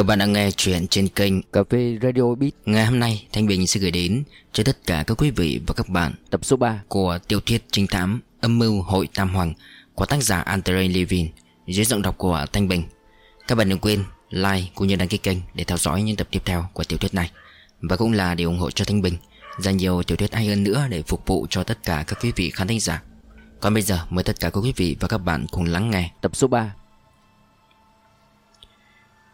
Các bạn đang nghe chuyện trên kênh Cà phê Radio Beat. Ngày hôm nay Thanh Bình sẽ gửi đến cho tất cả các quý vị và các bạn Tập số 3 của tiểu thuyết trinh thám Âm mưu hội Tam Hoàng Của tác giả Andrei Levin Dưới giọng đọc của Thanh Bình. Các bạn đừng quên like cũng như đăng ký kênh Để theo dõi những tập tiếp theo của tiểu thuyết này. Và cũng là để ủng hộ cho Thanh Bình Ra nhiều tiểu thuyết hay hơn nữa để phục vụ cho tất cả các quý vị khán thính giả. Còn bây giờ mời tất cả các quý vị và các bạn cùng lắng nghe. Tập số 3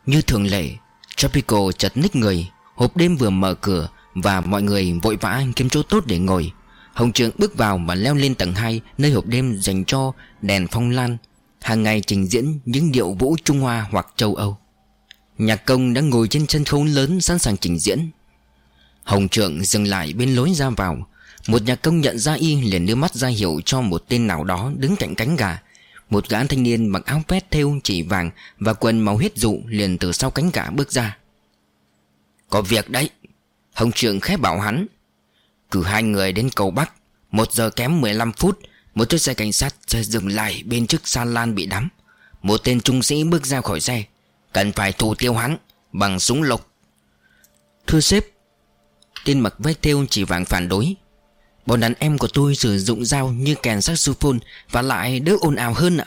như thường lệ Tropical chật ních người, Hộp đêm vừa mở cửa Và mọi người vội vã kiếm chỗ tốt để ngồi. Hồng trưởng bước vào và leo lên tầng 2 Nơi hộp đêm dành cho đèn phong lan. Hàng ngày trình diễn những điệu vũ Trung Hoa hoặc châu Âu. Nhạc công đang ngồi trên sân khấu lớn sẵn sàng trình diễn. Hồng Trượng dừng lại bên lối ra vào. Một nhạc công nhận ra y liền đưa mắt ra hiệu cho một tên nào đó đứng cạnh cánh gà một gã thanh niên mặc áo vest thêu chỉ vàng Và quần màu huyết dụ liền từ sau cánh gã bước ra. Có việc đấy. Hồng trưởng khép bảo hắn. Cử hai người đến cầu Bắc, Một giờ kém 15 phút, Một chiếc xe cảnh sát sẽ dừng lại bên trước san lan bị đắm. Một tên trung sĩ bước ra khỏi xe, Cần phải thủ tiêu hắn Bằng súng lục. Thưa sếp. Tên mặc vest thêu chỉ vàng phản đối. Bọn đàn em của tôi sử dụng dao như kèn saxophone Và lại đỡ ồn ào hơn ạ.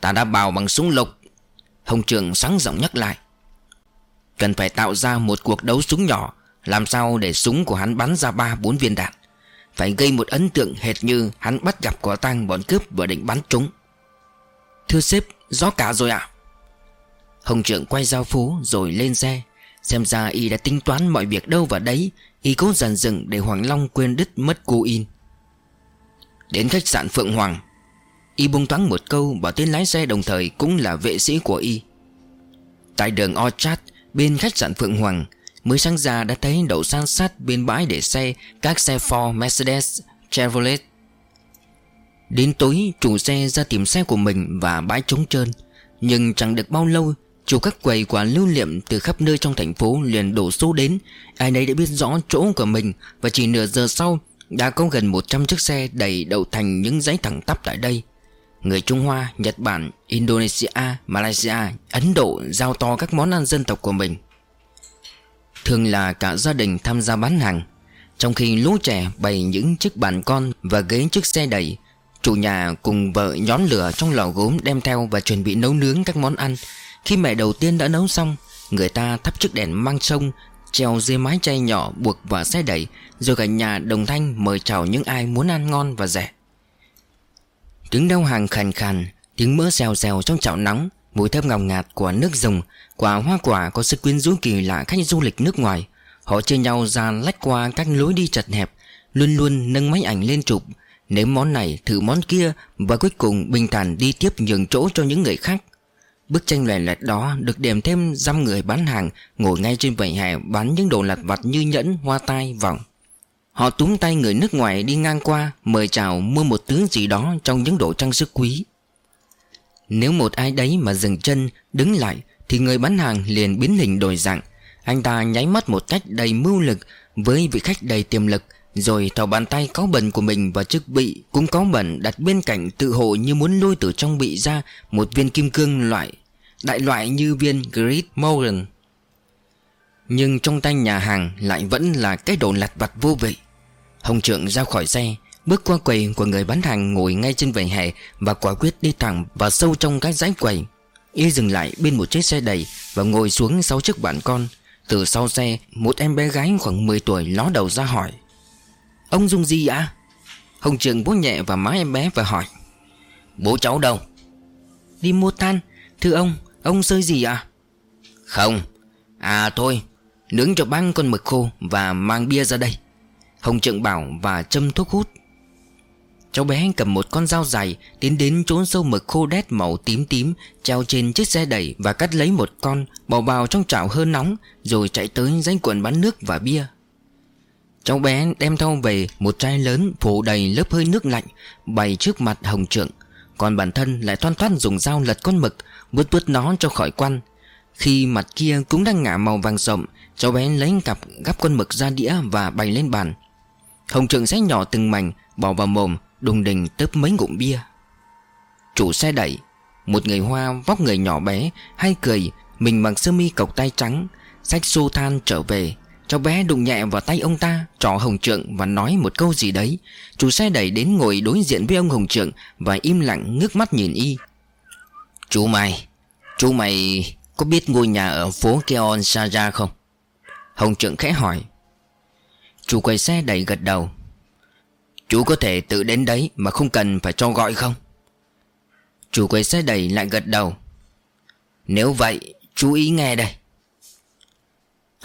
Ta đã bảo bằng súng lục Hồng Trường sáng giọng nhắc lại. Cần phải tạo ra một cuộc đấu súng nhỏ, Làm sao để súng của hắn bắn ra ba, bốn viên đạn. Phải gây một ấn tượng hệt như Hắn bắt gặp quả tang bọn cướp và định bắn chúng Thưa sếp Rõ cả rồi ạ. Hồng Trưởng quay giao phú rồi lên xe. Xem ra y đã tính toán mọi việc đâu vào đấy. Y cố dần dừng để Hoàng Long quên đứt mất cô in Đến khách sạn Phượng Hoàng Y bung toán một câu bảo tên lái xe đồng thời cũng là vệ sĩ của Y. Tại đường Orchard bên khách sạn Phượng Hoàng Mới sáng ra đã thấy đậu san sát bên bãi để xe Các xe Ford, Mercedes, Chevrolet. Đến tối chủ xe ra tìm xe của mình và bãi trống trơn Nhưng chẳng được bao lâu Chủ các quầy quán lưu niệm từ khắp nơi trong thành phố liền đổ xô đến. Ai nấy đã biết rõ chỗ của mình Và chỉ nửa giờ sau Đã có gần 100 chiếc xe đầy đậu thành những dãy thẳng tắp tại đây. Người Trung Hoa, Nhật Bản, Indonesia, Malaysia, Ấn Độ giao to các món ăn dân tộc của mình. Thường là cả gia đình tham gia bán hàng Trong khi lũ trẻ bày những chiếc bàn con và ghế chiếc xe đẩy Chủ nhà cùng vợ nhón lửa trong lò gốm đem theo và chuẩn bị nấu nướng các món ăn khi mẹ đầu tiên đã nấu xong, Người ta thắp chiếc đèn mang sông Treo dưới mái chay nhỏ buộc vào xe đẩy, Rồi cả nhà đồng thanh mời chào những ai muốn ăn ngon và rẻ. Tiếng đau hàng khàn khàn, Tiếng mỡ xèo xèo trong chảo nóng, Mùi thơm ngào ngạt của nước dùng Quả hoa quả có sức quyến rũ kỳ lạ khách du lịch nước ngoài. Họ chia nhau ra lách qua các lối đi chật hẹp, Luôn luôn nâng máy ảnh lên chụp, Nếm món này, thử món kia Và cuối cùng bình thản đi tiếp nhường chỗ cho những người khác. Bức tranh lẻ lẹt đó được điểm thêm dăm người bán hàng Ngồi ngay trên vỉa hè bán những đồ lặt vặt như nhẫn, hoa tai, vòng. Họ túm tay người nước ngoài đi ngang qua Mời chào mua một thứ gì đó trong những đồ trang sức quý. Nếu một ai đấy mà dừng chân, đứng lại Thì người bán hàng liền biến hình đổi dạng. Anh ta nháy mắt một cách đầy mưu lực Với vị khách đầy tiềm lực rồi thò bàn tay có bẩn của mình vào chiếc bị Cũng có bẩn đặt bên cạnh tự hộ như muốn lôi từ trong bị ra Một viên kim cương loại, Đại loại như viên Great Morgan Nhưng trong tay nhà hàng lại vẫn là cái đồ lặt vặt vô vị. Hồng trượng ra khỏi xe, Bước qua quầy của người bán hàng ngồi ngay trên vỉa hè Và quả quyết đi thẳng vào sâu trong các dãy quầy. Y dừng lại bên một chiếc xe đầy Và ngồi xuống sau chiếc bàn con. Từ sau xe, Một em bé gái khoảng 10 tuổi ló đầu ra hỏi. Ông dùng gì ạ? Hồng Trường bố nhẹ vào má em bé và hỏi. Bố cháu đâu? Đi mua than. Thưa ông Ông sơi gì à Không. À thôi Nướng cho băng con mực khô Và mang bia ra đây. Hồng Trượng bảo và châm thuốc hút. Cháu bé cầm một con dao dài Tiến đến trốn sâu mực khô đét màu tím tím Treo trên chiếc xe đẩy Và cắt lấy một con Bỏ vào trong chảo hơi nóng Rồi chạy tới danh quần bán nước và bia Cháu bé đem theo về Một chai lớn phủ đầy lớp hơi nước lạnh, Bày trước mặt Hồng Trượng. Còn bản thân lại toan toan dùng dao lật con mực bứt bứt nó cho khỏi quan. Khi mặt kia cũng đang ngả màu vàng rộng Cháu bé lấy cặp gắp con mực ra đĩa Và bày lên bàn. Hồng trượng xé nhỏ từng mảnh, Bỏ vào mồm, đùng đình tớp mấy ngụm bia. Chủ xe đẩy, Một người hoa vóc người nhỏ bé, Hay cười, Mình bằng sơ mi cộc tay trắng, Xách xô than trở về. Cháu bé đụng nhẹ vào tay ông ta Trỏ Hồng Trượng và nói một câu gì đấy. Chủ xe đẩy đến ngồi đối diện với ông Hồng Trượng Và im lặng ngước mắt nhìn y. Chú mày Chú mày có biết ngôi nhà ở phố Keon Saja không? Hồng Trượng khẽ hỏi. Chủ quầy xe đẩy gật đầu. Chú có thể tự đến đấy mà không cần phải cho gọi không? Chủ quầy xe đẩy lại gật đầu. Nếu vậy, chú ý nghe đây.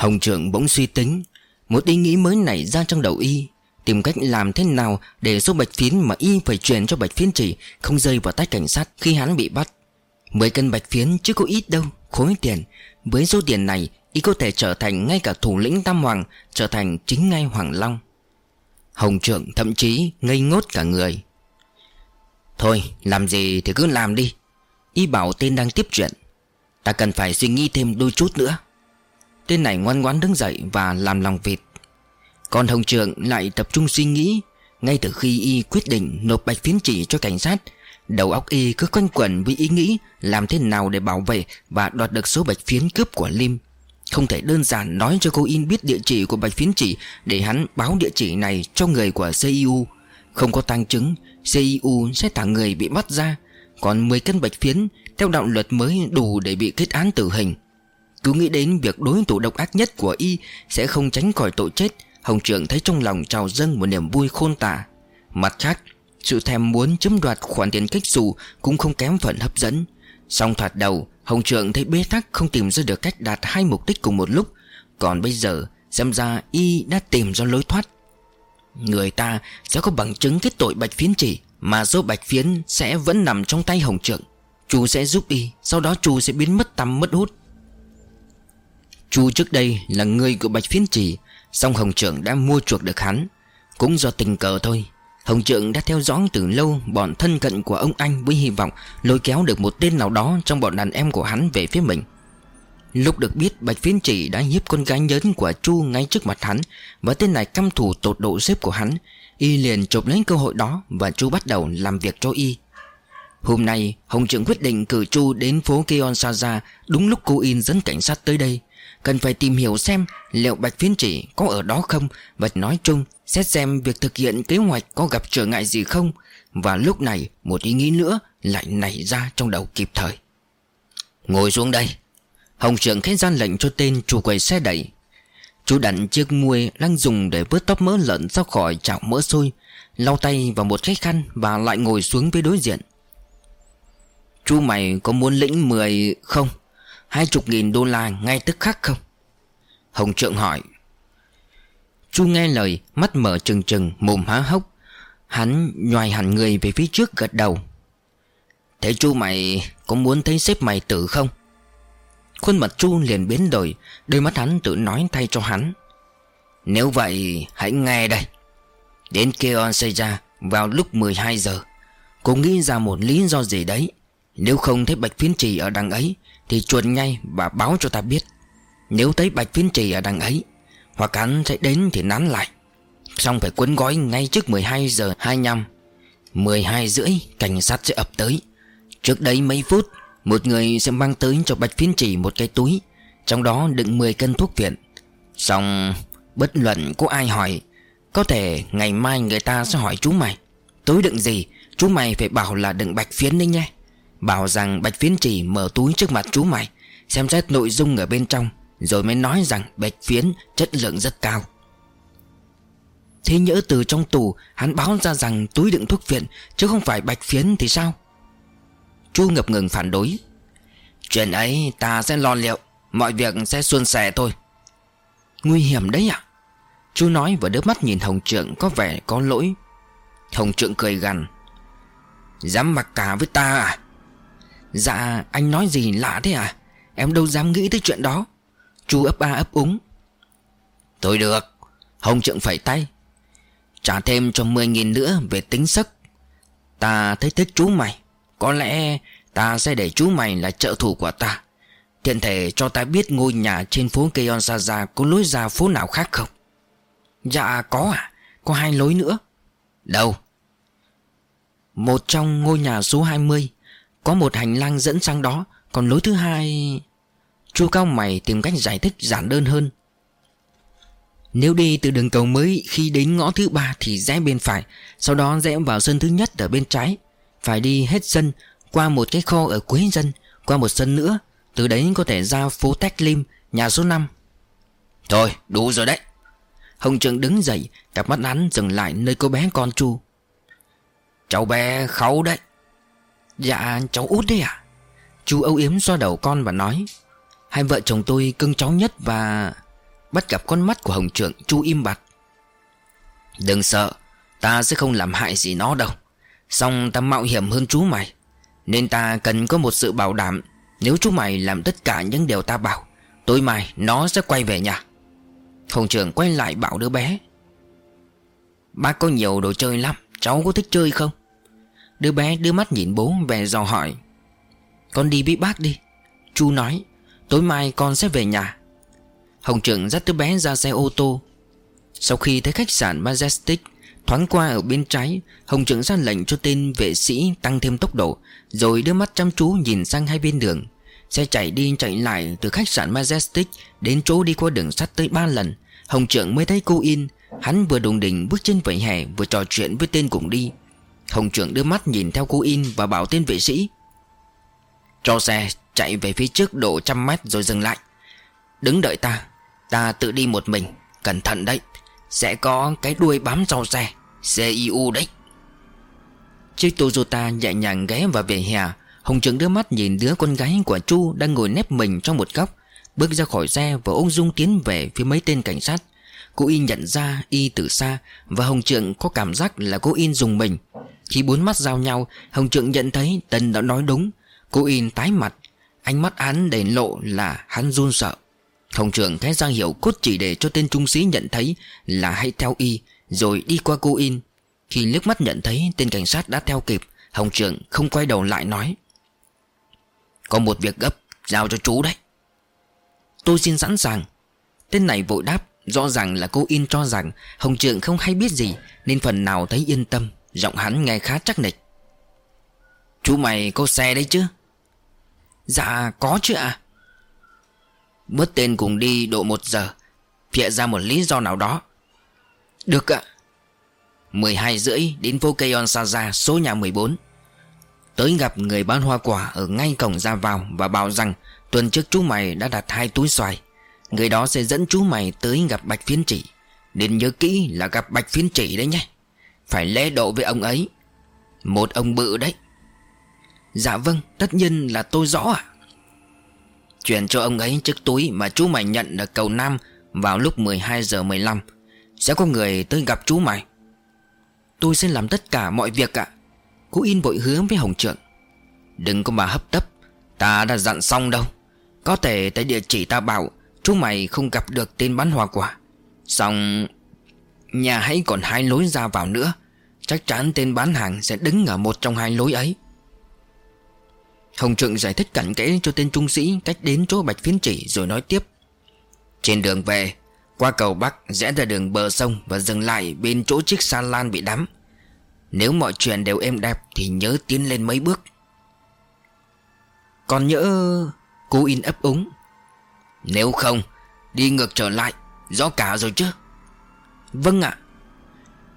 Hồng trưởng bỗng suy tính, Một ý nghĩ mới nảy ra trong đầu y, Tìm cách làm thế nào để số bạch phiến mà y phải truyền cho bạch phiến chỉ Không rơi vào tay cảnh sát khi hắn bị bắt. Mười cân bạch phiến chứ có ít đâu, Khối tiền. Với số tiền này, Y có thể trở thành ngay cả thủ lĩnh Tam Hoàng, Trở thành chính ngay Hoàng Long. Hồng trưởng thậm chí ngây ngốt cả người. Thôi, làm gì thì cứ làm đi. Y bảo tên đang tiếp chuyện. Ta cần phải suy nghĩ thêm đôi chút nữa. Tên này ngoan ngoãn đứng dậy và làm lòng vịt. Còn Hồng trưởng lại tập trung suy nghĩ, Ngay từ khi y quyết định nộp bạch phiến chỉ cho cảnh sát, Đầu óc y cứ quanh quẩn với ý nghĩ Làm thế nào để bảo vệ và đoạt được số bạch phiến cướp của Lim. Không thể đơn giản nói cho cô In biết địa chỉ của bạch phiến chỉ Để hắn báo địa chỉ này cho người của CIU Không có tăng chứng CIU sẽ thả người bị bắt ra, Còn 10 cân bạch phiến Theo đạo luật mới đủ để bị kết án tử hình cứ nghĩ đến việc đối thủ độc ác nhất của y Sẽ không tránh khỏi tội chết, Hồng trưởng thấy trong lòng trào dâng một niềm vui khôn tả. Mặt khác, Sự thèm muốn chiếm đoạt khoản tiền kích xù Cũng không kém phần hấp dẫn. Song thoạt đầu, Hồng trưởng thấy bế tắc không tìm ra được cách đạt hai mục đích cùng một lúc. Còn bây giờ, Xem ra y đã tìm ra lối thoát. Người ta sẽ có bằng chứng kết tội bạch phiến chỉ, Mà số bạch phiến sẽ vẫn nằm trong tay hồng trưởng Chú sẽ giúp y, Sau đó chú sẽ biến mất tăm mất hút. Chu trước đây là người của Bạch Phiến Trì Song Hồng Trưởng đã mua chuộc được hắn Cũng do tình cờ thôi Hồng Trưởng đã theo dõi từ lâu bọn thân cận của ông anh với hy vọng lôi kéo được một tên nào đó trong bọn đàn em của hắn về phía mình. Lúc được biết Bạch Phiến Chỉ đã hiếp con gái nhớn của Chu ngay trước mặt hắn và tên này căm thủ tột độ xếp của hắn, y liền chộp lấy cơ hội đó và Chu bắt đầu làm việc cho y. Hôm nay Hồng Trưởng quyết định cử Chu đến phố Keon Saza đúng lúc cô In dẫn cảnh sát tới đây. Cần phải tìm hiểu xem liệu Bạch Phiến Chỉ có ở đó không Và nói chung xét xem việc thực hiện kế hoạch có gặp trở ngại gì không. Và lúc này, một ý nghĩ nữa lại nảy ra trong đầu kịp thời. Ngồi xuống đây. Hồng trưởng khẽ gian lệnh cho tên chủ quầy xe đẩy. Chú đặt chiếc muôi đang dùng để vớt tóc mỡ lợn ra khỏi chảo mỡ sôi Lau tay vào một cái khăn và lại ngồi xuống với đối diện. Chú mày có muốn lĩnh 10 không? Hai chục nghìn đô la ngay tức khắc không? Hồng Trượng hỏi. Chu nghe lời, Mắt mở trừng trừng, mồm há hốc. Hắn nhoài hẳn người về phía trước gật đầu. Thế chu mày Có muốn thấy sếp mày tử không? Khuôn mặt chu liền biến đổi, Đôi mắt hắn tự nói thay cho hắn. Nếu vậy, hãy nghe đây. Đến Keon xảy ra, Vào lúc 12 giờ. Cô nghĩ ra một lý do gì đấy. Nếu không thấy bạch phiến trì ở đằng ấy thì chuồn ngay và báo cho ta biết. Nếu thấy bạch phiến trì ở đằng ấy, Hoặc hắn sẽ đến thì nán lại. Xong phải cuốn gói ngay trước 12 giờ 25 12 rưỡi, cảnh sát sẽ ập tới. Trước đấy mấy phút, Một người sẽ mang tới cho bạch phiến trì một cái túi, Trong đó đựng 10 cân thuốc viện. Xong, bất luận có ai hỏi, Có thể ngày mai người ta sẽ hỏi chú mày. Tối đựng gì, Chú mày phải bảo là đựng bạch phiến đấy nhé. Bảo rằng Bạch Phiến chỉ mở túi trước mặt chú mày, Xem xét nội dung ở bên trong, Rồi mới nói rằng Bạch Phiến chất lượng rất cao. Thế nhỡ từ trong tù, Hắn báo ra rằng túi đựng thuốc viện Chứ không phải Bạch Phiến thì sao? Chú ngập ngừng phản đối. Chuyện ấy ta sẽ lo liệu, Mọi việc sẽ suôn sẻ thôi. Nguy hiểm đấy ạ. Chú nói và đứa mắt nhìn Hồng Trượng có vẻ có lỗi. Hồng Trượng cười gằn. Dám mặc cả với ta à? Dạ anh nói gì lạ thế à? Em đâu dám nghĩ tới chuyện đó. Chú ấp a ấp úng. Thôi được, Hồng trượng phải tay. Trả thêm cho 10.000 nữa về tính sức. Ta thấy thích chú mày. Có lẽ ta sẽ để chú mày là trợ thủ của ta. Tiện thể cho ta biết ngôi nhà trên phố Keon Saza có lối ra phố nào khác không? Dạ có à Có hai lối nữa. Đâu? Một trong ngôi nhà số 20 có một hành lang dẫn sang đó, Còn lối thứ hai Chu cao mày tìm cách giải thích giản đơn hơn. Nếu đi từ đường cầu mới Khi đến ngõ thứ ba thì rẽ bên phải, Sau đó rẽ vào sân thứ nhất ở bên trái. Phải đi hết sân, Qua một cái kho ở cuối dân Qua một sân nữa. Từ đấy có thể ra phố Tech Lim, Nhà số 5 Thôi đủ rồi đấy. Hồng Trường đứng dậy, Cặp mắt hắn dừng lại nơi cô bé con Chu. Cháu bé kháu đấy. Dạ cháu út đấy à Chú âu yếm xoa đầu con và nói, Hai vợ chồng tôi cưng cháu nhất và Bắt gặp con mắt của Hồng Trượng, Chú im bặt. Đừng sợ, Ta sẽ không làm hại gì nó đâu. Xong ta mạo hiểm hơn chú mày, Nên ta cần có một sự bảo đảm. Nếu chú mày làm tất cả những điều ta bảo Tối mai nó sẽ quay về nhà. Hồng trưởng quay lại bảo đứa bé, Bác có nhiều đồ chơi lắm, Cháu có thích chơi không? Đứa bé đưa mắt nhìn bố về dò hỏi. Con đi với bác đi. Chú nói, Tối mai con sẽ về nhà. Hồng trưởng dắt đứa bé ra xe ô tô. Sau khi thấy khách sạn Majestic Thoáng qua ở bên trái, Hồng trưởng ra lệnh cho tên vệ sĩ tăng thêm tốc độ, Rồi đưa mắt chăm chú nhìn sang hai bên đường. Xe chạy đi chạy lại từ khách sạn Majestic Đến chỗ đi qua đường sắt tới ba lần. Hồng trưởng mới thấy cô In, Hắn vừa đồng đỉnh bước trên vỉa hè Vừa trò chuyện với tên cùng đi. Hồng trưởng đưa mắt nhìn theo cô In Và bảo tên vệ sĩ. Cho xe chạy về phía trước độ trăm mét rồi dừng lại. Đứng đợi ta Ta tự đi một mình, Cẩn thận đấy. Sẽ có cái đuôi bám sau xe CIU đấy. Chiếc Toyota nhẹ nhàng ghé vào vỉa hè, Hồng trưởng đưa mắt nhìn đứa con gái của Chu Đang ngồi nép mình trong một góc, Bước ra khỏi xe và ung dung tiến về phía mấy tên cảnh sát. Cô In nhận ra Y từ xa Và Hồng Trượng có cảm giác là cô In dùng mình. Khi bốn mắt giao nhau, Hồng Trượng nhận thấy Tân đã nói đúng. Cô In tái mặt, Ánh mắt hắn để lộ là hắn run sợ. Hồng Trượng thấy ra hiệu cốt chỉ để cho tên trung sĩ nhận thấy Là hãy theo Y, Rồi đi qua cô In Khi liếc mắt nhận thấy tên cảnh sát đã theo kịp, Hồng Trượng không quay đầu lại nói, Có một việc gấp, Giao cho chú đấy. Tôi xin sẵn sàng. Tên này vội đáp Rõ ràng là cô In cho rằng Hồng Trượng không hay biết gì, Nên phần nào thấy yên tâm, Giọng hắn nghe khá chắc nịch. Chú mày có xe đấy chứ? Dạ có chứ ạ. À? Mất tên cùng đi độ một giờ, Phịa ra một lý do nào đó. Được ạ. 12 rưỡi đến phố Keon Saza số nhà 14 Tới gặp người bán hoa quả ở ngay cổng ra vào Và bảo rằng tuần trước chú mày đã đặt hai túi xoài. Người đó sẽ dẫn chú mày tới gặp Bạch Phiến Chỉ. Nên nhớ kỹ là gặp Bạch Phiến Chỉ đấy nhé. Phải lễ độ với ông ấy. Một ông bự đấy. Dạ vâng tất nhiên là tôi rõ ạ. Chuyển cho ông ấy chiếc túi mà chú mày nhận ở cầu Nam Vào lúc 12 giờ 15 Sẽ có người tới gặp chú mày. Tôi sẽ làm tất cả mọi việc ạ. Cô in vội hứa với Hồng Trượng. Đừng có mà hấp tấp. Ta đã dặn xong đâu. Có thể tới địa chỉ ta bảo Chú mày không gặp được tên bán hoa quả. Xong, Nhà hãy còn hai lối ra vào nữa. Chắc chắn tên bán hàng sẽ đứng ở một trong hai lối ấy. Hồng Trượng giải thích cặn kẽ cho tên trung sĩ Cách đến chỗ Bạch Phiến Chỉ rồi nói tiếp. Trên đường về, Qua cầu Bắc rẽ ra đường bờ sông Và dừng lại bên chỗ chiếc xa lan bị đắm. Nếu mọi chuyện đều êm đẹp Thì nhớ tiến lên mấy bước. Còn nhớ Cô in ấp úng. Nếu không, Đi ngược trở lại Rõ cả rồi chứ. Vâng ạ.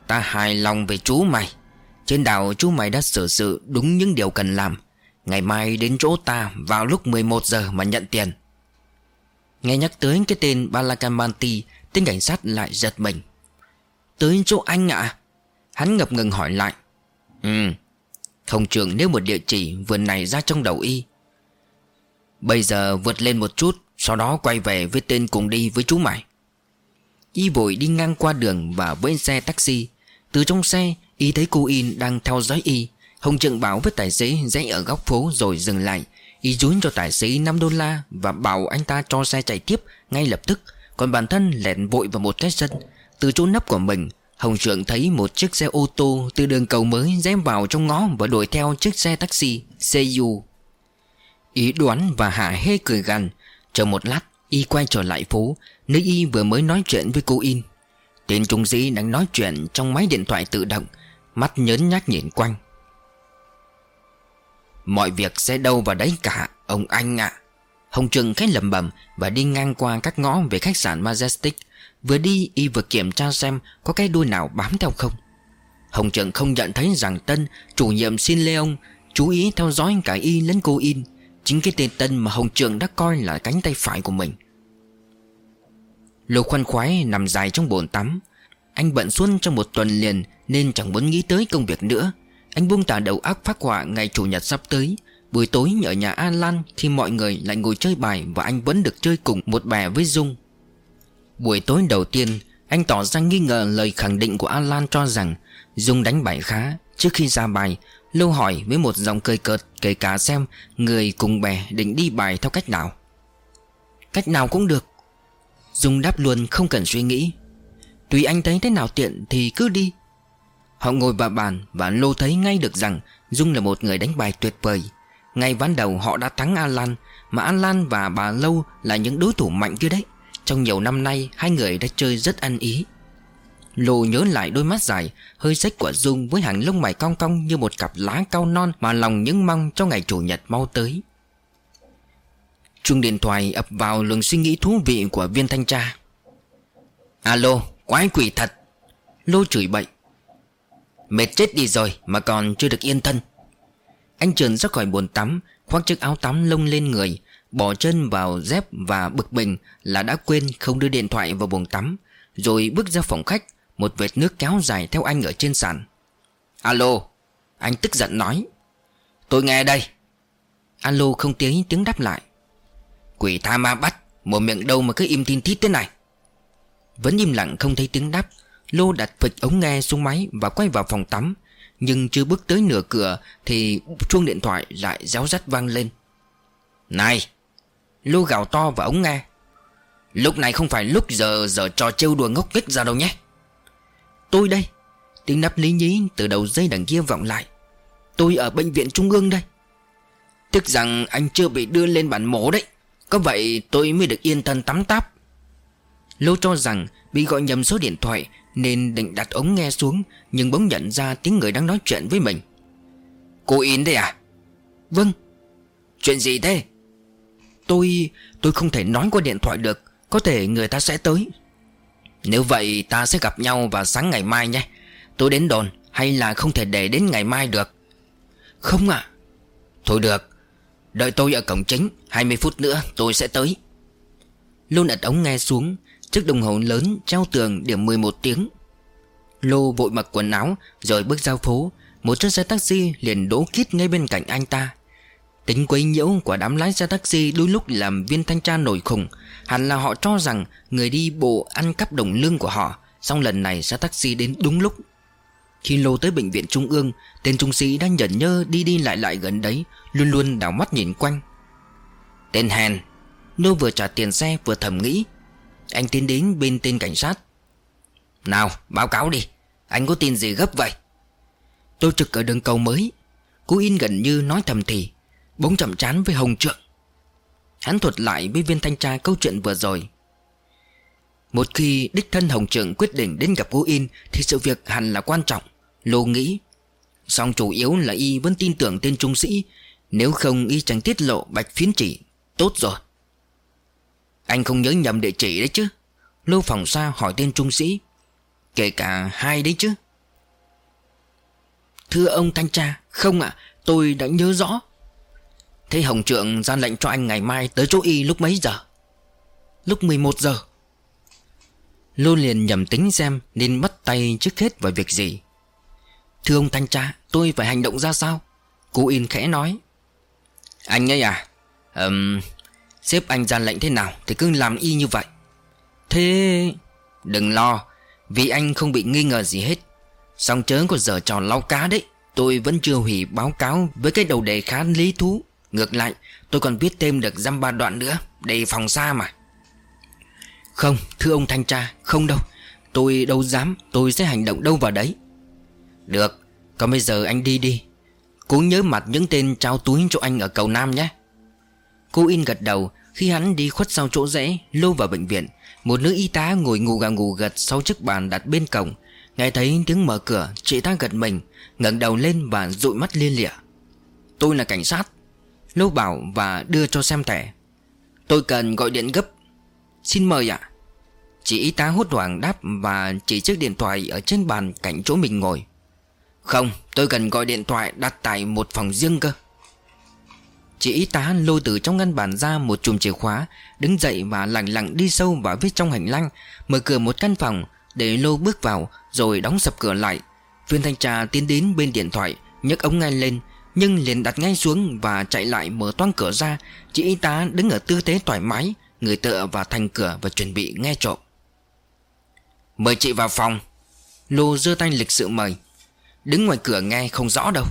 Ta hài lòng về chú mày. Trên đảo chú mày đã xử sự đúng những điều cần làm. Ngày mai đến chỗ ta vào lúc 11 giờ mà nhận tiền. Nghe nhắc tới cái tên Balakamanti Tên cảnh sát lại giật mình. Tới chỗ anh ạ. À? Hắn ngập ngừng hỏi lại. Ừ Không trường nếu một địa chỉ vườn này ra trong đầu y. Bây giờ vượt lên một chút sau đó quay về với tên cùng đi với chú mày Y vội đi ngang qua đường và với xe taxi. Từ trong xe, Y thấy cô In đang theo dõi Y. Hồng Trượng bảo với tài xế rẽ ở góc phố rồi dừng lại. Y dúi cho tài xế 5 đô la Và bảo anh ta cho xe chạy tiếp ngay lập tức. Còn bản thân lẹn vội vào một cái sân Từ chỗ nấp của mình, Hồng Trượng thấy một chiếc xe ô tô từ đường cầu mới rẽ vào trong ngõ và đuổi theo chiếc xe taxi Seiyu. Ý đoán và hạ hê cười gằn Chờ một lát, Y quay trở lại phố, Nơi Y vừa mới nói chuyện với cô In. Tên trung sĩ đang nói chuyện trong máy điện thoại tự động, Mắt nhớn nhác nhìn quanh. Mọi việc sẽ đâu vào đấy cả, Ông anh ạ. Hồng Trừng khách lầm bẩm Và đi ngang qua các ngõ về khách sạn Majestic. Vừa đi, y vừa kiểm tra xem Có cái đuôi nào bám theo không. Hồng Trừng không nhận thấy rằng Tân, Chủ nhiệm xin Leon Chú ý theo dõi cả y lẫn cô in. Chính cái tên Tân mà Hồng Trượng đã coi là cánh tay phải của mình. Lục khoan khoái nằm dài trong bồn tắm. Anh bận xuân trong một tuần liền Nên chẳng muốn nghĩ tới công việc nữa. Anh buông tả đầu óc phát họa ngày chủ nhật sắp tới. Buổi tối ở nhà An Lan Khi mọi người lại ngồi chơi bài Và anh vẫn được chơi cùng một bè với Dung. Buổi tối đầu tiên, Anh tỏ ra nghi ngờ lời khẳng định của An Lan cho rằng Dung đánh bài khá Trước khi ra bài Lâu hỏi với một dòng cười cợt, Kể cả xem Người cùng bè định đi bài theo cách nào. Cách nào cũng được. Dung đáp luôn không cần suy nghĩ. Tùy anh thấy thế nào tiện thì cứ đi. Họ ngồi vào bàn Và Lô thấy ngay được rằng Dung là một người đánh bài tuyệt vời. Ngay ván đầu họ đã thắng Alan, Mà Alan và bà Lâu là những đối thủ mạnh kia đấy. Trong nhiều năm nay, Hai người đã chơi rất ăn ý. Lô nhớ lại đôi mắt dài Hơi sách của Dung với hàng lông mày cong cong Như một cặp lá cao non Mà lòng những mong cho ngày chủ nhật mau tới. Chuông điện thoại ập vào luồng suy nghĩ thú vị của viên thanh tra. Alo, quái quỷ thật. Lô chửi bậy. Mệt chết đi rồi mà còn chưa được yên thân. Anh trườn ra khỏi bồn tắm Khoác chiếc áo tắm lông lên người Bỏ chân vào dép và bực mình Là đã quên không đưa điện thoại vào bồn tắm Rồi bước ra phòng khách. Một vệt nước kéo dài theo anh ở trên sàn. Alo, Anh tức giận nói. Tôi nghe đây. Alo không tiếng tiếng đáp lại. Quỷ tha ma bắt Một miệng đâu mà cứ im tin thít thế này. Vẫn im lặng không thấy tiếng đáp. Lô đặt phịch ống nghe xuống máy Và quay vào phòng tắm. Nhưng chưa bước tới nửa cửa Thì chuông điện thoại lại réo rắt vang lên. Này, Lô gào to vào ống nghe. Lúc này không phải lúc giờ giờ trò trêu đùa ngốc nghếch ra đâu nhé. Tôi đây. Tiếng nắp lý nhí từ đầu dây đằng kia vọng lại. Tôi ở bệnh viện trung ương đây. Tức rằng anh chưa bị đưa lên bản mổ đấy. Có vậy tôi mới được yên thân tắm táp. Lô cho rằng bị gọi nhầm số điện thoại Nên định đặt ống nghe xuống, Nhưng bỗng nhận ra tiếng người đang nói chuyện với mình. Cô In đây à? Vâng. Chuyện gì thế? Tôi tôi không thể nói qua điện thoại được. Có thể người ta sẽ tới. Nếu vậy ta sẽ gặp nhau vào sáng ngày mai nhé. Tôi đến đồn Hay là không thể để đến ngày mai được? Không ạ. Thôi được Đợi tôi ở cổng chính 20 phút nữa tôi sẽ tới. Lô đặt ống nghe xuống Chiếc đồng hồ lớn treo tường điểm 11 tiếng. Lô vội mặc quần áo Rồi bước ra phố. Một chiếc xe taxi liền đổ kít ngay bên cạnh anh ta Tính quấy nhiễu của đám lái xe taxi Đôi lúc làm viên thanh tra nổi khùng Hẳn là họ cho rằng Người đi bộ ăn cắp đồng lương của họ Xong lần này xe taxi đến đúng lúc. Khi lô tới bệnh viện trung ương, Tên trung sĩ đang nhẩn nhơ đi đi lại lại gần đấy, Luôn luôn đảo mắt nhìn quanh. Tên hèn Nô vừa trả tiền xe vừa thầm nghĩ. Anh tiến đến bên tên cảnh sát. Nào, báo cáo đi, Anh có tin gì gấp vậy? Tôi trực ở đường cầu mới. Cú in gần như nói thầm thì Bỗng chậm chán với Hồng Trượng. Hắn thuật lại với viên thanh tra câu chuyện vừa rồi. Một khi đích thân Hồng Trượng quyết định đến gặp cô in Thì sự việc hẳn là quan trọng, Lô nghĩ. Song chủ yếu là y vẫn tin tưởng tên trung sĩ. Nếu không, y chẳng tiết lộ bạch phiến chỉ. Tốt rồi. Anh không nhớ nhầm địa chỉ đấy chứ? Lô phòng xa hỏi tên trung sĩ. Kể cả hai đấy chứ? Thưa ông thanh tra, Không ạ, tôi đã nhớ rõ. Thế Hồng Trượng ra lệnh cho anh ngày mai tới chỗ y lúc mấy giờ? Lúc 11 giờ. Lô liền nhầm tính xem nên bắt tay trước hết vào việc gì. Thưa ông thanh tra Tôi phải hành động ra sao? Cô In khẽ nói. Anh ấy à um, Sếp anh ra lệnh thế nào Thì cứ làm y như vậy. Thế Đừng lo Vì anh không bị nghi ngờ gì hết. Xong chớ có giờ trò lau cá đấy Tôi vẫn chưa hủy báo cáo Với cái đầu đề khá lý thú. Ngược lại, tôi còn viết thêm được dăm ba đoạn nữa, Để phòng xa mà. Không, thưa ông thanh tra, Không đâu. Tôi đâu dám, Tôi sẽ hành động đâu vào đấy. Được, Còn bây giờ anh đi đi. Cố nhớ mặt những tên trao túi cho anh ở cầu Nam nhé. Cô in gật đầu, Khi hắn đi khuất sau chỗ rẽ, Lô vào bệnh viện, Một nữ y tá ngồi ngủ gà ngủ gật Sau chiếc bàn đặt bên cổng. Nghe thấy tiếng mở cửa, Chị ta gật mình, ngẩng đầu lên và dụi mắt liên lịa. Tôi là cảnh sát. Lô bảo và đưa cho xem thẻ. Tôi cần gọi điện gấp. Xin mời ạ. Chị y tá hốt hoảng đáp và chỉ chiếc điện thoại ở trên bàn cạnh chỗ mình ngồi. Không, tôi cần gọi điện thoại đặt tại một phòng riêng cơ. Chị y tá lôi từ trong ngăn bàn ra một chùm chìa khóa Đứng dậy và lặng lặng đi sâu vào phía trong hành lang Mở cửa một căn phòng Để lô bước vào Rồi đóng sập cửa lại. Viên thanh tra tiến đến bên điện thoại nhấc ống ngay lên nhưng liền đặt ngay xuống Và chạy lại mở toang cửa ra Chị y tá đứng ở tư thế thoải mái Người tựa vào thành cửa và chuẩn bị nghe trộm. Mời chị vào phòng. Lô giơ tay lịch sự mời. Đứng ngoài cửa nghe không rõ đâu.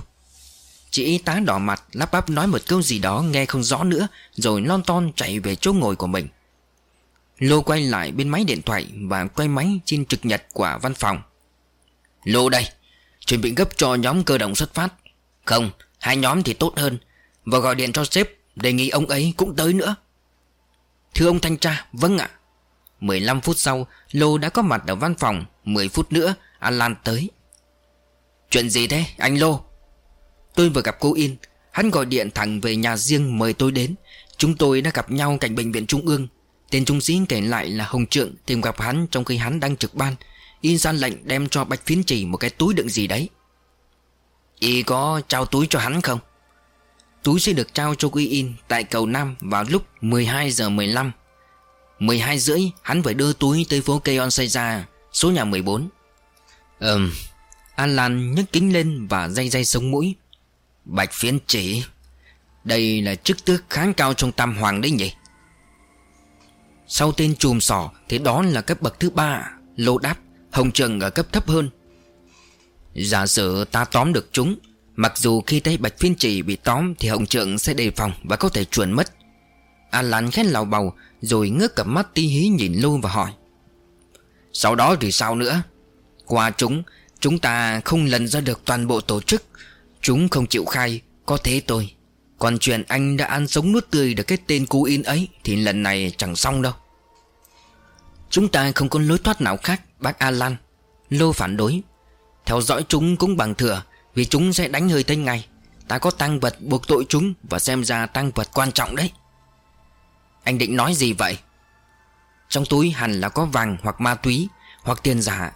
Chị y tá đỏ mặt lắp bắp nói một câu gì đó nghe không rõ nữa Rồi lon ton chạy về chỗ ngồi của mình. Lô quay lại bên máy điện thoại Và quay máy trên trực nhật của văn phòng. Lô đây Chuẩn bị gấp cho nhóm cơ động xuất phát. Không, hai nhóm thì tốt hơn. Và gọi điện cho sếp Đề nghị ông ấy cũng tới nữa. Thưa ông thanh tra, vâng ạ. 15 phút sau Lô đã có mặt ở văn phòng. 10 phút nữa Alan tới. Chuyện gì thế anh Lô? Tôi vừa gặp cô In. Hắn gọi điện thẳng về nhà riêng mời tôi đến. Chúng tôi đã gặp nhau cạnh bệnh viện Trung ương. Tên trung sĩ kể lại là Hồng Trượng Tìm gặp hắn trong khi hắn đang trực ban. In ra lệnh đem cho Bạch Phiến trì Một cái túi đựng gì đấy. Y có trao túi cho hắn không? Túi sẽ được trao cho Quy In Tại cầu Nam vào lúc 12 giờ 15 12 rưỡi, Hắn phải đưa túi tới phố Keon ra Số nhà 14 Ừm Alan nhấc kính lên và day day sống mũi. Bạch phiến chỉ, Đây là chức tước kháng cao trong tam hoàng đấy nhỉ? Sau tên chùm sỏ Thì đó là cấp bậc thứ ba, Lô đáp, Hồng trần ở cấp thấp hơn. Giả sử ta tóm được chúng, Mặc dù khi thấy Bạch Phiên Chỉ bị tóm Thì Hồng Trượng sẽ đề phòng và có thể chuồn mất. Alan khét lào bầu, Rồi ngước cặp mắt tí hí nhìn Lô và hỏi. Sau đó thì sao nữa? Qua chúng Chúng ta không lần ra được toàn bộ tổ chức. Chúng không chịu khai, Có thế tôi Còn chuyện anh đã ăn sống nuốt tươi được cái tên cú in ấy Thì lần này chẳng xong đâu. Chúng ta không có lối thoát nào khác, Bác Alan Lô phản đối. Theo dõi chúng cũng bằng thừa, Vì chúng sẽ đánh hơi tên ngay. Ta có tăng vật buộc tội chúng Và xem ra tăng vật quan trọng đấy. Anh định nói gì vậy? Trong túi hẳn là có vàng hoặc ma túy, Hoặc tiền giả.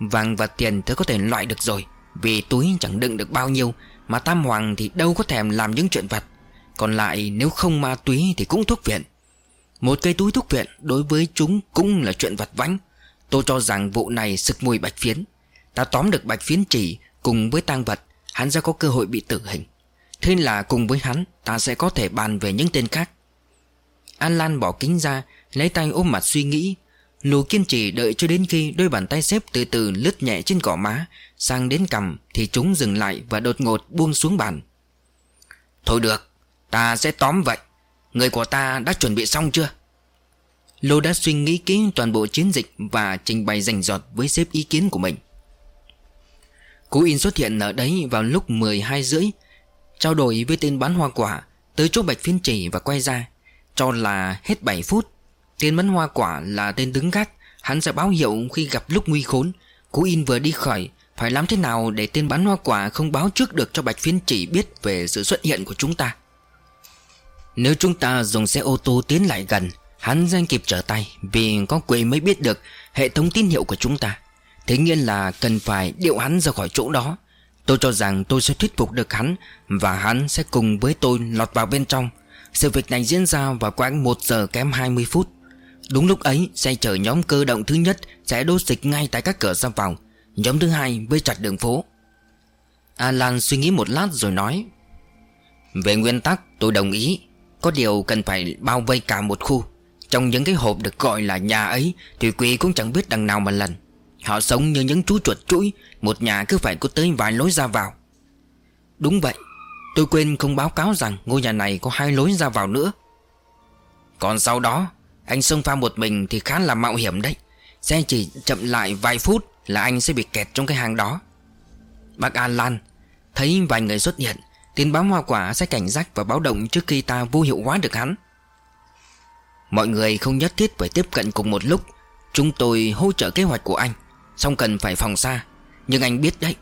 Vàng và tiền tôi có thể loại được rồi, Vì túi chẳng đựng được bao nhiêu, Mà Tam Hoàng thì đâu có thèm làm những chuyện vặt Còn lại, nếu không ma túy thì cũng thuốc viện. Một cây túi thuốc viện đối với chúng cũng là chuyện vặt vãnh. Tôi cho rằng vụ này sực mùi bạch phiến. Ta tóm được bạch phiến chỉ cùng với tang vật Hắn sẽ có cơ hội bị tử hình. Thế là cùng với hắn ta sẽ có thể bàn về những tên khác. An Lan bỏ kính ra Lấy tay ôm mặt suy nghĩ. Lù kiên trì đợi cho đến khi đôi bàn tay xếp từ từ lướt nhẹ trên cỏ má Sang đến cằm thì chúng dừng lại và đột ngột buông xuống bàn. Thôi được, ta sẽ tóm vậy. Người của ta đã chuẩn bị xong chưa? Lô đã suy nghĩ kỹ toàn bộ chiến dịch và trình bày rành rọt với sếp ý kiến của mình. Cú in xuất hiện ở đấy vào lúc 12 rưỡi, Trao đổi với tên bán hoa quả, Tới chỗ bạch phiên chỉ và quay ra, Cho là hết 7 phút. Tên bắn hoa quả là tên đứng gác, Hắn sẽ báo hiệu khi gặp lúc nguy khốn. Cú in vừa đi khỏi, Phải làm thế nào để tên bắn hoa quả không báo trước được cho Bạch Phiên chỉ biết về sự xuất hiện của chúng ta? Nếu chúng ta dùng xe ô tô tiến lại gần, Hắn danh kịp trở tay, Vì có quỷ mới biết được hệ thống tín hiệu của chúng ta. Thế nhiên là cần phải điệu hắn ra khỏi chỗ đó. Tôi cho rằng tôi sẽ thuyết phục được hắn Và hắn sẽ cùng với tôi lọt vào bên trong. Sự việc này diễn ra vào khoảng 1 giờ kém 20 phút. Đúng lúc ấy, xe chở nhóm cơ động thứ nhất Sẽ đốt dịch ngay tại các cửa ra vào. Nhóm thứ hai với chặt đường phố. Alan suy nghĩ một lát rồi nói, Về nguyên tắc, tôi đồng ý. Có điều cần phải bao vây cả một khu. Trong những cái hộp được gọi là nhà ấy Thì quỷ cũng chẳng biết đằng nào mà lần Họ sống như những chú chuột chuỗi, Một nhà cứ phải có tới vài lối ra vào. Đúng vậy, Tôi quên không báo cáo rằng ngôi nhà này có hai lối ra vào nữa. Còn sau đó, anh xông pha một mình thì khá là mạo hiểm đấy. Xe chỉ chậm lại vài phút là anh sẽ bị kẹt trong cái hang đó. Bác Alan Thấy vài người xuất hiện, Tin báo hoa quả sẽ cảnh giác và báo động trước khi ta vô hiệu hóa được hắn. Mọi người không nhất thiết phải tiếp cận cùng một lúc. Chúng tôi hỗ trợ kế hoạch của anh. Xong cần phải phòng xa. Nhưng anh biết đấy.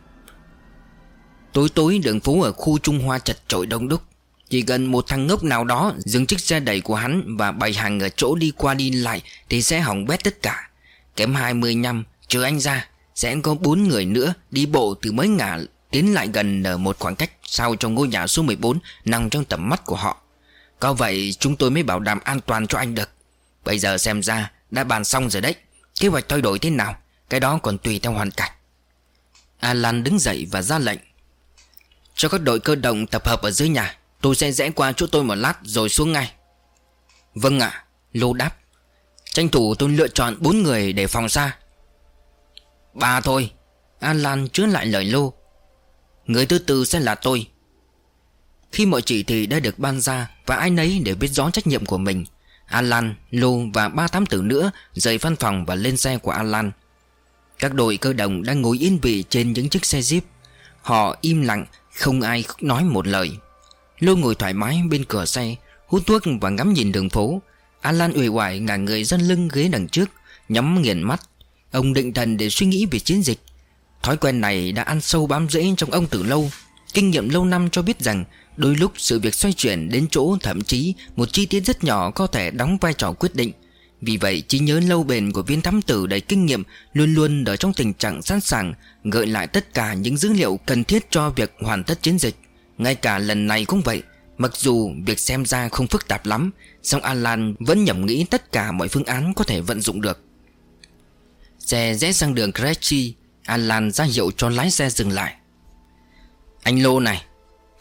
Tối tối đường phố ở khu Trung Hoa chật chội đông đúc. Chỉ cần một thằng ngốc nào đó Dừng chiếc xe đẩy của hắn Và bày hàng ở chỗ đi qua đi lại Thì sẽ hỏng bét tất cả. Kém 20 năm trừ anh ra, Sẽ có bốn người nữa đi bộ từ mấy ngả Tiến lại gần ở một khoảng cách Sao cho ngôi nhà số 14 Nằm trong tầm mắt của họ. Có vậy chúng tôi mới bảo đảm an toàn cho anh được. Bây giờ xem ra đã bàn xong rồi đấy. Kế hoạch thay đổi thế nào? Cái đó còn tùy theo hoàn cảnh. Alan đứng dậy và ra lệnh. Cho các đội cơ động tập hợp ở dưới nhà Tôi sẽ rẽ qua chỗ tôi một lát rồi xuống ngay. Vâng ạ Lô đáp. Tranh thủ tôi lựa chọn bốn người để phòng xa. Ba thôi Alan chứa lại lời Lô. Người thứ tư sẽ là tôi. Khi mọi chỉ thị đã được ban ra Và ai nấy đều biết rõ trách nhiệm của mình Alan, Lô và ba thám tử nữa Rời văn phòng và lên xe của Alan. Các đội cơ động đang ngồi yên vị trên những chiếc xe jeep. Họ im lặng, Không ai nói một lời. Lô ngồi thoải mái bên cửa xe, Hút thuốc và ngắm nhìn đường phố. Alan uể oải ngả người dân lưng ghế đằng trước, Nhắm nghiền mắt. Ông định thần để suy nghĩ về chiến dịch. Thói quen này đã ăn sâu bám rễ trong ông từ lâu. Kinh nghiệm lâu năm cho biết rằng, Đôi lúc sự việc xoay chuyển đến chỗ thậm chí Một chi tiết rất nhỏ có thể đóng vai trò quyết định. Vì vậy, trí nhớ lâu bền của viên thám tử đầy kinh nghiệm Luôn luôn ở trong tình trạng sẵn sàng Gợi lại tất cả những dữ liệu cần thiết cho việc hoàn tất chiến dịch. Ngay cả lần này cũng vậy, Mặc dù việc xem ra không phức tạp lắm, song Alan vẫn nhẩm nghĩ tất cả mọi phương án có thể vận dụng được. Xe rẽ sang đường Kretchi Alan ra hiệu cho lái xe dừng lại. Anh Lô này,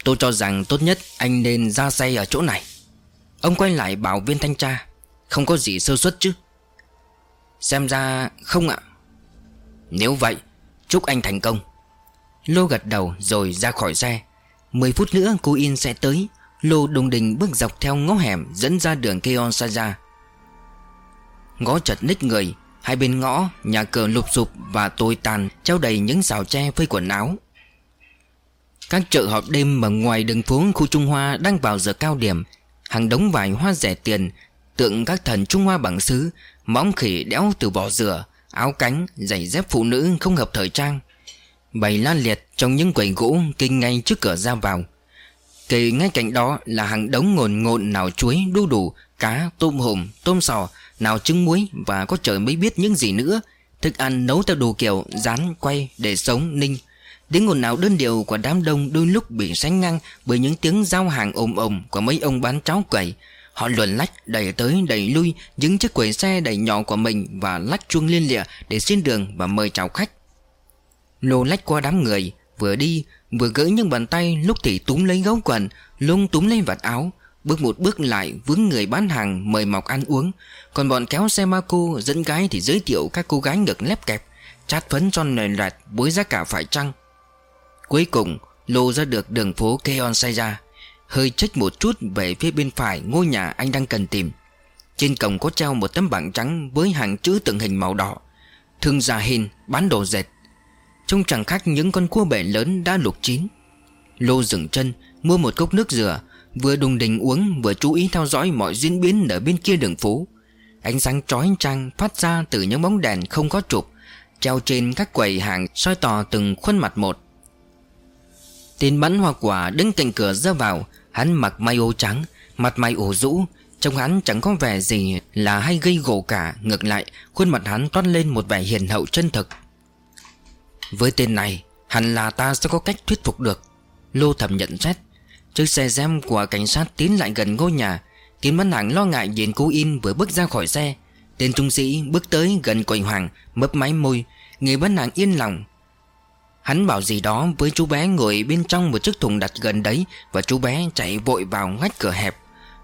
Tôi cho rằng tốt nhất anh nên ra xe ở chỗ này. Ông quay lại bảo viên thanh tra. Không có gì sơ suất chứ. Xem ra không ạ. Nếu vậy, Chúc anh thành công. Lô gật đầu rồi ra khỏi xe. 10 phút nữa, cô In sẽ tới. Lô đồng đình bước dọc theo ngõ hẻm Dẫn ra đường Keon Saja. Ngõ chật ních người, Hai bên ngõ, Nhà cửa lụp sụp và tồi tàn Treo đầy những rào tre phơi quần áo. Các chợ họp đêm ở ngoài đường phố khu Trung Hoa Đang vào giờ cao điểm, Hàng đống vải hoa rẻ tiền Tượng các thần Trung Hoa bằng sứ Móng khỉ đéo từ vỏ dừa Áo cánh, giày dép phụ nữ không hợp thời trang Bày lan liệt trong những quầy gỗ Kinh ngay trước cửa ra vào Kề ngay cạnh đó là hàng đống ngồn ngộn nào chuối, đu đủ, cá, tôm hùm, tôm sò, nào trứng muối và có trời mới biết những gì nữa. Thức ăn nấu theo đồ kiểu, rán, quay, để sống, ninh. Tiếng ngồn nào đơn điệu của đám đông đôi lúc bị sánh ngang bởi những tiếng giao hàng ồm ồm của mấy ông bán cháo quẩy. Họ luồn lách đẩy tới đẩy lui những chiếc quầy xe đẩy nhỏ của mình và lách chuông liên lịa để xin đường và mời chào khách. Lô lách qua đám người, vừa đi Vừa gỡ những bàn tay lúc thì túm lấy gấu quần lung túm lấy vạt áo Bước một bước lại vướng người bán hàng mời mọc ăn uống. Còn bọn kéo xe ma cô dẫn gái thì giới thiệu các cô gái ngực lép kẹp Chát phấn cho nền rạt bối giá cả phải chăng. Cuối cùng lô ra được đường phố Keon ra Hơi trách một chút về phía bên phải ngôi nhà anh đang cần tìm. Trên cổng có treo một tấm bảng trắng với hàng chữ tượng hình màu đỏ. Thương gia hình bán đồ dệt. Trông chẳng khác những con cua bể lớn đã luộc chín. Lô dừng chân, Mua một cốc nước dừa, Vừa đùng đình uống, vừa chú ý theo dõi mọi diễn biến ở bên kia đường phố. Ánh sáng chói chang phát ra từ những bóng đèn không có chụp, Treo trên các quầy hàng soi tỏ từng khuôn mặt một. Tên bắn hoa quả đứng cạnh cửa ra vào, Hắn mặc may ô trắng, Mặt mày ổ rũ. Trông hắn chẳng có vẻ gì là hay gây gỗ cả, Ngược lại, khuôn mặt hắn toát lên một vẻ hiền hậu chân thực. Với tên này, Hẳn là ta sẽ có cách thuyết phục được. Lô thẩm nhận xét. Chiếc xe gem của cảnh sát tiến lại gần ngôi nhà. Kiến bán hàng lo ngại nhìn cô In vừa bước ra khỏi xe. Tên trung sĩ bước tới gần quầy hoàng Mấp máy môi. Người bán hàng yên lòng. Hắn bảo gì đó với chú bé ngồi bên trong một chiếc thùng đặt gần đấy Và chú bé chạy vội vào ngách cửa hẹp.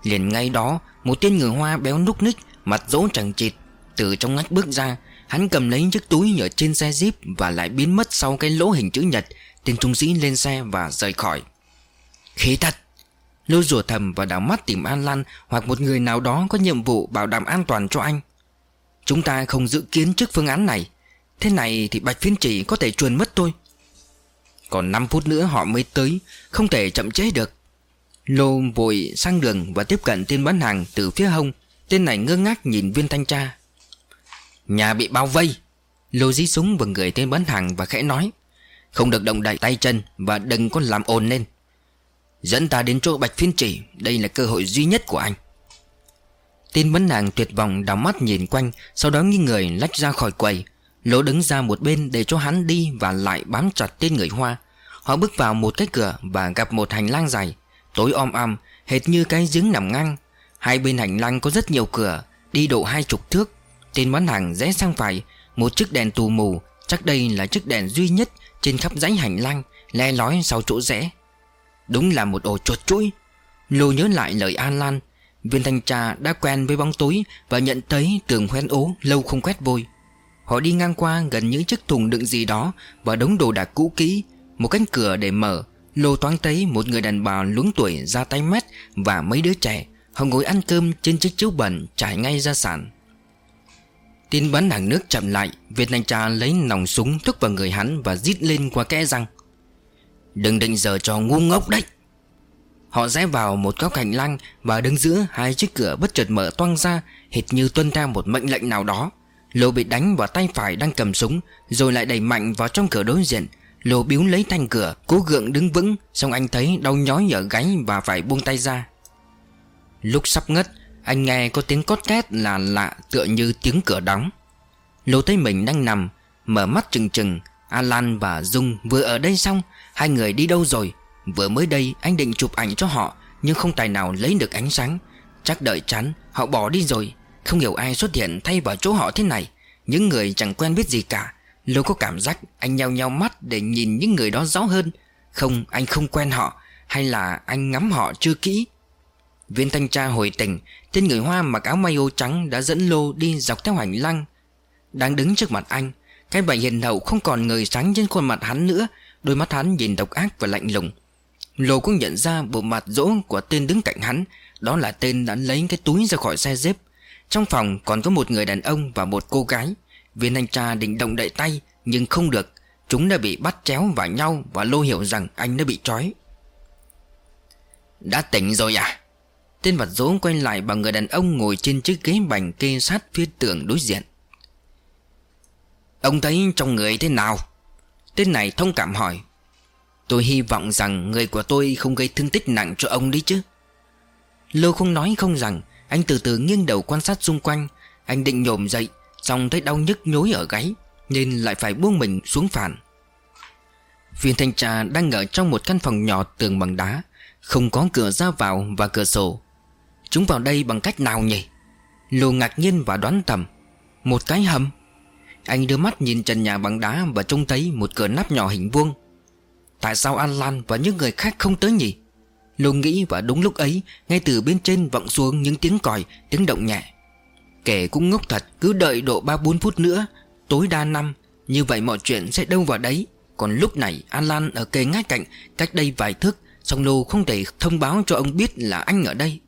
Liền ngay đó, Một tên người hoa béo núc ních, Mặt dỗ chẳng chịt. Từ trong ngách bước ra, Hắn cầm lấy chiếc túi ở trên xe jeep Và lại biến mất sau cái lỗ hình chữ nhật. Tên trung sĩ lên xe và rời khỏi. Khí thật Lô rùa thầm và đảo mắt tìm An Lan Hoặc một người nào đó có nhiệm vụ bảo đảm an toàn cho anh. Chúng ta không dự kiến trước phương án này. Thế này thì Bạch Phiên Chỉ có thể chuồn mất tôi. Còn 5 phút nữa họ mới tới, Không thể chậm chế được. Lô vội sang đường và tiếp cận tên bán hàng từ phía hông. Tên này ngơ ngác nhìn viên thanh tra. Nhà bị bao vây. Lô dí súng vào người tên bán hàng và khẽ nói, Không được động đậy tay chân Và đừng có làm ồn lên. Dẫn ta đến chỗ Bạch Phiên Chỉ, Đây là cơ hội duy nhất của anh. Tên bán hàng tuyệt vọng đảo mắt nhìn quanh, Sau đó nghi người lách ra khỏi quầy. Lỗ đứng ra một bên để cho hắn đi Và lại bám chặt tên người Hoa. Họ bước vào một cái cửa Và gặp một hành lang dài, Tối om om, Hệt như cái giếng nằm ngang. Hai bên hành lang có rất nhiều cửa, Đi độ hai chục thước. Tên bán hàng rẽ sang phải, Một chiếc đèn tù mù, Chắc đây là chiếc đèn duy nhất Trên khắp dãy hành lang, Le lói sau chỗ rẽ. Đúng là một ổ chuột chuỗi. Lô nhớ lại lời An Lan, Viên thanh tra đã quen với bóng tối Và nhận thấy tường hoen ố lâu không quét vôi. Họ đi ngang qua gần những chiếc thùng đựng gì đó Và đống đồ đạc cũ kỹ. Một cánh cửa để mở, Lô thoáng thấy một người đàn bà luống tuổi ra tay mét Và mấy đứa trẻ. Họ ngồi ăn cơm trên chiếc chiếu bẩn trải ngay ra sàn. Tin bắn hàng nước chậm lại, Việt Nam cha lấy nòng súng thúc vào người hắn Và rít lên qua kẽ răng. Đừng định giờ cho ngu ngốc đấy. Họ rẽ vào một góc hành lang Và đứng giữa hai chiếc cửa bất chợt mở toang ra, Hệt như tuân theo một mệnh lệnh nào đó. Lô bị đánh vào tay phải đang cầm súng, Rồi lại đẩy mạnh vào trong cửa đối diện. Lô biếu lấy thanh cửa, Cố gượng đứng vững, Xong anh thấy đau nhói ở gáy Và phải buông tay ra. Lúc sắp ngất, Anh nghe có tiếng cót két là lạ Tựa như tiếng cửa đóng. Lô thấy mình đang nằm, Mở mắt trừng trừng, Alan và Dung vừa ở đây xong, Hai người đi đâu rồi? Vừa mới đây, anh định chụp ảnh cho họ, Nhưng không tài nào lấy được ánh sáng. Chắc đợi chán, Họ bỏ đi rồi. Không hiểu ai xuất hiện thay vào chỗ họ thế này. Những người chẳng quen biết gì cả. Lô có cảm giác anh nheo nheo mắt Để nhìn những người đó rõ hơn. Không, anh không quen họ, Hay là anh ngắm họ chưa kỹ? Viên thanh tra hồi tỉnh, Tên người Hoa mặc áo may ô trắng Đã dẫn Lô đi dọc theo hành lang. Đang đứng trước mặt anh, Cái vẻ hiền hậu không còn người sáng trên khuôn mặt hắn nữa. Đôi mắt hắn nhìn độc ác và lạnh lùng. Lô cũng nhận ra bộ mặt dỗ của tên đứng cạnh hắn. Đó là tên đã lấy cái túi ra khỏi xe dép. Trong phòng còn có một người đàn ông và một cô gái. Viên anh cha định động đậy tay, Nhưng không được. Chúng đã bị bắt chéo vào nhau Và Lô hiểu rằng anh đã bị trói. Đã tỉnh rồi à? Tên mặt dỗ quay lại bằng người đàn ông ngồi trên chiếc ghế bành kê sát phía tường đối diện. Ông thấy trong người thế nào? Tên này thông cảm hỏi. Tôi hy vọng rằng người của tôi không gây thương tích nặng cho ông đấy chứ. Lô không nói không rằng anh từ từ nghiêng đầu quan sát xung quanh. Anh định nhổm dậy, Xong thấy đau nhức nhối ở gáy, Nên lại phải buông mình xuống phản. Viên thanh tra đang ở trong một căn phòng nhỏ tường bằng đá, Không có cửa ra vào và cửa sổ. Chúng vào đây bằng cách nào nhỉ? Lô ngạc nhiên và đoán tầm. Một cái hầm. Anh đưa mắt nhìn trần nhà bằng đá Và trông thấy một cửa nắp nhỏ hình vuông. Tại sao An Lan và những người khác không tới nhỉ? Lô nghĩ và đúng lúc ấy, Ngay từ bên trên vọng xuống những tiếng còi, Tiếng động nhẹ. Kẻ cũng ngốc thật, Cứ đợi độ 3-4 phút nữa, Tối đa năm, Như vậy mọi chuyện sẽ đâu vào đấy. Còn lúc này An Lan ở kề ngay cạnh, Cách đây vài thước Song Lô không thể thông báo cho ông biết là anh ở đây.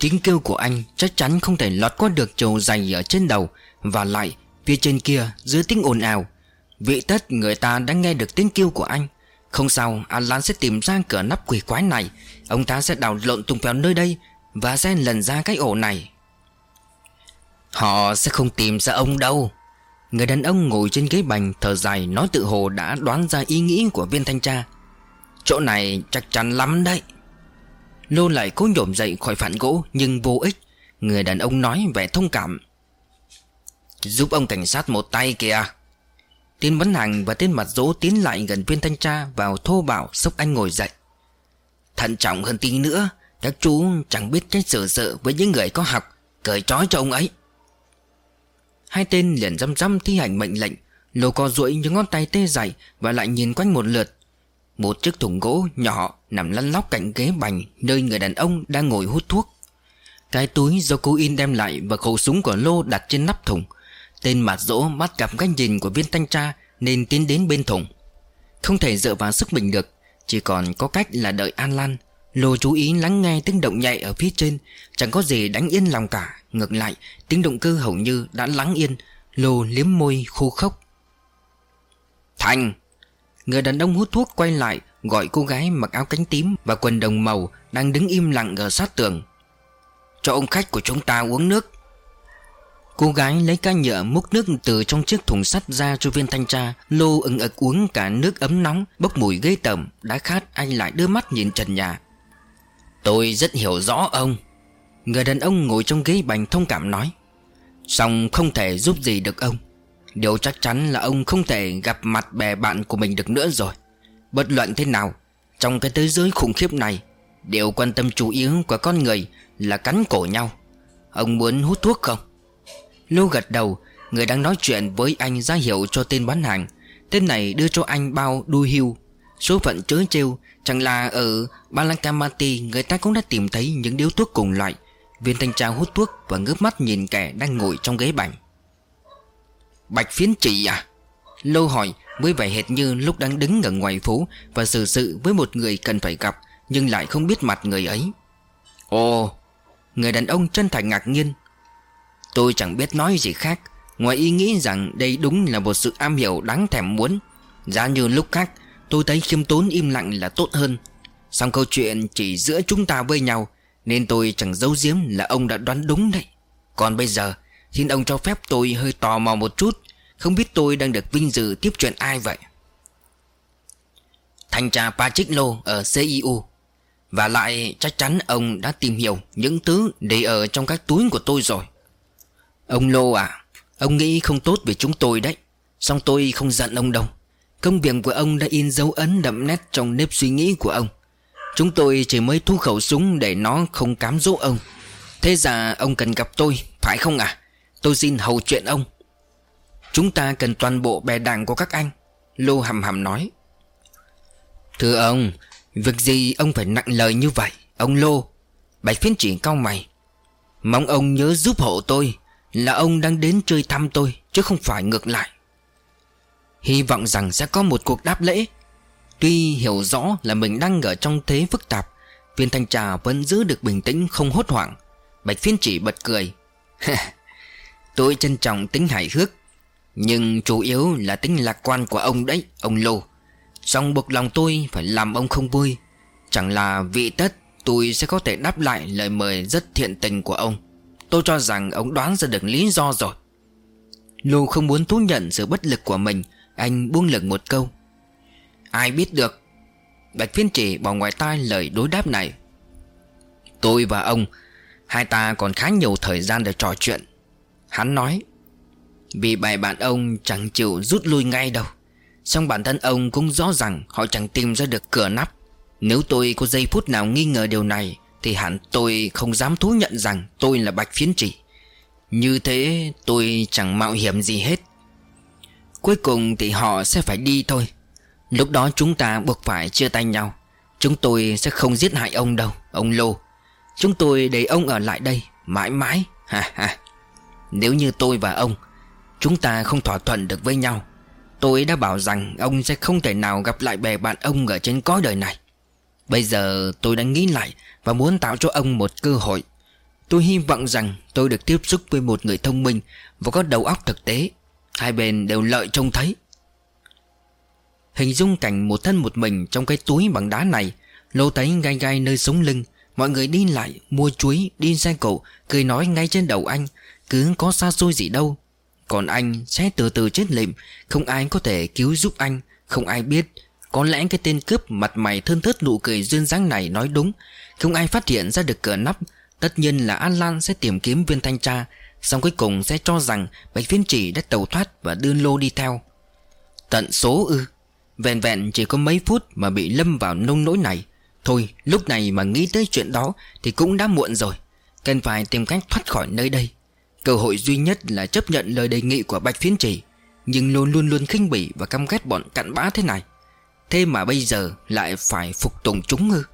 Tiếng kêu của anh chắc chắn không thể lọt qua được trầu dày ở trên đầu, Và lại, phía trên kia, dưới tiếng ồn ào. Vị tất người ta đã nghe được tiếng kêu của anh. Không sao Alan sẽ tìm ra cửa nắp quỷ quái này. Ông ta sẽ đào lộn tung phèo nơi đây Và sẽ lần ra cái ổ này. Họ sẽ không tìm ra ông đâu. Người đàn ông ngồi trên ghế bành thở dài nói tự hồ đã đoán ra ý nghĩ của viên thanh tra. Chỗ này chắc chắn lắm đấy. Lô lại cố nhổm dậy khỏi phản gỗ, nhưng vô ích. Người đàn ông nói vẻ thông cảm. Giúp ông cảnh sát một tay kìa. Tên vấn hàng và tên mặt dỗ tiến lại gần viên thanh tra Vào thô bảo sốc anh ngồi dậy. Thận trọng hơn tí nữa, Các chú chẳng biết cách xử sự với những người có học, Cởi trói cho ông ấy. Hai tên liền răm răm thi hành mệnh lệnh, Lô co duỗi những ngón tay tê dại Và lại nhìn quanh một lượt. Một chiếc thùng gỗ nhỏ Nằm lăn lóc cạnh ghế bành Nơi người đàn ông đang ngồi hút thuốc. Cái túi do cô in đem lại Và khẩu súng của Lô đặt trên nắp thùng. Tên mặt dỗ mắt gặp cái nhìn của viên thanh tra Nên tiến đến bên thùng. Không thể dựa vào sức mình được, Chỉ còn có cách là đợi An Lan. Lô chú ý lắng nghe tiếng động nhạy ở phía trên, Chẳng có gì đánh yên lòng cả. Ngược lại, tiếng động cơ hầu như đã lắng yên. Lô liếm môi khô khốc. Thành! Người đàn ông hút thuốc quay lại, Gọi cô gái mặc áo cánh tím Và quần đồng màu Đang đứng im lặng ở sát tường. Cho ông khách của chúng ta uống nước. Cô gái lấy ca nhựa múc nước từ trong chiếc thùng sắt ra cho viên thanh tra. Lô ưng ực uống cả nước ấm nóng, Bốc mùi ghê tởm. Đã khát, anh lại đưa mắt nhìn trần nhà. Tôi rất hiểu rõ ông. Người đàn ông ngồi trong ghế bành thông cảm nói Xong không thể giúp gì được ông. Điều chắc chắn là ông không thể gặp mặt bè bạn của mình được nữa rồi. Bất luận thế nào, Trong cái thế giới khủng khiếp này, Điều quan tâm chủ yếu của con người là cắn cổ nhau. Ông muốn hút thuốc không? Lưu gật đầu, Người đang nói chuyện với anh ra hiệu cho tên bán hàng. Tên này đưa cho anh bao đuôi hưu. Số phận chớ trêu, Chẳng là ở Balakamati Người ta cũng đã tìm thấy những điếu thuốc cùng loại. Viên thanh tra hút thuốc Và ngước mắt nhìn kẻ đang ngồi trong ghế bành Bạch phiến trị à? Lô hỏi với vẻ hệt như lúc đang đứng ở ngoài phố Và xử sự với một người cần phải gặp, Nhưng lại không biết mặt người ấy. Ồ, Người đàn ông chân thành ngạc nhiên. Tôi chẳng biết nói gì khác. Ngoài ý nghĩ rằng đây đúng là một sự am hiểu đáng thèm muốn, Giá như lúc khác, Tôi thấy khiêm tốn im lặng là tốt hơn. Xong câu chuyện chỉ giữa chúng ta với nhau, Nên tôi chẳng giấu giếm là ông đã đoán đúng đấy. Còn bây giờ, Xin ông cho phép tôi hơi tò mò một chút, Không biết tôi đang được vinh dự tiếp chuyện ai vậy? Thanh tra Patrick Lô ở CIU Và lại chắc chắn ông đã tìm hiểu những thứ để ở trong các túi của tôi rồi. Ông Lô à Ông nghĩ không tốt về chúng tôi đấy. Xong tôi không giận ông đâu. Công việc của ông đã in dấu ấn đậm nét trong nếp suy nghĩ của ông. Chúng tôi chỉ mới thu khẩu súng để nó không cám dỗ ông. Thế ra ông cần gặp tôi, phải không à? Tôi xin hầu chuyện ông. Chúng ta cần toàn bộ bè đảng của các anh Lô hầm hầm nói. Thưa ông Việc gì ông phải nặng lời như vậy Ông Lô? Bạch phiến chỉ cao mày. Mong ông nhớ giúp hộ tôi. Là ông đang đến chơi thăm tôi, Chứ không phải ngược lại. Hy vọng rằng sẽ có một cuộc đáp lễ. Tuy hiểu rõ là mình đang ở trong thế phức tạp, Viên thanh trà vẫn giữ được bình tĩnh không hốt hoảng. Bạch phiên chỉ bật cười. Tôi trân trọng tính hài hước, Nhưng chủ yếu là tính lạc quan của ông đấy, Ông Lô. Xong buộc lòng tôi phải làm ông không vui. Chẳng là vị tất, Tôi sẽ có thể đáp lại lời mời rất thiện tình của ông. Tôi cho rằng ông đoán ra được lý do rồi. Lù không muốn thú nhận sự bất lực của mình. Anh buông lửng một câu. Ai biết được? Bạch phiên chỉ bỏ ngoài tai lời đối đáp này. Tôi và ông, Hai ta còn khá nhiều thời gian để trò chuyện. Hắn nói, Vì bài bạn ông chẳng chịu rút lui ngay đâu. Xong bản thân ông cũng rõ ràng Họ chẳng tìm ra được cửa nắp. Nếu tôi có giây phút nào nghi ngờ điều này thì hẳn tôi không dám thú nhận rằng Tôi là bạch phiến chỉ. Như thế tôi chẳng mạo hiểm gì hết. Cuối cùng thì họ sẽ phải đi thôi. Lúc đó chúng ta buộc phải chia tay nhau. Chúng tôi sẽ không giết hại ông đâu, Ông Lô. Chúng tôi để ông ở lại đây, Mãi mãi. Ha ha. Nếu như tôi và ông, Chúng ta không thỏa thuận được với nhau, Tôi đã bảo rằng ông sẽ không thể nào gặp lại bè bạn ông ở trên cõi đời này. Bây giờ tôi đang nghĩ lại Và muốn tạo cho ông một cơ hội. Tôi hy vọng rằng tôi được tiếp xúc với một người thông minh Và có đầu óc thực tế. Hai bên đều lợi trông thấy. Hình dung cảnh một thân một mình trong cái túi bằng đá này, Lô thấy gai gai nơi sống lưng, Mọi người đi lại, Mua chuối, Đi xe cộ, Cười nói ngay trên đầu anh, Cứ có xa xôi gì đâu. Còn anh sẽ từ từ chết lịm, Không ai có thể cứu giúp anh, Không ai biết có lẽ cái tên cướp mặt mày thơn thớt nụ cười duyên dáng này nói đúng. Không ai phát hiện ra được cửa nắp. Tất nhiên là An Lan sẽ tìm kiếm viên thanh tra, Xong cuối cùng sẽ cho rằng Bạch Viên chỉ đã tàu thoát và đưa lô đi theo. Tận số ư? Vẹn vẹn chỉ có mấy phút mà bị lâm vào nông nỗi này. Thôi, lúc này mà nghĩ tới chuyện đó Thì cũng đã muộn rồi. Cần phải tìm cách thoát khỏi nơi đây. Cơ hội duy nhất là chấp nhận lời đề nghị của Bạch Phiến Chỉ. Nhưng luôn luôn luôn khinh bỉ và căm ghét bọn cặn bã thế này. Thế mà bây giờ lại phải phục tùng chúng ư?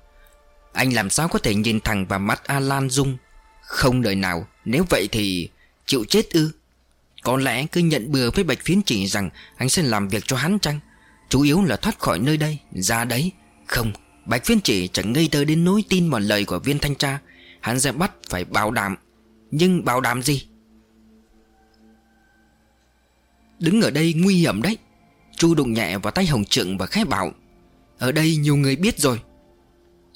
Anh làm sao có thể nhìn thẳng vào mắt Alan Dung? Không đời nào, Nếu vậy thì chịu chết ư? Có lẽ cứ nhận bừa với Bạch Phiến Chỉ rằng Anh sẽ làm việc cho hắn chăng? Chủ yếu là thoát khỏi nơi đây, Ra đấy. Không, Bạch phiến chỉ chẳng ngây thơ đến nỗi tin vào lời của viên thanh tra. Hắn sẽ bắt phải bảo đảm. Nhưng bảo đảm gì? Đứng ở đây nguy hiểm đấy. Chu đụng nhẹ vào tay Hồng Trượng và khẽ bảo, Ở đây nhiều người biết rồi.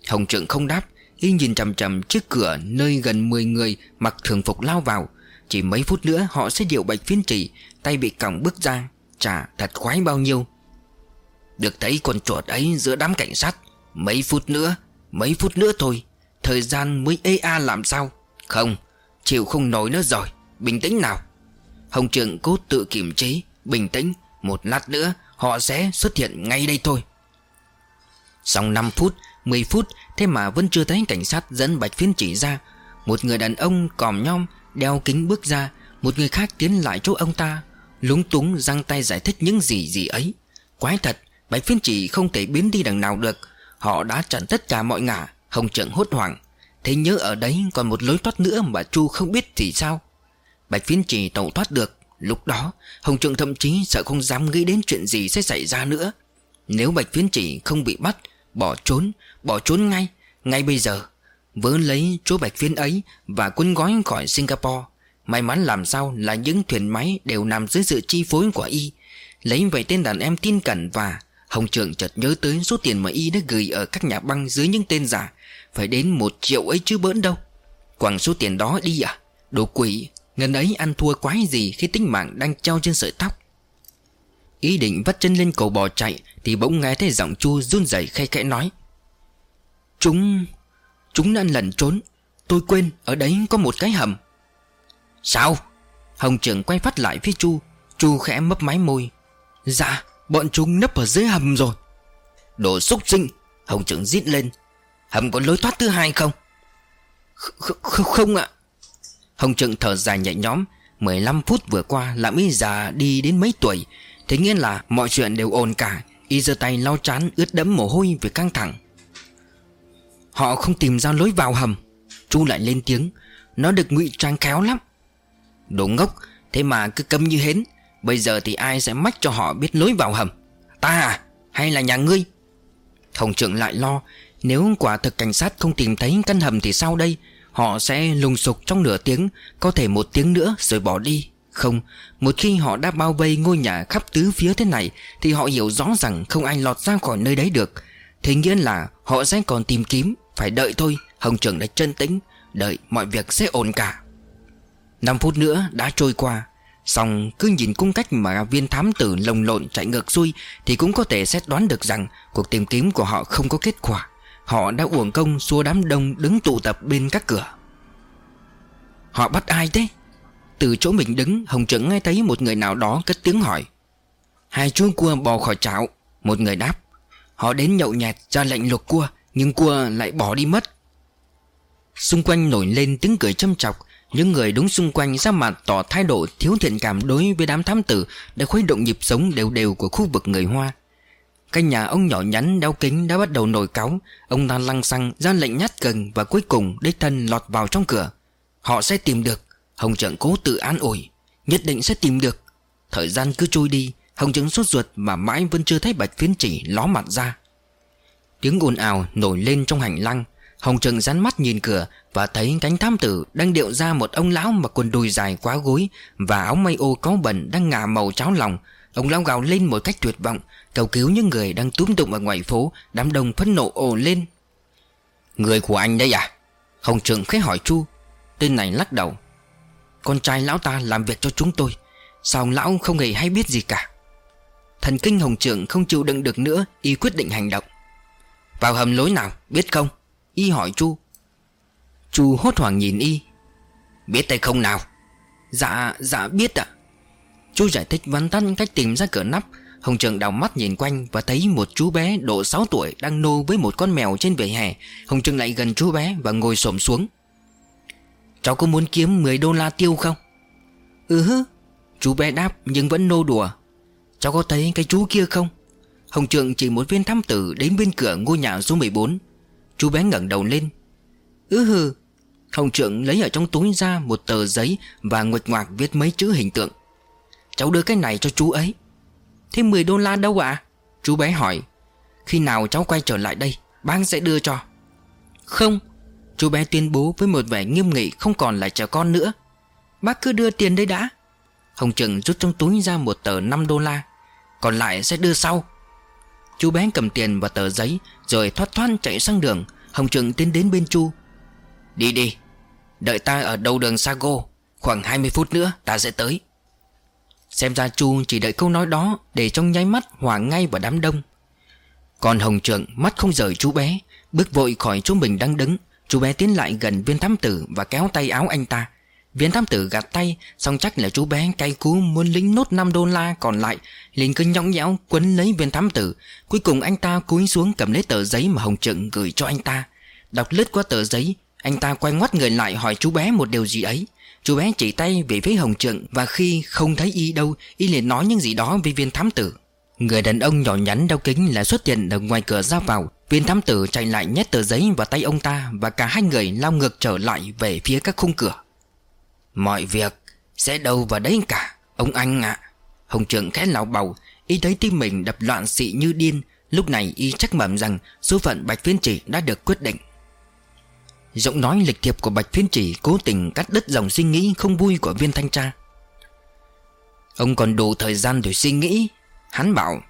Hồng Trượng không đáp, Y nhìn chầm chầm trước cửa nơi gần 10 người mặc thường phục lao vào. Chỉ mấy phút nữa họ sẽ điệu bạch phiên trì, Tay bị còng bước ra, Chả thật khoái bao nhiêu. Được thấy con chuột ấy giữa đám cảnh sát, Mấy phút nữa, Mấy phút nữa thôi, Thời gian mới ê a làm sao? Không, Chịu không nổi nữa rồi, Bình tĩnh nào. Hồng trưởng cố tự kiềm chế, Bình tĩnh một lát nữa, Họ sẽ xuất hiện ngay đây thôi. Sau 5 phút 10 phút, Thế mà vẫn chưa thấy cảnh sát dẫn bạch phiến chỉ ra. Một người đàn ông còm nhom Đeo kính bước ra, Một người khác tiến lại chỗ ông ta, Lúng túng giang tay giải thích những gì gì ấy. Quái thật, Bạch phiến chỉ không thể biến đi đằng nào được. Họ đã chặn tất cả mọi ngả, Hồng trưởng hốt hoảng. Thế nhớ ở đấy còn một lối thoát nữa mà Chu không biết thì sao? Bạch phiến chỉ tẩu thoát được. Lúc đó, Hồng trưởng thậm chí sợ không dám nghĩ đến chuyện gì sẽ xảy ra nữa. Nếu Bạch phiến chỉ không bị bắt, Bỏ trốn Bỏ trốn ngay Ngay bây giờ, Vớ lấy chú bạch phiến ấy Và cuốn gói khỏi Singapore, May mắn làm sao là những thuyền máy Đều nằm dưới sự chi phối của Y. Lấy vậy tên đàn em tin cẩn và Hồng trưởng chợt nhớ tới số tiền mà Y đã gửi Ở các nhà băng dưới những tên giả. Phải đến một triệu ấy chứ bỡn đâu. Quảng số tiền đó đi à? Đồ quỷ. Ngân ấy ăn thua quái gì Khi tính mạng đang treo trên sợi tóc? Ý định vắt chân lên cầu bò chạy Thì bỗng nghe thấy giọng chu run rẩy khe khẽ nói. Chúng Chúng đã lẩn trốn. Tôi quên ở đấy có một cái hầm. Sao? Hồng trưởng quay phát lại phía chu. Chu khẽ mấp máy môi. Dạ bọn chúng nấp ở dưới hầm rồi. Đồ xúc sinh Hồng trưởng rít lên. Hầm có lối thoát thứ hai không? Không, không ạ. Hồng trưởng thở dài nhẹ nhõm. 15 phút vừa qua làm y già đi đến mấy tuổi? Thế nghĩa là mọi chuyện đều ổn cả. Y giơ tay lau chán, ướt đẫm mồ hôi vì căng thẳng. Họ không tìm ra lối vào hầm. Chu lại lên tiếng. Nó được ngụy trang khéo lắm. Đồ ngốc, Thế mà cứ câm như hến. Bây giờ thì ai sẽ mách cho họ biết lối vào hầm? Ta à Hay là nhà ngươi? Hồng trưởng lại lo. Nếu quả thực cảnh sát không tìm thấy căn hầm thì sao đây? Họ sẽ lùng sục trong nửa tiếng, Có thể một tiếng nữa rồi bỏ đi. Không, Một khi họ đã bao vây ngôi nhà khắp tứ phía thế này, Thì họ hiểu rõ rằng không ai lọt ra khỏi nơi đấy được. Thế nghĩa là họ sẽ còn tìm kiếm, Phải đợi thôi, Hồng trưởng đã chân tĩnh, Đợi mọi việc sẽ ổn cả. 5 phút nữa đã trôi qua Xong cứ nhìn cung cách mà viên thám tử lồng lộn chạy ngược xuôi, Thì cũng có thể xét đoán được rằng Cuộc tìm kiếm của họ không có kết quả. Họ đã uổng công xua đám đông đứng tụ tập bên các cửa. Họ bắt ai thế? Từ chỗ mình đứng, Hồng trưởng nghe thấy một người nào đó cất tiếng hỏi. Hai chú cua bò khỏi chảo. Một người đáp. Họ đến nhậu nhẹt ra lệnh lục cua, Nhưng cua lại bỏ đi mất. Xung quanh nổi lên tiếng cười châm chọc. Những người đứng xung quanh ra mặt tỏ thái độ thiếu thiện cảm đối với đám thám tử Để khuấy động nhịp sống đều đều của khu vực người Hoa. Căn nhà ông nhỏ nhắn đeo kính đã bắt đầu nổi cáu. Ông ta lăng xăng, ra lệnh nhát gần Và cuối cùng đích thân lọt vào trong cửa. Họ sẽ tìm được. Hồng trưởng cố tự an ủi. Nhất định sẽ tìm được. Thời gian cứ trôi đi, Hồng trưởng sốt ruột mà mãi vẫn chưa thấy bạch phiến chỉ ló mặt ra. Tiếng ồn ào nổi lên trong hành lang. Hồng Trừng rắn mắt nhìn cửa Và thấy cánh thám tử đang điệu ra một ông lão mặc quần đùi dài quá gối Và áo mây ô có bẩn đang ngả màu cháo lòng. Ông lao gào lên một cách tuyệt vọng, Cầu cứu những người đang túm tụng ở ngoài phố, Đám đông phẫn nộ ồ lên. Người của anh đây à? Hồng trưởng khẽ hỏi Chu. Tên này lắc đầu. Con trai lão ta làm việc cho chúng tôi. Sao ông lão không hề hay biết gì cả? Thần kinh hồng trưởng không chịu đựng được nữa, Y quyết định hành động. Vào hầm lối nào, biết không? Y hỏi Chu. Chu hốt hoảng nhìn Y. Biết tay không nào? Dạ dạ biết ạ chú giải thích văn tăn cách tìm ra cửa nắp. Hồng trưởng đào mắt nhìn quanh Và thấy một chú bé độ 6 tuổi Đang nô với một con mèo trên vỉa hè. Hồng trưởng lại gần chú bé và ngồi xổm xuống. Cháu có muốn kiếm 10 đô la tiêu không? Ừ hứ. Chú bé đáp nhưng vẫn nô đùa. Cháu có thấy cái chú kia không? Hồng Trường chỉ một viên thám tử Đến bên cửa ngôi nhà số 14 Chú bé ngẩng đầu lên. Ừ hừ. Hồng Trường lấy ở trong túi ra một tờ giấy Và nguệt ngoạc viết mấy chữ hình tượng. Cháu đưa cái này cho chú ấy. Thế 10 đô la đâu ạ? Chú bé hỏi. Khi nào cháu quay trở lại đây, Bác sẽ đưa cho. Không, Chú bé tuyên bố với một vẻ nghiêm nghị Không còn là trẻ con nữa. Bác cứ đưa tiền đây đã. Hồng Trừng rút trong túi ra một tờ 5 đô la, Còn lại sẽ đưa sau. Chú bé cầm tiền và tờ giấy, Rồi thoát thoát chạy sang đường. Hồng Trừng tiến đến bên Chu Đi đi, Đợi ta ở đầu đường Sago, Khoảng 20 phút nữa ta sẽ tới. Xem ra Chu chỉ đợi câu nói đó Để trong nháy mắt hòa ngay vào đám đông. Còn Hồng Trượng mắt không rời chú bé, Bước vội khỏi chỗ mình đang đứng. Chú bé tiến lại gần viên thám tử Và kéo tay áo anh ta. Viên thám tử gạt tay Xong chắc là chú bé cay cú muốn lĩnh nốt 5 đô la còn lại, liền cứ nhõng nhẽo quấn lấy viên thám tử. Cuối cùng anh ta cúi xuống cầm lấy tờ giấy mà Hồng Trượng gửi cho anh ta. Đọc lướt qua tờ giấy, Anh ta quay ngoắt người lại hỏi chú bé một điều gì ấy. Chú bé chỉ tay về phía Hồng Trượng Và khi không thấy y đâu, Y liền nói những gì đó với viên thám tử. Người đàn ông nhỏ nhắn đeo kính lại xuất hiện ở ngoài cửa ra vào. Viên thám tử chạy lại nhét tờ giấy vào tay ông ta Và cả hai người lao ngược trở lại về phía các khung cửa. Mọi việc sẽ đâu vào đấy cả, Ông anh ạ. Hồng trưởng khẽ lão bầu Y thấy tim mình đập loạn xị như điên. Lúc này y chắc mẩm rằng Số phận Bạch Phiên Chỉ đã được quyết định. Giọng nói lịch thiệp của Bạch Phiên Chỉ Cố tình cắt đứt dòng suy nghĩ không vui của viên thanh tra. Ông còn đủ thời gian để suy nghĩ. Hắn bảo,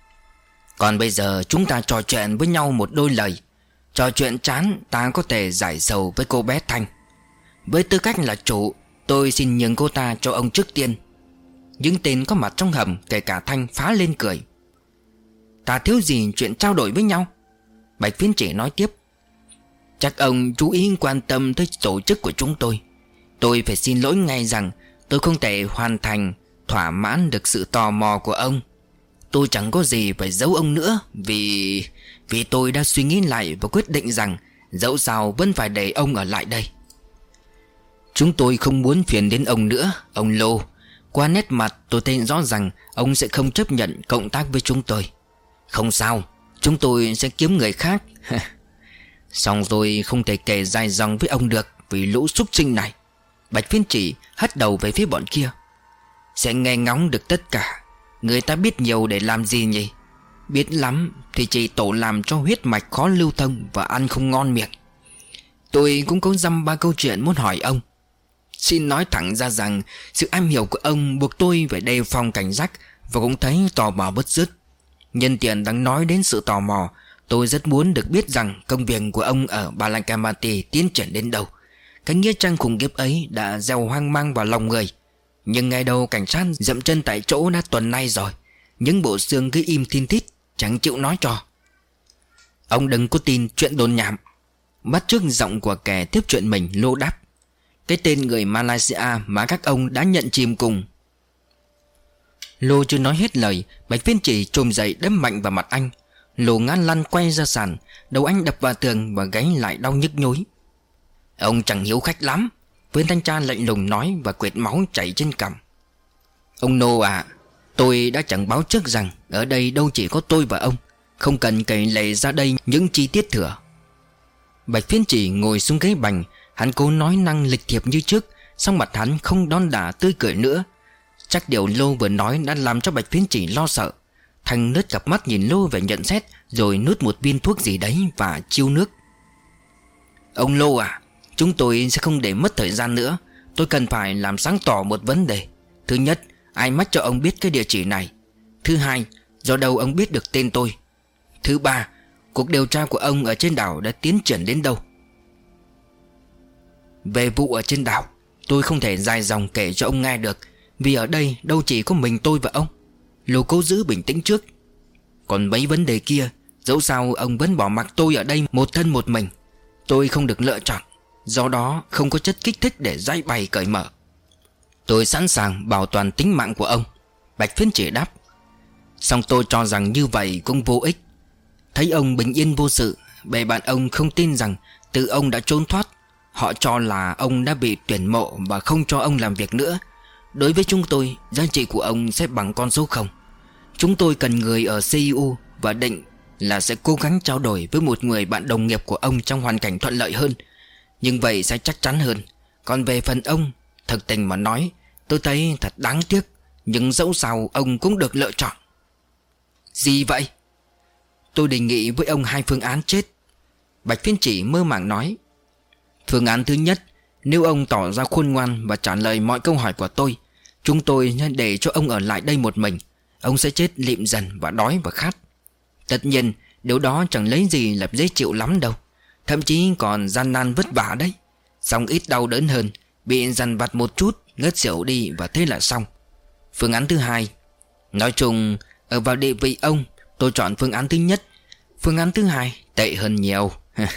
Còn bây giờ chúng ta trò chuyện với nhau một đôi lời. Trò chuyện chán, ta có thể giải sầu với cô bé Thanh. Với tư cách là chủ, Tôi xin nhường cô ta cho ông trước tiên. Những tên có mặt trong hầm, Kể cả Thanh phá lên cười. Ta thiếu gì chuyện trao đổi với nhau? Bạch phiên chỉ nói tiếp Chắc ông chú ý quan tâm tới tổ chức của chúng tôi. Tôi phải xin lỗi ngay rằng Tôi không thể hoàn thành Thỏa mãn được sự tò mò của ông. Tôi chẳng có gì phải giấu ông nữa Vì... Vì tôi đã suy nghĩ lại và quyết định rằng Dẫu sao vẫn phải để ông ở lại đây. Chúng tôi không muốn phiền đến ông nữa, Ông Lô. Qua nét mặt tôi thấy rõ rằng Ông sẽ không chấp nhận cộng tác với chúng tôi. Không sao, Chúng tôi sẽ kiếm người khác. Xong rồi không thể kể dài dòng với ông được Vì lũ súc sinh này. Bạch phiên chỉ hất đầu về phía bọn kia. Sẽ nghe ngóng được tất cả. Người ta biết nhiều để làm gì nhỉ? Biết lắm Thì chỉ tổ làm cho huyết mạch khó lưu thông Và ăn không ngon miệng. Tôi cũng có dăm ba câu chuyện muốn hỏi ông. Xin nói thẳng ra rằng Sự am hiểu của ông buộc tôi phải đề phòng cảnh giác Và cũng thấy tò mò bất dứt Nhân tiện đang nói đến sự tò mò Tôi rất muốn được biết rằng công việc của ông ở Balancamati tiến triển đến đâu. Cái nghĩa trang khủng khiếp ấy đã gieo hoang mang vào lòng người. Nhưng ngay đầu cảnh sát dậm chân tại chỗ đã tuần nay rồi, Những bộ xương cứ im thiên thít, Chẳng chịu nói cho. Ông đừng có tin chuyện đồn nhảm. Bắt trước giọng của kẻ tiếp chuyện mình lô đáp. Cái tên người Malaysia mà các ông đã nhận chìm cùng. Lô chưa nói hết lời, Bạch viên chỉ trồm dậy đấm mạnh vào mặt anh lù ngã lăn quay ra sàn, Đầu anh đập vào tường và gáy lại đau nhức nhối. Ông chẳng hiếu khách lắm Viên thanh tra lạnh lùng nói Và quệt máu chảy trên cằm. Ông Nô à Tôi đã chẳng báo trước rằng Ở đây đâu chỉ có tôi và ông, Không cần cày lệ ra đây những chi tiết thừa. Bạch phiên chỉ ngồi xuống ghế bành, Hắn cố nói năng lịch thiệp như trước Xong mặt hắn không đón đả tươi cười nữa. Chắc điều Lô vừa nói đã làm cho Bạch phiên chỉ lo sợ. Thành lướt cặp mắt nhìn Lô về nhận xét, Rồi nuốt một viên thuốc gì đấy và chiêu nước. Ông Lô à Chúng tôi sẽ không để mất thời gian nữa. Tôi cần phải làm sáng tỏ một vấn đề. Thứ nhất, Ai mách cho ông biết cái địa chỉ này? Thứ hai, Do đâu ông biết được tên tôi? Thứ ba, Cuộc điều tra của ông ở trên đảo đã tiến triển đến đâu? Về vụ ở trên đảo, Tôi không thể dài dòng kể cho ông nghe được, Vì ở đây đâu chỉ có mình tôi và ông. Lục cố giữ bình tĩnh trước. Còn mấy vấn đề kia, Dẫu sao ông vẫn bỏ mặc tôi ở đây một thân một mình. Tôi không được lựa chọn, Do đó không có chất kích thích để dây bày cởi mở. Tôi sẵn sàng bảo toàn tính mạng của ông, Bạch phiến chỉ đáp. Xong tôi cho rằng như vậy cũng vô ích. Thấy ông bình yên vô sự, Bề bạn ông không tin rằng Tự ông đã trốn thoát. Họ cho là ông đã bị tuyển mộ Và không cho ông làm việc nữa. Đối với chúng tôi, Giá trị của ông sẽ bằng con số không. Chúng tôi cần người ở CEU Và định là sẽ cố gắng trao đổi Với một người bạn đồng nghiệp của ông Trong hoàn cảnh thuận lợi hơn. Nhưng vậy sẽ chắc chắn hơn. Còn về phần ông Thực tình mà nói, Tôi thấy thật đáng tiếc, Nhưng dẫu sao ông cũng được lựa chọn. Gì vậy? Tôi đề nghị với ông hai phương án chết. Bạch phiên chỉ mơ màng nói, Phương án thứ nhất, Nếu ông tỏ ra khôn ngoan Và trả lời mọi câu hỏi của tôi, Chúng tôi để cho ông ở lại đây một mình. Ông sẽ chết lịm dần và đói và khát. Tất nhiên, Điều đó chẳng lấy gì là dễ chịu lắm đâu. Thậm chí còn gian nan vất vả đấy. Xong ít đau đớn hơn, Bị dằn vặt một chút, Ngất xỉu đi và thế là xong. Phương án thứ hai. Nói chung, Ở vào địa vị ông, Tôi chọn phương án thứ nhất. Phương án thứ hai Tệ hơn nhiều.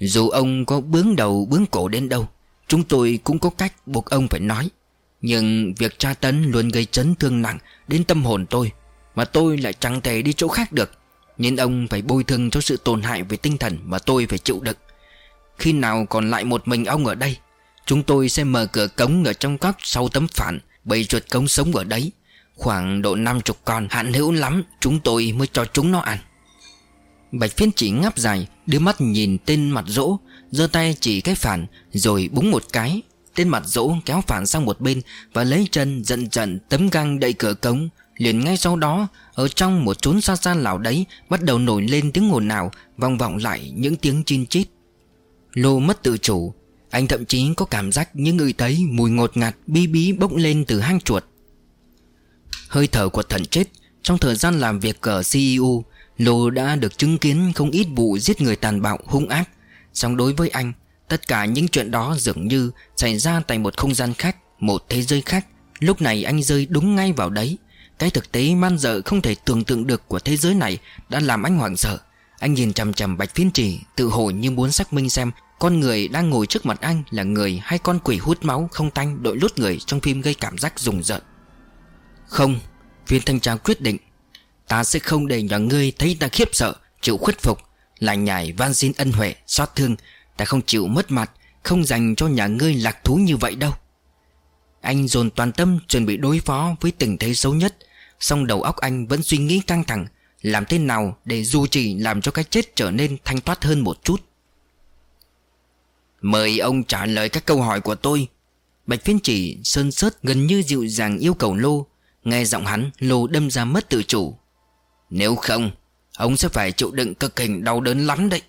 Dù ông có bướng đầu bướng cổ đến đâu, Chúng tôi cũng có cách buộc ông phải nói. Nhưng việc tra tấn luôn gây chấn thương nặng Đến tâm hồn tôi, Mà tôi lại chẳng thể đi chỗ khác được. Nên ông phải bồi thường cho sự tổn hại về tinh thần Mà tôi phải chịu đựng. Khi nào còn lại một mình ông ở đây, Chúng tôi sẽ mở cửa cống ở trong góc sau tấm phản bày chuột cống sống ở đấy. Khoảng độ năm chục con hạn hữu lắm Chúng tôi mới cho chúng nó ăn. Bạch phiến chỉ ngáp dài, Đưa mắt nhìn tên mặt rỗ, giơ tay chỉ cái phản Rồi búng một cái. Tên mặt dỗ kéo phản sang một bên Và lấy chân giận dần tấm găng đậy cửa cống. Liền ngay sau đó, Ở trong một chốn xa xa lào đấy Bắt đầu nổi lên tiếng ồn nào Vòng vọng lại những tiếng chin chít. Lô mất tự chủ. Anh thậm chí có cảm giác như người thấy Mùi ngột ngạt, bí bí bốc lên từ hang chuột. Hơi thở của thần chết, Trong thời gian làm việc ở CEO Lô đã được chứng kiến không ít vụ giết người tàn bạo, hung ác. Song đối với anh Tất cả những chuyện đó dường như xảy ra tại một không gian khác, Một thế giới khác. Lúc này anh rơi đúng ngay vào đấy. Cái thực tế man dợ không thể tưởng tượng được của thế giới này Đã làm anh hoảng sợ. Anh nhìn chằm chằm bạch phiến trì, Tự hồ như muốn xác minh xem Con người đang ngồi trước mặt anh là người hay con quỷ hút máu không tanh đội lút người trong phim gây cảm giác rùng rợn. Không, Viên thanh tra quyết định, Ta sẽ không để nhà ngươi thấy ta khiếp sợ, Chịu khuất phục Lại nhảy van xin ân huệ, xót thương Ta không chịu mất mặt, Không dành cho nhà ngươi lạc thú như vậy đâu. Anh dồn toàn tâm chuẩn bị đối phó với tình thế xấu nhất, Song đầu óc anh vẫn suy nghĩ căng thẳng, Làm thế nào để dù chỉ làm cho cái chết trở nên thanh toát hơn một chút? Mời ông trả lời các câu hỏi của tôi. Bạch phiên chỉ sơn sớt gần như dịu dàng yêu cầu Lô. Nghe giọng hắn, Lô đâm ra mất tự chủ. Nếu không, Ông sẽ phải chịu đựng cực hình đau đớn lắm đấy.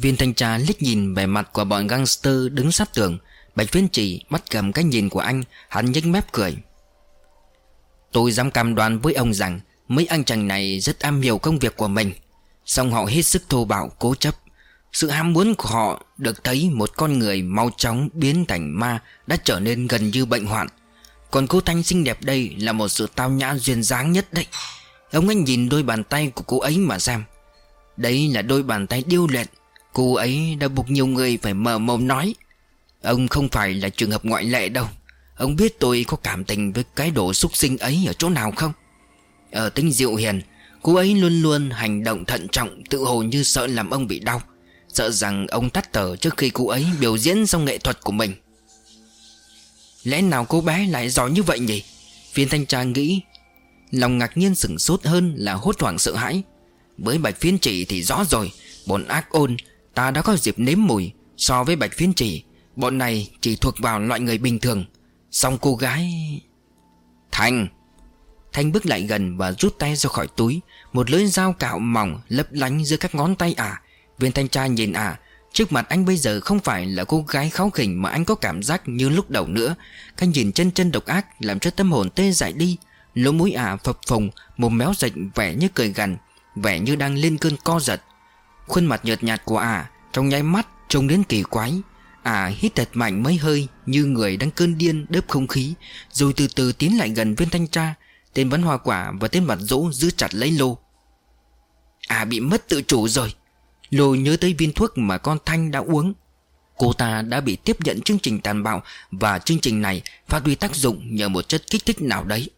Viên thanh tra liếc nhìn vẻ mặt của bọn gangster đứng sát tường. Bạch viên chỉ bắt cầm cái nhìn của anh, Hắn nhếch mép cười. Tôi dám cam đoan với ông rằng Mấy anh chàng này rất am hiểu công việc của mình Xong họ hết sức thô bạo, cố chấp. Sự ham muốn của họ được thấy một con người mau chóng biến thành ma Đã trở nên gần như bệnh hoạn. Còn cô Thanh xinh đẹp đây là một sự tao nhã duyên dáng nhất đấy. Ông anh nhìn đôi bàn tay của cô ấy mà xem. Đấy là đôi bàn tay điêu luyện Cô ấy đã buộc nhiều người phải mở mồm nói. Ông không phải là trường hợp ngoại lệ đâu. Ông biết tôi có cảm tình với cái đồ xúc sinh ấy ở chỗ nào không? Ở tính dịu hiền, Cô ấy luôn luôn hành động thận trọng, Tự hồ như sợ làm ông bị đau. Sợ rằng ông tắt tờ trước khi cô ấy biểu diễn xong nghệ thuật của mình. Lẽ nào cô bé lại giỏi như vậy nhỉ? Viên thanh tra nghĩ. Lòng ngạc nhiên sửng sốt hơn là hốt hoảng sợ hãi. Với bạch phiên chỉ thì rõ rồi, Bọn ác ôn Ta đã có dịp nếm mùi So với bạch phiến chỉ Bọn này chỉ thuộc vào loại người bình thường. Xong cô gái Thành! Thanh bước lại gần và rút tay ra khỏi túi. Một lưỡi dao cạo mỏng lấp lánh giữa các ngón tay ả. À. Viên thanh tra nhìn ả. À, Trước mặt anh bây giờ không phải là cô gái kháu khỉnh Mà anh có cảm giác như lúc đầu nữa. Cái nhìn chân chân độc ác Làm cho tâm hồn tê dại đi. Lỗ mũi ả à phập phồng Mồm méo rạch vẻ như cười gằn Vẻ như đang lên cơn co giật. Khuôn mặt nhợt nhạt của ả Trong nháy mắt trông đến kỳ quái. Ả hít thật mạnh mấy hơi Như người đang cơn điên đớp không khí, Rồi từ từ tiến lại gần viên thanh tra, Tên bắn hoa quả và tên mặt dỗ giữ chặt lấy lô. À bị mất tự chủ rồi. Lô nhớ tới viên thuốc mà con Thanh đã uống. Cô ta đã bị tiếp nhận chương trình tàn bạo Và chương trình này phát huy tác dụng nhờ một chất kích thích nào đấy.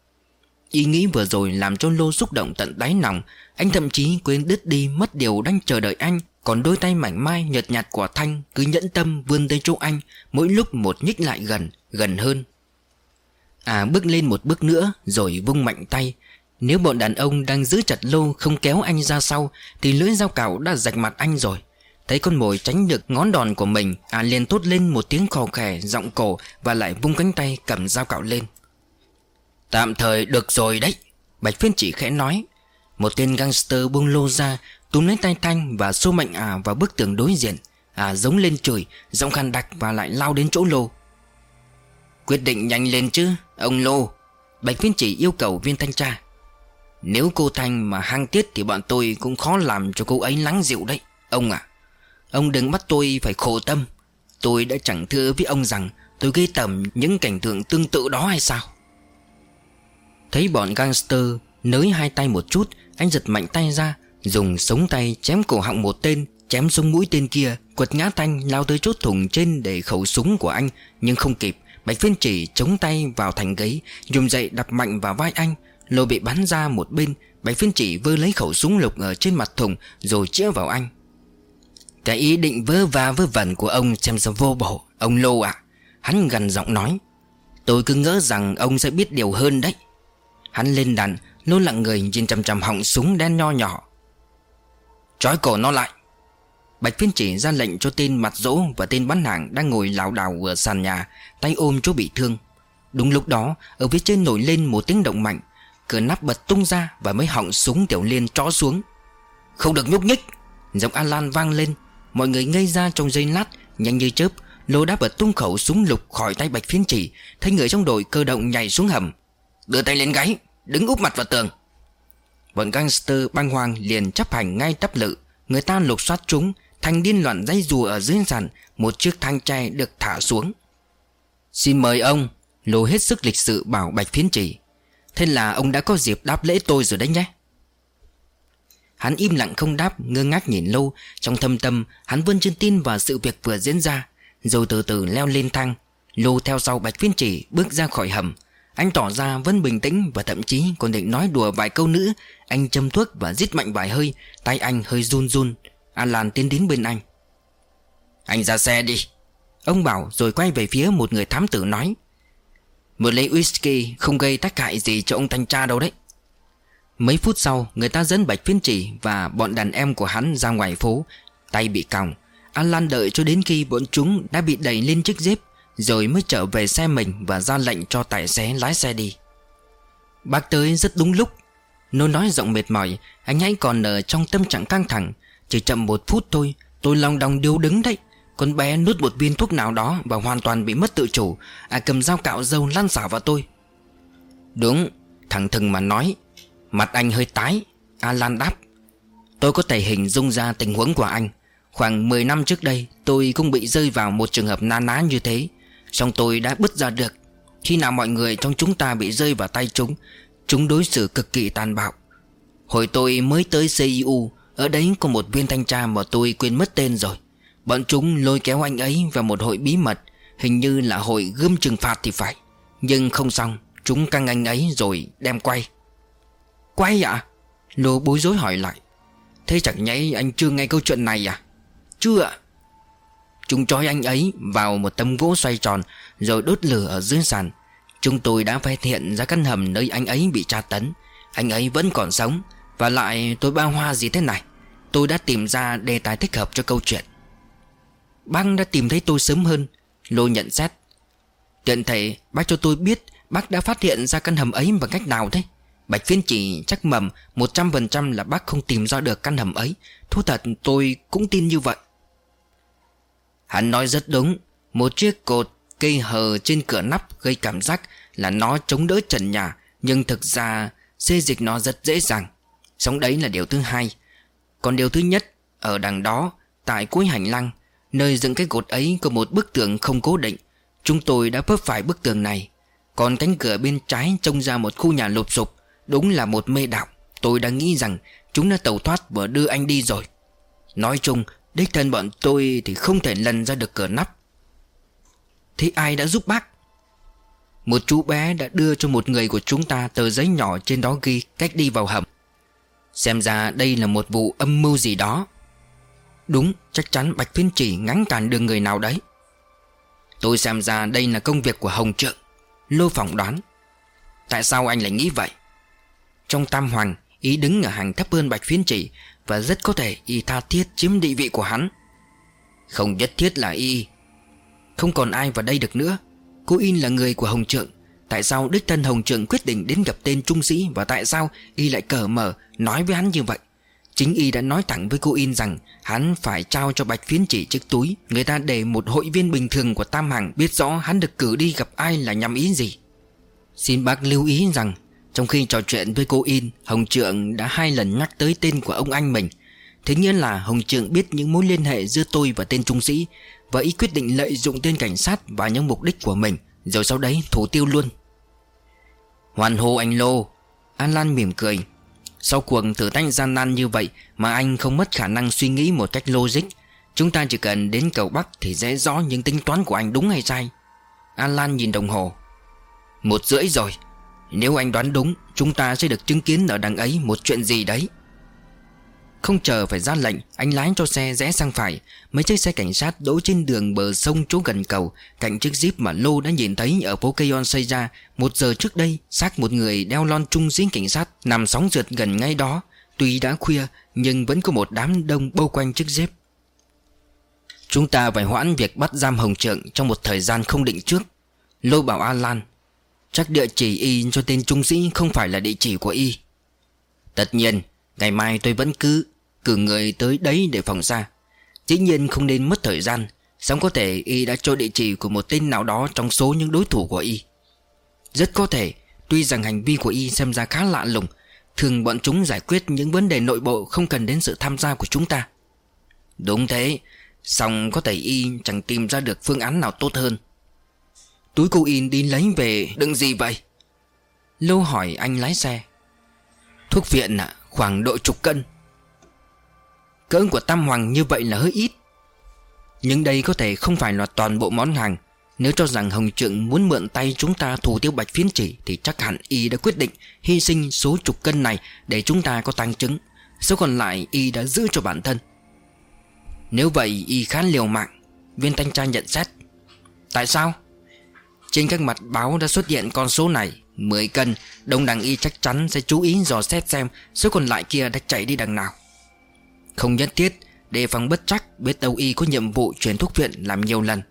Ý nghĩ vừa rồi làm cho Lô xúc động tận đáy lòng. Anh thậm chí quên đứt đi mất điều đang chờ đợi anh. Còn đôi tay mảnh mai nhợt nhạt của Thanh Cứ nhẫn tâm vươn tới chỗ anh Mỗi lúc một nhích lại gần, gần hơn. À bước lên một bước nữa Rồi vung mạnh tay. Nếu bọn đàn ông đang giữ chặt Lô Không kéo anh ra sau Thì lưỡi dao cạo đã rạch mặt anh rồi. Thấy con mồi tránh được ngón đòn của mình À liền thốt lên một tiếng khò khè Giọng cổ Và lại vung cánh tay cầm dao cạo lên. Tạm thời được rồi đấy. Bạch phiên chỉ khẽ nói. Một tên gangster buông lô ra, Túm lấy tay Thanh và xô mạnh à vào bức tường đối diện. À giống lên chửi, Giọng khăn đặc và lại lao đến chỗ lô. Quyết định nhanh lên chứ, Ông lô. Bạch phiên chỉ yêu cầu viên thanh tra. Nếu cô Thanh mà hang tiết Thì bọn tôi cũng khó làm cho cô ấy lắng dịu đấy, Ông à Ông đừng bắt tôi phải khổ tâm. Tôi đã chẳng thưa với ông rằng Tôi gây tầm những cảnh tượng tương tự đó hay sao? Thấy bọn gangster nới hai tay một chút, Anh giật mạnh tay ra, Dùng sống tay chém cổ họng một tên, Chém xuống mũi tên kia, Quật ngã thanh lao tới chốt thùng trên để khẩu súng của anh, Nhưng không kịp. Bạch phiên chỉ chống tay vào thành ghế, Dùng dậy đập mạnh vào vai anh. Lô bị bắn ra một bên, Bạch phiên chỉ vơ lấy khẩu súng lục ở trên mặt thùng, Rồi chĩa vào anh. Cái ý định vơ va vơ vẩn của ông xem ra vô bổ, Ông Lô ạ. Hắn gần giọng nói, Tôi cứ ngỡ rằng ông sẽ biết điều hơn đấy. Hắn lên đàn Lô lặng người nhìn chằm chằm họng súng đen nho nhỏ. Trói cổ nó lại. Bạch phiên chỉ ra lệnh cho tên mặt dỗ Và tên bắn hàng đang ngồi lảo đảo ở sàn nhà, Tay ôm chỗ bị thương. Đúng lúc đó, Ở phía trên nổi lên một tiếng động mạnh. Cửa nắp bật tung ra Và mấy họng súng tiểu liên tró xuống. Không được nhúc nhích! Giọng Alan vang lên. Mọi người ngây ra trong giây lát, Nhanh như chớp, Lô đã bật tung khẩu súng lục khỏi tay bạch phiến chỉ, Thấy người trong đội cơ động nhảy xuống hầm. Đưa tay lên gáy, Đứng úp mặt vào tường. Bọn gangster băng hoàng liền chấp hành ngay tấp lự. Người ta lục soát chúng, Thành điên loạn dây rùa ở dưới sàn, Một chiếc thang tre được thả xuống. Xin mời ông, Lô hết sức lịch sự bảo bạch phiến chỉ Thế là ông đã có dịp đáp lễ tôi rồi đấy nhé. Hắn im lặng không đáp, Ngơ ngác nhìn lâu. Trong thâm tâm, hắn vươn chân tin vào sự việc vừa diễn ra. Rồi từ từ leo lên thang. Lô theo sau bạch phiên chỉ bước ra khỏi hầm. Anh tỏ ra vẫn bình tĩnh Và thậm chí còn định nói đùa vài câu nữa. Anh châm thuốc và rít mạnh vài hơi, Tay anh hơi run run. Alan tiến đến bên anh. Anh ra xe đi. Ông bảo rồi quay về phía một người thám tử nói. Một ly whisky không gây tác hại gì cho ông thanh tra đâu đấy. Mấy phút sau, người ta dẫn Bạch Phiên Chỉ và bọn đàn em của hắn ra ngoài phố. Tay bị còng. Alan đợi cho đến khi bọn chúng đã bị đẩy lên chiếc dép. Rồi mới trở về xe mình và ra lệnh cho tài xế lái xe đi. Bác tới rất đúng lúc. Nô nói giọng mệt mỏi, Anh ấy còn ở trong tâm trạng căng thẳng. Chỉ chậm một phút thôi, Tôi lòng đồng điếu đứng đấy. Con bé nuốt một viên thuốc nào đó Và hoàn toàn bị mất tự chủ. À cầm dao cạo dâu lăn xả vào tôi. Đúng, Thằng thừng mà nói. Mặt anh hơi tái, Alan đáp. Tôi có thể hình dung ra tình huống của anh. Khoảng 10 năm trước đây, Tôi cũng bị rơi vào một trường hợp na ná như thế. Xong tôi đã bứt ra được. Khi nào mọi người trong chúng ta bị rơi vào tay chúng Chúng đối xử cực kỳ tàn bạo. Hồi tôi mới tới CIU Ở đấy có một viên thanh tra mà tôi quên mất tên rồi. Bọn chúng lôi kéo anh ấy vào một hội bí mật, Hình như là hội gươm trừng phạt thì phải. Nhưng không xong, Chúng căng anh ấy rồi đem quay. Quay ạ? Lô bối rối hỏi lại. Thế chẳng nháy anh chưa nghe câu chuyện này à? Chưa ạ. Chúng trói anh ấy vào một tấm gỗ xoay tròn, Rồi đốt lửa ở dưới sàn. Chúng tôi đã phát hiện ra căn hầm nơi anh ấy bị tra tấn. Anh ấy vẫn còn sống, Và lại tôi bao hoa gì thế này? Tôi đã tìm ra đề tài thích hợp cho câu chuyện. Bác đã tìm thấy tôi sớm hơn, Lô nhận xét. Tiện thể, bác cho tôi biết Bác đã phát hiện ra căn hầm ấy bằng cách nào thế? Bạch phiên chỉ chắc mầm 100% là bác không tìm ra được căn hầm ấy. Thú thật, tôi cũng tin như vậy. Hắn nói rất đúng. Một chiếc cột cây hờ trên cửa nắp gây cảm giác là nó chống đỡ trần nhà, Nhưng thực ra xê dịch nó rất dễ dàng. Sống đấy là điều thứ hai. Còn điều thứ nhất, Ở đằng đó, Tại cuối hành lang, Nơi dựng cái cột ấy có một bức tường không cố định. Chúng tôi đã vấp phải bức tường này. Còn cánh cửa bên trái trông ra một khu nhà lụp sụp, Đúng là một mê đạo. Tôi đã nghĩ rằng chúng đã tẩu thoát và đưa anh đi rồi. Nói chung Đích thân bọn tôi thì không thể lần ra được cửa nắp. Thế ai đã giúp bác? Một chú bé đã đưa cho một người của chúng ta tờ giấy nhỏ trên đó ghi cách đi vào hầm. Xem ra đây là một vụ âm mưu gì đó. Đúng, chắc chắn Bạch Phiên Chỉ ngắn cản đường người nào đấy. Tôi xem ra đây là công việc của Hồng Trượng, Lô phỏng đoán. Tại sao anh lại nghĩ vậy? Trong Tam Hoàng Ý đứng ở hàng thấp hơn Bạch Phiên Chỉ và rất có thể y tha thiết chiếm địa vị của hắn. Không nhất thiết là y. Không còn ai vào đây được nữa. Cô In là người của Hồng Trượng. Tại sao đích thân Hồng Trượng quyết định đến gặp tên trung sĩ Và tại sao y lại cởi mở Nói với hắn như vậy? Chính y đã nói thẳng với cô In rằng Hắn phải trao cho Bạch Phiến chỉ chiếc túi. Người ta để một hội viên bình thường của Tam Hằng Biết rõ hắn được cử đi gặp ai là nhằm ý gì. Xin bác lưu ý rằng trong khi trò chuyện với cô In, Hồng Trượng đã hai lần nhắc tới tên của ông anh mình. Thế nhiên là Hồng Trượng biết những mối liên hệ giữa tôi và tên trung sĩ Và ý quyết định lợi dụng tên cảnh sát Và những mục đích của mình. Rồi sau đấy thủ tiêu luôn. Hoàn hô anh Lô. An Lan mỉm cười. Sau cuộc thử thách gian nan như vậy Mà anh không mất khả năng suy nghĩ một cách logic, Chúng ta chỉ cần đến cầu Bắc Thì dễ rõ những tính toán của anh đúng hay sai. An Lan nhìn đồng hồ. Một rưỡi rồi. Nếu anh đoán đúng, Chúng ta sẽ được chứng kiến ở đằng ấy một chuyện gì đấy. Không chờ phải ra lệnh, Anh lái cho xe rẽ sang phải. Mấy chiếc xe cảnh sát đỗ trên đường bờ sông chỗ gần cầu, Cạnh chiếc jeep mà Lô đã nhìn thấy Ở phố Keyon xây ra. Một giờ trước đây, xác một người đeo lon trung diễn cảnh sát Nằm sóng rượt gần ngay đó. Tuy đã khuya, Nhưng vẫn có một đám đông bao quanh chiếc jeep. Chúng ta phải hoãn việc bắt giam Hồng Trượng Trong một thời gian không định trước. Lô bảo Alan Chắc địa chỉ y cho tên trung sĩ không phải là địa chỉ của y. Tất nhiên, Ngày mai tôi vẫn cứ Cử người tới đấy để phòng ra Dĩ nhiên không nên mất thời gian Sống có thể y đã cho địa chỉ của một tên nào đó Trong số những đối thủ của y. Rất có thể, Tuy rằng hành vi của y xem ra khá lạ lùng, Thường bọn chúng giải quyết những vấn đề nội bộ Không cần đến sự tham gia của chúng ta. Đúng thế Xong có thể y chẳng tìm ra được phương án nào tốt hơn. Túi cô in đi lấy về. Đựng gì vậy? Lâu hỏi anh lái xe. Thuốc viện ạ Khoảng độ chục cân. Cỡ của Tam Hoàng như vậy là hơi ít. Nhưng đây có thể không phải là toàn bộ món hàng. Nếu cho rằng Hồng Trượng muốn mượn tay chúng ta thủ tiêu bạch phiến chỉ Thì chắc hẳn y đã quyết định hy sinh số chục cân này Để chúng ta có tăng chứng. Số còn lại y đã giữ cho bản thân. Nếu vậy y khá liều mạng. Viên thanh tra nhận xét. Tại sao? Trên các mặt báo đã xuất hiện con số này 10 cân. Đông đảng y chắc chắn sẽ chú ý dò xét xem Số còn lại kia đã chạy đi đằng nào. Không nhất thiết, Đề phòng bất chắc, Biết đâu y có nhiệm vụ chuyển thuốc viện làm nhiều lần.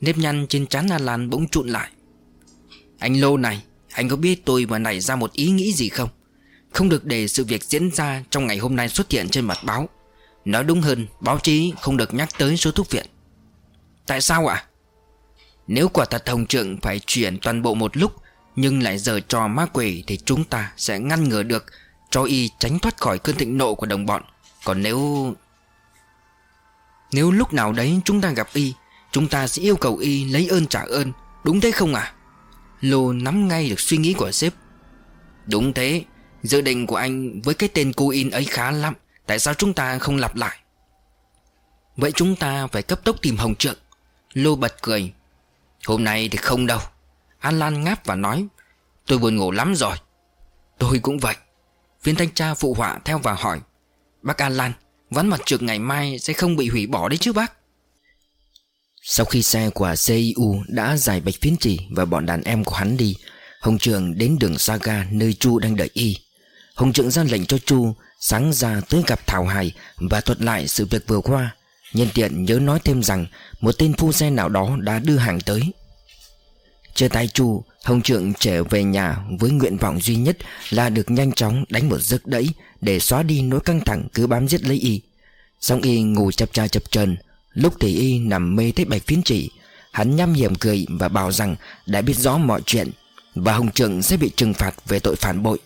Nếp nhăn trên trán Alan bỗng trụn lại. Anh Lô này, Anh có biết tôi vừa nảy ra một ý nghĩ gì không? Không được để sự việc diễn ra Trong ngày hôm nay xuất hiện trên mặt báo. Nói đúng hơn, Báo chí không được nhắc tới số thuốc viện. Tại sao ạ? Nếu quả thật Hồng Trượng phải chuyển toàn bộ một lúc, Nhưng lại giờ trò ma quỷ Thì chúng ta sẽ ngăn ngừa được, Cho y tránh thoát khỏi cơn thịnh nộ của đồng bọn. Còn nếu Nếu lúc nào đấy chúng ta gặp y, Chúng ta sẽ yêu cầu y lấy ơn trả ơn, Đúng thế không à Lô nắm ngay được suy nghĩ của sếp. Đúng thế, Dự định của anh với cái tên cô in ấy khá lắm, Tại sao chúng ta không lặp lại? Vậy chúng ta phải cấp tốc tìm Hồng Trượng. Lô bật cười. Hôm nay thì không đâu. An Lan ngáp và nói, Tôi buồn ngủ lắm rồi. Tôi cũng vậy. Viên thanh tra phụ họa theo và hỏi, Bác An Lan, Ván mặt trượt ngày mai sẽ không bị hủy bỏ đấy chứ bác? Sau khi xe của CIU đã giải bạch phiến chỉ Và bọn đàn em của hắn đi, Hồng Trường đến đường Saga nơi Chu đang đợi y. Hồng Trường ra lệnh cho Chu Sáng ra tới gặp Thảo Hải Và thuật lại sự việc vừa qua. Nhân tiện nhớ nói thêm rằng Một tên phu xe nào đó đã đưa hàng tới Chưa tay Chu Hồng Trượng trở về nhà với nguyện vọng duy nhất là được nhanh chóng đánh một giấc đẫy để xóa đi nỗi căng thẳng cứ bám giết lấy y. Xong y ngủ chập cha chập trần, lúc thì y nằm mê thấy bạch phiến chỉ. Hắn nhăm hiểm cười và bảo rằng đã biết rõ mọi chuyện và Hồng Trượng sẽ bị trừng phạt về tội phản bội.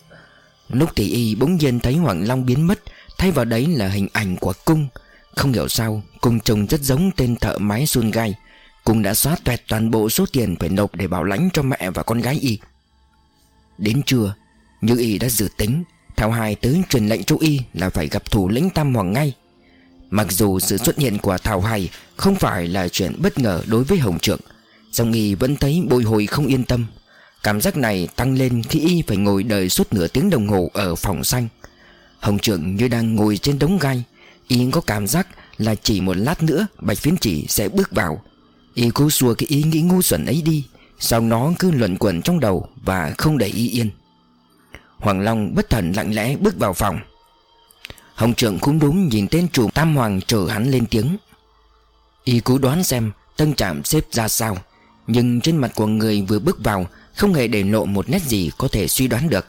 Lúc thì y bỗng nhiên thấy Hoàng Long biến mất, thay vào đấy là hình ảnh của cung. Không hiểu sao, cung trông rất giống tên thợ máy sun gai. Cũng đã xóa toẹt toàn bộ số tiền phải nộp để bảo lãnh cho mẹ và con gái y. Đến trưa Như y đã dự tính Thảo Hải tới truyền lệnh cho y là phải gặp thủ lĩnh Tam Hoàng ngay. Mặc dù sự xuất hiện của Thảo Hải Không phải là chuyện bất ngờ đối với Hồng Trượng Song y vẫn thấy bồi hồi không yên tâm. Cảm giác này tăng lên khi y phải ngồi đợi suốt nửa tiếng đồng hồ ở phòng xanh. Hồng Trượng như đang ngồi trên đống gai Y có cảm giác là chỉ một lát nữa, Bạch Phiến Chỉ sẽ bước vào. Y cố xua cái ý nghĩ ngu xuẩn ấy đi Sao nó cứ luẩn quẩn trong đầu Và không để y yên. Hoàng Long bất thần lặng lẽ bước vào phòng. Hồng trưởng cũng đúng nhìn tên chủ Tam Hoàng chờ hắn lên tiếng. Y cố đoán xem Tân trạm xếp ra sao, Nhưng trên mặt của người vừa bước vào Không hề để lộ một nét gì có thể suy đoán được.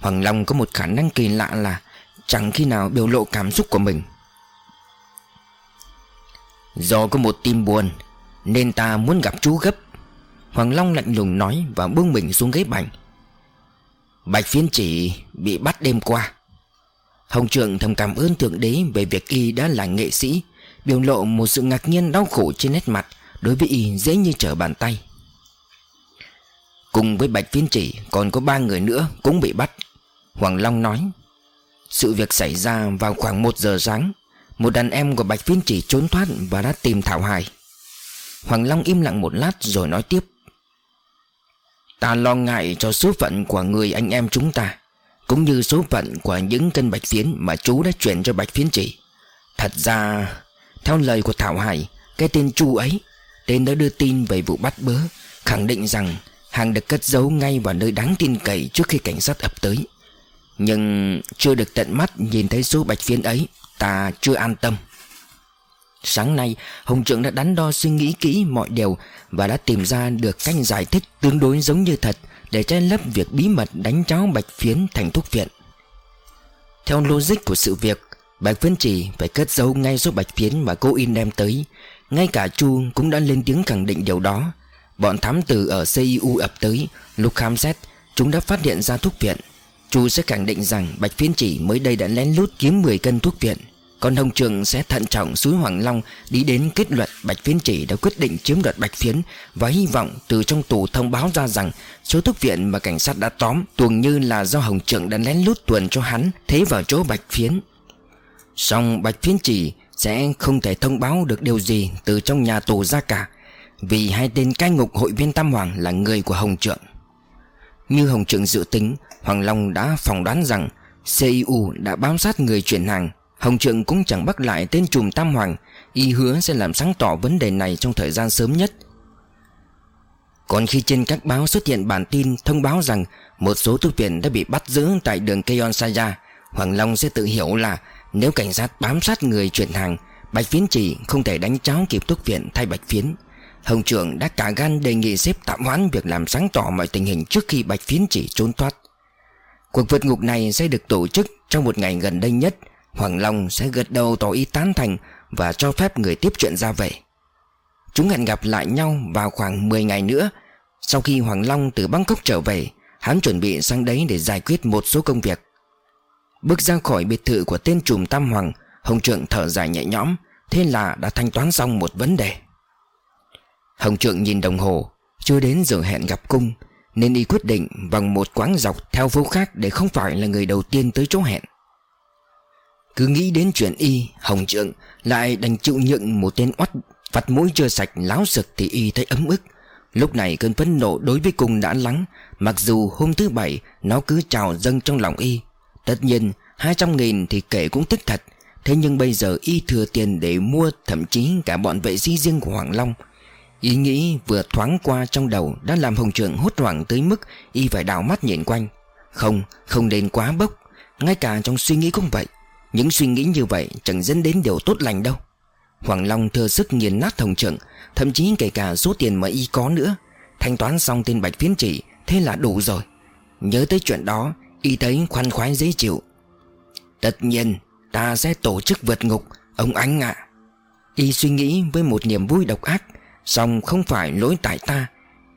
Hoàng Long có một khả năng kỳ lạ là Chẳng khi nào biểu lộ cảm xúc của mình. Do có một tim buồn, nên ta muốn gặp chú gấp. Hoàng Long lạnh lùng nói Và buông mình xuống ghế bành Bạch phiến chỉ bị bắt đêm qua. Hồng Trượng thầm cảm ơn Thượng Đế Về việc y đã là nghệ sĩ, Biểu lộ một sự ngạc nhiên đau khổ trên nét mặt, Đối với y dễ như trở bàn tay. Cùng với Bạch Phiên Chỉ, Còn có ba người nữa cũng bị bắt. Hoàng Long nói, Sự việc xảy ra vào khoảng 1 giờ sáng. Một đàn em của Bạch Phiên Chỉ trốn thoát Và đã tìm Thảo Hải. Hoàng Long im lặng một lát rồi nói tiếp. Ta lo ngại cho số phận của người anh em chúng ta, Cũng như số phận của những cân bạch phiến Mà chú đã chuyển cho bạch phiến chỉ. Thật ra, Theo lời của Thảo Hải, Cái tên chu ấy, Tên đã đưa tin về vụ bắt bớ, Khẳng định rằng Hàng được cất giấu ngay vào nơi đáng tin cậy Trước khi cảnh sát ập tới. Nhưng chưa được tận mắt nhìn thấy số bạch phiến ấy. Ta chưa an tâm. Sáng nay, Hồng Trượng đã đắn đo suy nghĩ kỹ mọi điều Và đã tìm ra được cách giải thích tương đối giống như thật Để che lấp việc bí mật đánh cháo Bạch Phiến thành thuốc viện. Theo logic của sự việc, Bạch Phiến chỉ phải cất giấu ngay số Bạch Phiến mà cô in đem tới. Ngay cả Chu cũng đã lên tiếng khẳng định điều đó. Bọn thám tử ở CIU ập tới, Lúc khám xét, Chúng đã phát hiện ra thuốc viện chú sẽ khẳng định rằng Bạch Phiến chỉ mới đây đã lén lút kiếm 10 cân thuốc viện. Còn Hồng Trường sẽ thận trọng suối Hoàng Long Đi đến kết luận Bạch Phiến chỉ đã quyết định chiếm đoạt Bạch Phiến Và hy vọng từ trong tù thông báo ra rằng Số thuốc viện mà cảnh sát đã tóm Tuồng như là do Hồng Trường đã lén lút tuần cho hắn Thế vào chỗ Bạch Phiến. Xong Bạch Phiến chỉ sẽ không thể thông báo được điều gì Từ trong nhà tù ra cả, Vì hai tên cai ngục hội viên Tam Hoàng là người của Hồng Trượng. Như Hồng Trượng dự tính Hoàng Long đã phỏng đoán rằng CIU đã bám sát người chuyển hàng. Hồng Trượng cũng chẳng bắt lại tên trùm Tam Hoàng. Y hứa sẽ làm sáng tỏ vấn đề này trong thời gian sớm nhất. Còn khi trên các báo xuất hiện bản tin thông báo rằng Một số tu viện đã bị bắt giữ tại đường Keon Saya, Hoàng Long sẽ tự hiểu là Nếu cảnh sát bám sát người chuyển hàng, Bạch Phiến chỉ không thể đánh cháo kịp thuốc viện thay Bạch Phiến. Hồng trưởng đã cả gan đề nghị xếp tạm hoãn việc làm sáng tỏ mọi tình hình trước khi Bạch Phiến chỉ trốn thoát. Cuộc vượt ngục này sẽ được tổ chức trong một ngày gần đây nhất. Hoàng Long sẽ gật đầu tỏ ý tán thành Và cho phép người tiếp chuyện ra về. Chúng hẹn gặp lại nhau vào khoảng 10 ngày nữa. Sau khi Hoàng Long từ Bangkok trở về, Hắn chuẩn bị sang đấy để giải quyết một số công việc. Bước ra khỏi biệt thự của tên trùm Tam Hoàng, Hồng Trượng thở dài nhẹ nhõm, Thế là đã thanh toán xong một vấn đề. Hồng Trượng nhìn đồng hồ, Chưa đến giờ hẹn gặp cung. Nên y quyết định bằng một quán dọc theo phố khác Để không phải là người đầu tiên tới chỗ hẹn. Cứ nghĩ đến chuyện y, Hồng Trượng, lại đành chịu nhượng một tên oắt, Vặt mũi chưa sạch láo sực thì y thấy ấm ức. Lúc này cơn phẫn nộ đối với cung đã lắng, Mặc dù hôm thứ bảy Nó cứ trào dâng trong lòng y. Tất nhiên 200 nghìn thì kể cũng tức thật, Thế nhưng bây giờ y thừa tiền để mua Thậm chí cả bọn vệ sĩ riêng của Hoàng Long. Ý nghĩ vừa thoáng qua trong đầu Đã làm Hồng Trượng hốt hoảng tới mức Y phải đảo mắt nhìn quanh. Không, không nên quá bốc. Ngay cả trong suy nghĩ cũng vậy. Những suy nghĩ như vậy chẳng dẫn đến điều tốt lành đâu. Hoàng Long thừa sức nghiền nát hồng trượng Thậm chí kể cả số tiền mà y có nữa. Thanh toán xong tên bạch phiến chỉ Thế là đủ rồi. Nhớ tới chuyện đó Y thấy khoan khoái dễ chịu. Tất nhiên ta sẽ tổ chức vượt ngục Ông ánh ạ. Y suy nghĩ với một niềm vui độc ác. Xong không phải lỗi tại ta.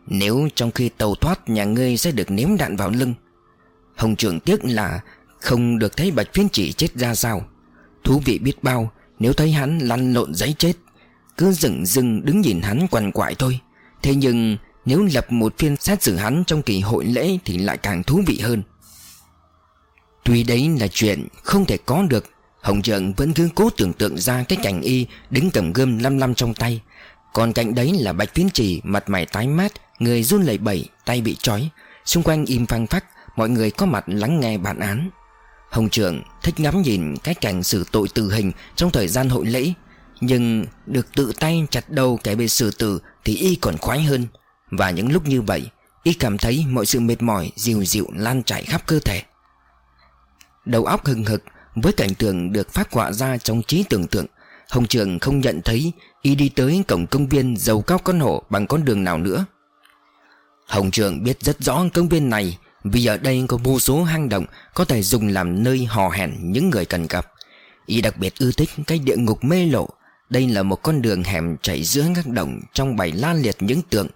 Nếu trong khi tàu thoát, Nhà ngươi sẽ được ném đạn vào lưng. Hồng trưởng tiếc là không được thấy bạch phiến chỉ chết ra sao. Thú vị biết bao, Nếu thấy hắn lăn lộn giấy chết, Cứ dừng dừng đứng nhìn hắn quằn quại thôi. Thế nhưng, nếu lập một phiên xét xử hắn trong kỳ hội lễ Thì lại càng thú vị hơn. Tuy đấy là chuyện không thể có được, Hồng Trượng vẫn cứ cố tưởng tượng ra cái cảnh y Đứng cầm gươm lăm lăm trong tay. Còn cạnh đấy là bạch Tiến Trì, Mặt mày tái mát, Người run lẩy bẩy, Tay bị trói. Xung quanh im phăng phắc, Mọi người có mặt lắng nghe bản án. Hồng trưởng thích ngắm nhìn cái cảnh xử tội tử hình trong thời gian hội lễ, Nhưng được tự tay chặt đầu kẻ bị xử tử thì y còn khoái hơn. Và những lúc như vậy, y cảm thấy mọi sự mệt mỏi, dịu dịu, lan chảy khắp cơ thể. Đầu óc hừng hực với cảnh tượng được phát họa ra trong trí tưởng tượng. Hồng Trường không nhận thấy, y đi tới cổng công viên giàu cao con hổ bằng con đường nào nữa. Hồng Trường biết rất rõ công viên này, vì ở đây có vô số hang động Có thể dùng làm nơi hò hẹn những người cần gặp. Y đặc biệt ưa thích cái địa ngục mê lộ. Đây là một con đường hẻm chạy giữa các động Trong bày la liệt những tượng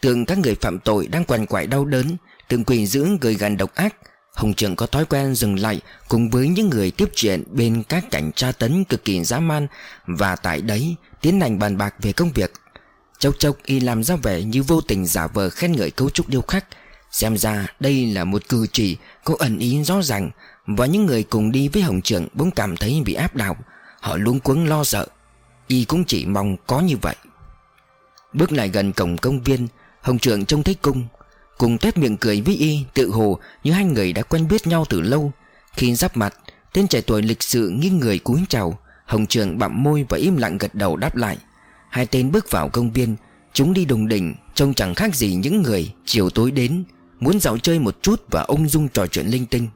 Tượng các người phạm tội đang quằn quại đau đớn Tượng quỷ dữ gợi gần độc ác. Hồng Trưởng có thói quen dừng lại Cùng với những người tiếp chuyện Bên các cảnh tra tấn cực kỳ dã man Và tại đấy tiến hành bàn bạc về công việc. Chốc chốc y làm ra vẻ như vô tình giả vờ khen ngợi cấu trúc điêu khắc. Xem ra đây là một cử chỉ có ẩn ý rõ ràng Và những người cùng đi với Hồng Trưởng bỗng cảm thấy bị áp đảo. Họ luống cuống lo sợ. Y cũng chỉ mong có như vậy. Bước lại gần cổng công viên, Hồng Trưởng trông thấy cung. Cùng tét miệng cười với Y, tự hồ như hai người đã quen biết nhau từ lâu. Khi giáp mặt, Tên trẻ tuổi lịch sự nghiêng người cúi chào. Hồng Trường bặm môi và im lặng gật đầu đáp lại. Hai tên bước vào công viên. Chúng đi đùng đỉnh, Trông chẳng khác gì những người Chiều tối đến, Muốn dạo chơi một chút và ông dung trò chuyện linh tinh.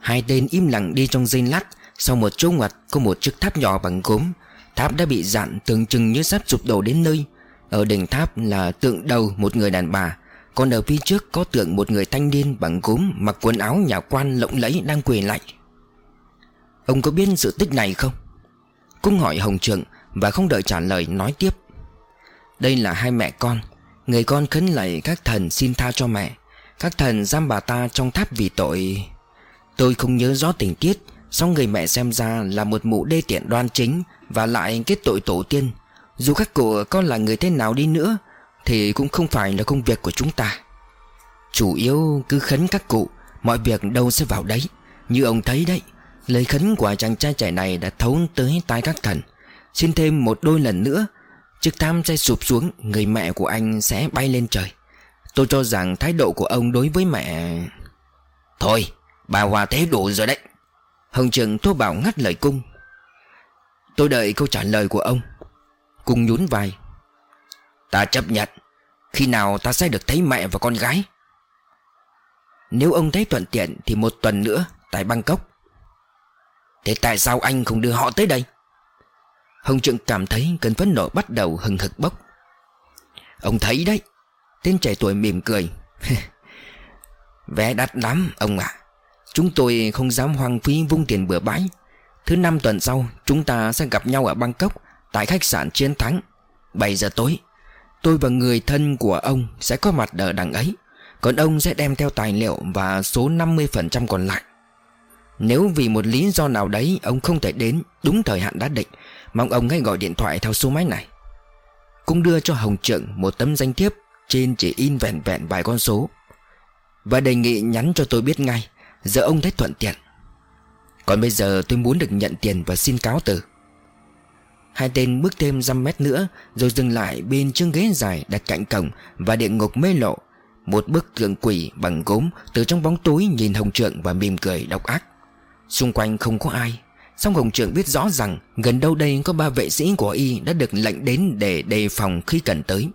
Hai tên im lặng đi trong dây lát. Sau một chỗ ngoặt, có một chiếc tháp nhỏ bằng gốm. Tháp đã bị dạn, tưởng chừng như sắp sụp đổ đến nơi. Ở đỉnh tháp là tượng đầu một người đàn bà. Còn ở phía trước có tượng một người thanh niên bằng gốm Mặc quần áo nhà quan lộng lẫy đang quỳ lạy Ông có biết sự tích này không? Cung hỏi Hồng Trượng Và không đợi trả lời nói tiếp. Đây là hai mẹ con. Người con khấn lạy các thần xin tha cho mẹ. Các thần giam bà ta trong tháp vì tội. Tôi không nhớ rõ tình tiết, Song người mẹ xem ra là một mụ đê tiện đoan chính Và lại kết tội tổ tiên. Dù các cụ con là người thế nào đi nữa, Thì cũng không phải là công việc của chúng ta. Chủ yếu cứ khấn các cụ, Mọi việc đâu sẽ vào đấy. Như ông thấy đấy, Lời khấn của chàng trai trẻ này đã thấu tới tai các thần. Xin thêm một đôi lần nữa, Chiếc tham sẽ sụp xuống, Người mẹ của anh sẽ bay lên trời. Tôi cho rằng thái độ của ông đối với mẹ Thôi, Bà Hòa thế đủ rồi đấy. Hồng Trường thô bảo ngắt lời cung. Tôi đợi câu trả lời của ông cùng nhún vai. Ta chấp nhận, Khi nào ta sẽ được thấy mẹ và con gái. Nếu ông thấy thuận tiện Thì một tuần nữa Tại Bangkok. Thế tại sao anh không đưa họ tới đây? Hồng Trượng cảm thấy cơn phấn nộ bắt đầu hừng hực bốc. Ông thấy đấy, Tên trẻ tuổi mỉm cười. Vé đắt lắm, ông ạ. Chúng tôi không dám hoang phí vung tiền bừa bãi. Thứ năm tuần sau, Chúng ta sẽ gặp nhau ở Bangkok. Tại khách sạn Chiến Thắng. 7 giờ tối, Tôi và người thân của ông sẽ có mặt ở đằng ấy. Còn ông sẽ đem theo tài liệu Và số 50% còn lại. Nếu vì một lý do nào đấy Ông không thể đến đúng thời hạn đã định, Mong ông hãy gọi điện thoại theo số máy này. Cũng đưa cho Hồng Trượng Một tấm danh thiếp Trên chỉ in vẹn vẹn vài con số Và đề nghị nhắn cho tôi biết ngay, Giờ ông thấy thuận tiện. Còn bây giờ tôi muốn được nhận tiền và xin cáo từ. Hai tên bước thêm dăm mét nữa, Rồi dừng lại bên chiếc ghế dài đặt cạnh cổng Và địa ngục mê lộ. Một bức tượng quỷ bằng gốm Từ trong bóng tối nhìn Hồng Trượng và mỉm cười độc ác. Xung quanh không có ai. Song Hồng Trượng biết rõ rằng Gần đâu đây có ba vệ sĩ của y Đã được lệnh đến để đề phòng khi cần tới.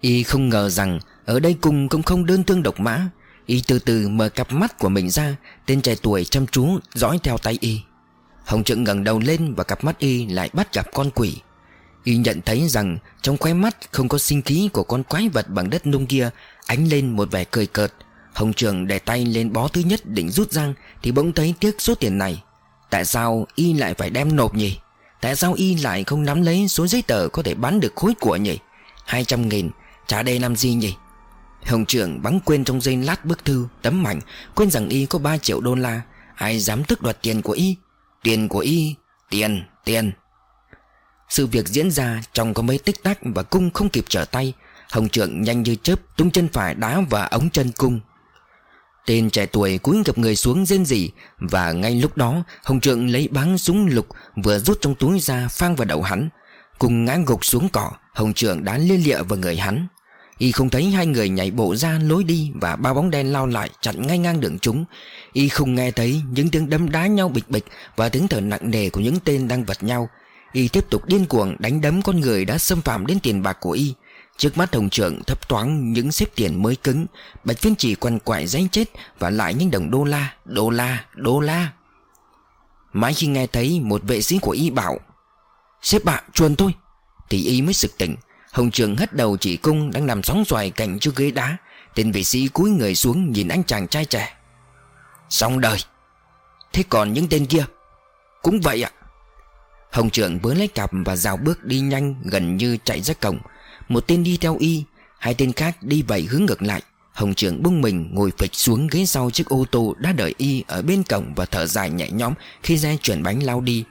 Y không ngờ rằng Ở đây cùng cũng không đơn thương độc mã. Y từ từ mở cặp mắt của mình ra, Tên trẻ tuổi chăm chú dõi theo tay Y. Hồng Trượng ngẩng đầu lên Và cặp mắt Y lại bắt gặp con quỷ. Y nhận thấy rằng Trong khóe mắt không có sinh khí của con quái vật bằng đất nung kia, Ánh lên một vẻ cười cợt. Hồng Trường để tay lên bó thứ nhất định rút răng Thì bỗng thấy tiếc số tiền này. Tại sao Y lại phải đem nộp nhỉ? Tại sao Y lại không nắm lấy số giấy tờ Có thể bán được khối của nhỉ? 200 nghìn, Trả đây làm gì nhỉ? Hồng trưởng bắn quên trong giây lát bức thư, Tấm mảnh Quên rằng Y có 3 triệu đô la. Ai dám tức đoạt tiền của Y? Tiền của Y, Tiền Tiền. Sự việc diễn ra trong có mấy tích tắc Và cung không kịp trở tay, Hồng trưởng nhanh như chớp tung chân phải đá vào ống chân cung. Tên trẻ tuổi cúi gặp người xuống rên rỉ Và ngay lúc đó, Hồng Trượng lấy báng súng lục Vừa rút trong túi ra phang vào đầu hắn. Cùng ngã gục xuống cỏ, Hồng Trượng đã liên lịa vào người hắn. Y không thấy hai người nhảy bộ ra lối đi Và ba bóng đen lao lại chặn ngay ngang đường chúng. Y không nghe thấy những tiếng đấm đá nhau bịch bịch Và tiếng thở nặng nề của những tên đang vật nhau. Y tiếp tục điên cuồng đánh đấm con người đã xâm phạm đến tiền bạc của Y. Trước mắt hồng trưởng thấp thoáng những xếp tiền mới cứng Bạch phiên chỉ quằn quại danh chết Và lại những đồng đô la, đô la, đô la. Mãi khi nghe thấy một vệ sĩ của y bảo Xếp bạn chuồn tôi Thì y mới sực tỉnh. Hồng trường hất đầu chỉ cung đang nằm sóng xoài cạnh chiếc ghế đá. Tên vệ sĩ cúi người xuống nhìn anh chàng trai trẻ. Xong đời. Thế còn những tên kia? Cũng vậy ạ. Hồng trưởng bớ lấy cặp và rào bước đi nhanh gần như chạy ra cổng. Một tên đi theo y, Hai tên khác đi vậy hướng ngược lại. Hồng trưởng bung mình ngồi phịch xuống ghế sau chiếc ô tô đã đợi y ở bên cổng và thở dài nhẹ nhõm khi xe chuyển bánh lao đi.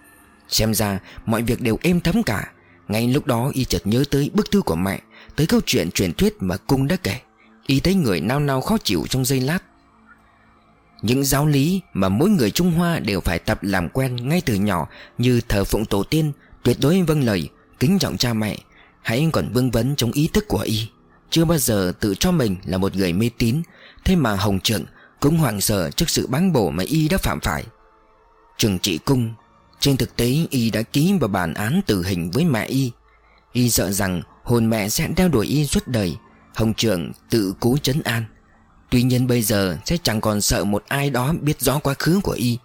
Xem ra mọi việc đều êm thấm cả. Ngay lúc đó y chợt nhớ tới bức thư của mẹ, tới câu chuyện truyền thuyết mà cung đã kể. Y thấy người nao nao khó chịu trong giây lát. Những giáo lý mà mỗi người Trung Hoa đều phải tập làm quen ngay từ nhỏ như thờ phụng tổ tiên, tuyệt đối vâng lời, kính trọng cha mẹ, hãy còn vương vấn trong ý thức của y. Chưa bao giờ tự cho mình là một người mê tín Thế mà Hồng Trượng cũng hoảng sợ trước sự bán bổ mà y đã phạm phải trường trị cung trên thực tế y đã ký vào bản án tử hình với mẹ y. Y sợ rằng hồn mẹ sẽ đeo đuổi y suốt đời. Hồng trưởng tự cố chấn an. Tuy nhiên bây giờ sẽ chẳng còn sợ một ai đó biết rõ quá khứ của y.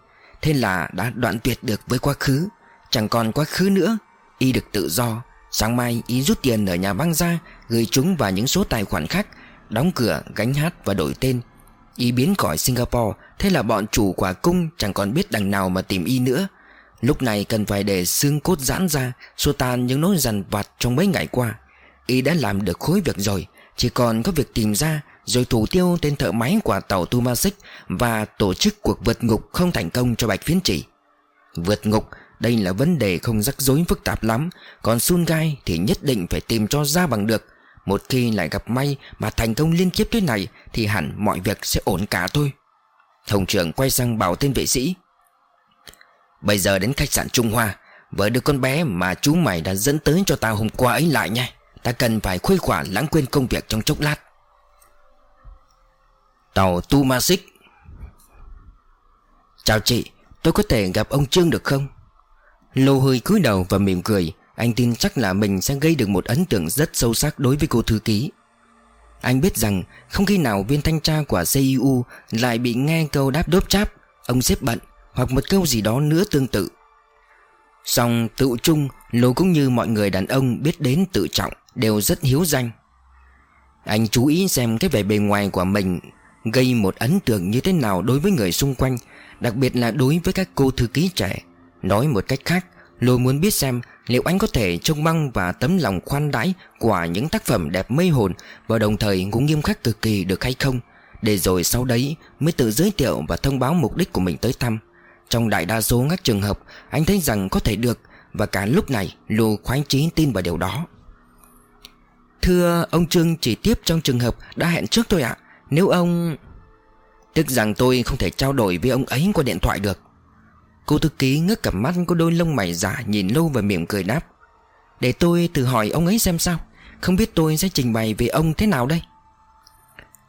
Thế là đã đoạn tuyệt được với quá khứ. Chẳng còn quá khứ nữa. Y được tự do. Sáng mai y rút tiền ở nhà băng ra Gửi chúng vào những số tài khoản khác Đóng cửa, gánh hát và đổi tên. Y biến khỏi Singapore Thế là bọn chủ quả cung chẳng còn biết đằng nào mà tìm y nữa. Lúc này cần phải để xương cốt giãn ra, Xua tan những nỗi dằn vặt trong mấy ngày qua. Y đã làm được khối việc rồi, Chỉ còn có việc tìm ra, Rồi thủ tiêu tên thợ máy của tàu Tumasic Và tổ chức cuộc vượt ngục không thành công cho Bạch Phiến Chỉ. Vượt ngục, đây là vấn đề không rắc rối phức tạp lắm, Còn Sun Gai thì nhất định phải tìm cho ra bằng được. Một khi lại gặp may mà thành công liên tiếp thế này, Thì hẳn mọi việc sẽ ổn cả thôi. Hồng trưởng quay sang bảo tên vệ sĩ. Bây giờ đến khách sạn Trung Hoa, Vợ đứa con bé mà chú mày đã dẫn tới cho tao hôm qua ấy lại nha. Ta cần phải khuây khỏa lãng quên công việc trong chốc lát. Tàu Tu Ma Xích. Chào chị, Tôi có thể gặp ông Trương được không? Lô hơi cúi đầu và mỉm cười. Anh tin chắc là mình sẽ gây được một ấn tượng rất sâu sắc đối với cô thư ký. Anh biết rằng không khi nào viên thanh tra của CIU lại bị nghe câu đáp đốp cháp, Ông xếp bận hoặc một câu gì đó nữa tương tự. Song tự chung, Lô cũng như mọi người đàn ông biết đến tự trọng Đều rất hiếu danh. Anh chú ý xem cái vẻ bề ngoài của mình Gây một ấn tượng như thế nào đối với người xung quanh, Đặc biệt là đối với các cô thư ký trẻ. Nói một cách khác Lôi muốn biết xem liệu anh có thể trông mong và tấm lòng khoan đãi của những tác phẩm đẹp mê hồn và đồng thời cũng nghiêm khắc cực kỳ được hay không, để rồi sau đấy mới tự giới thiệu và thông báo mục đích của mình tới thăm. Trong đại đa số các trường hợp, anh thấy rằng có thể được, và cả lúc này, Lô khoái chí tin vào điều đó. Thưa ông Trương, chỉ tiếp trong trường hợp đã hẹn trước thôi ạ. Nếu ông... Tức rằng tôi không thể trao đổi với ông ấy qua điện thoại được. Cô thư ký ngước cặp mắt có đôi lông mày giả nhìn lâu và miệng cười đáp. Để tôi tự hỏi ông ấy xem sao. Không biết tôi sẽ trình bày về ông thế nào đây?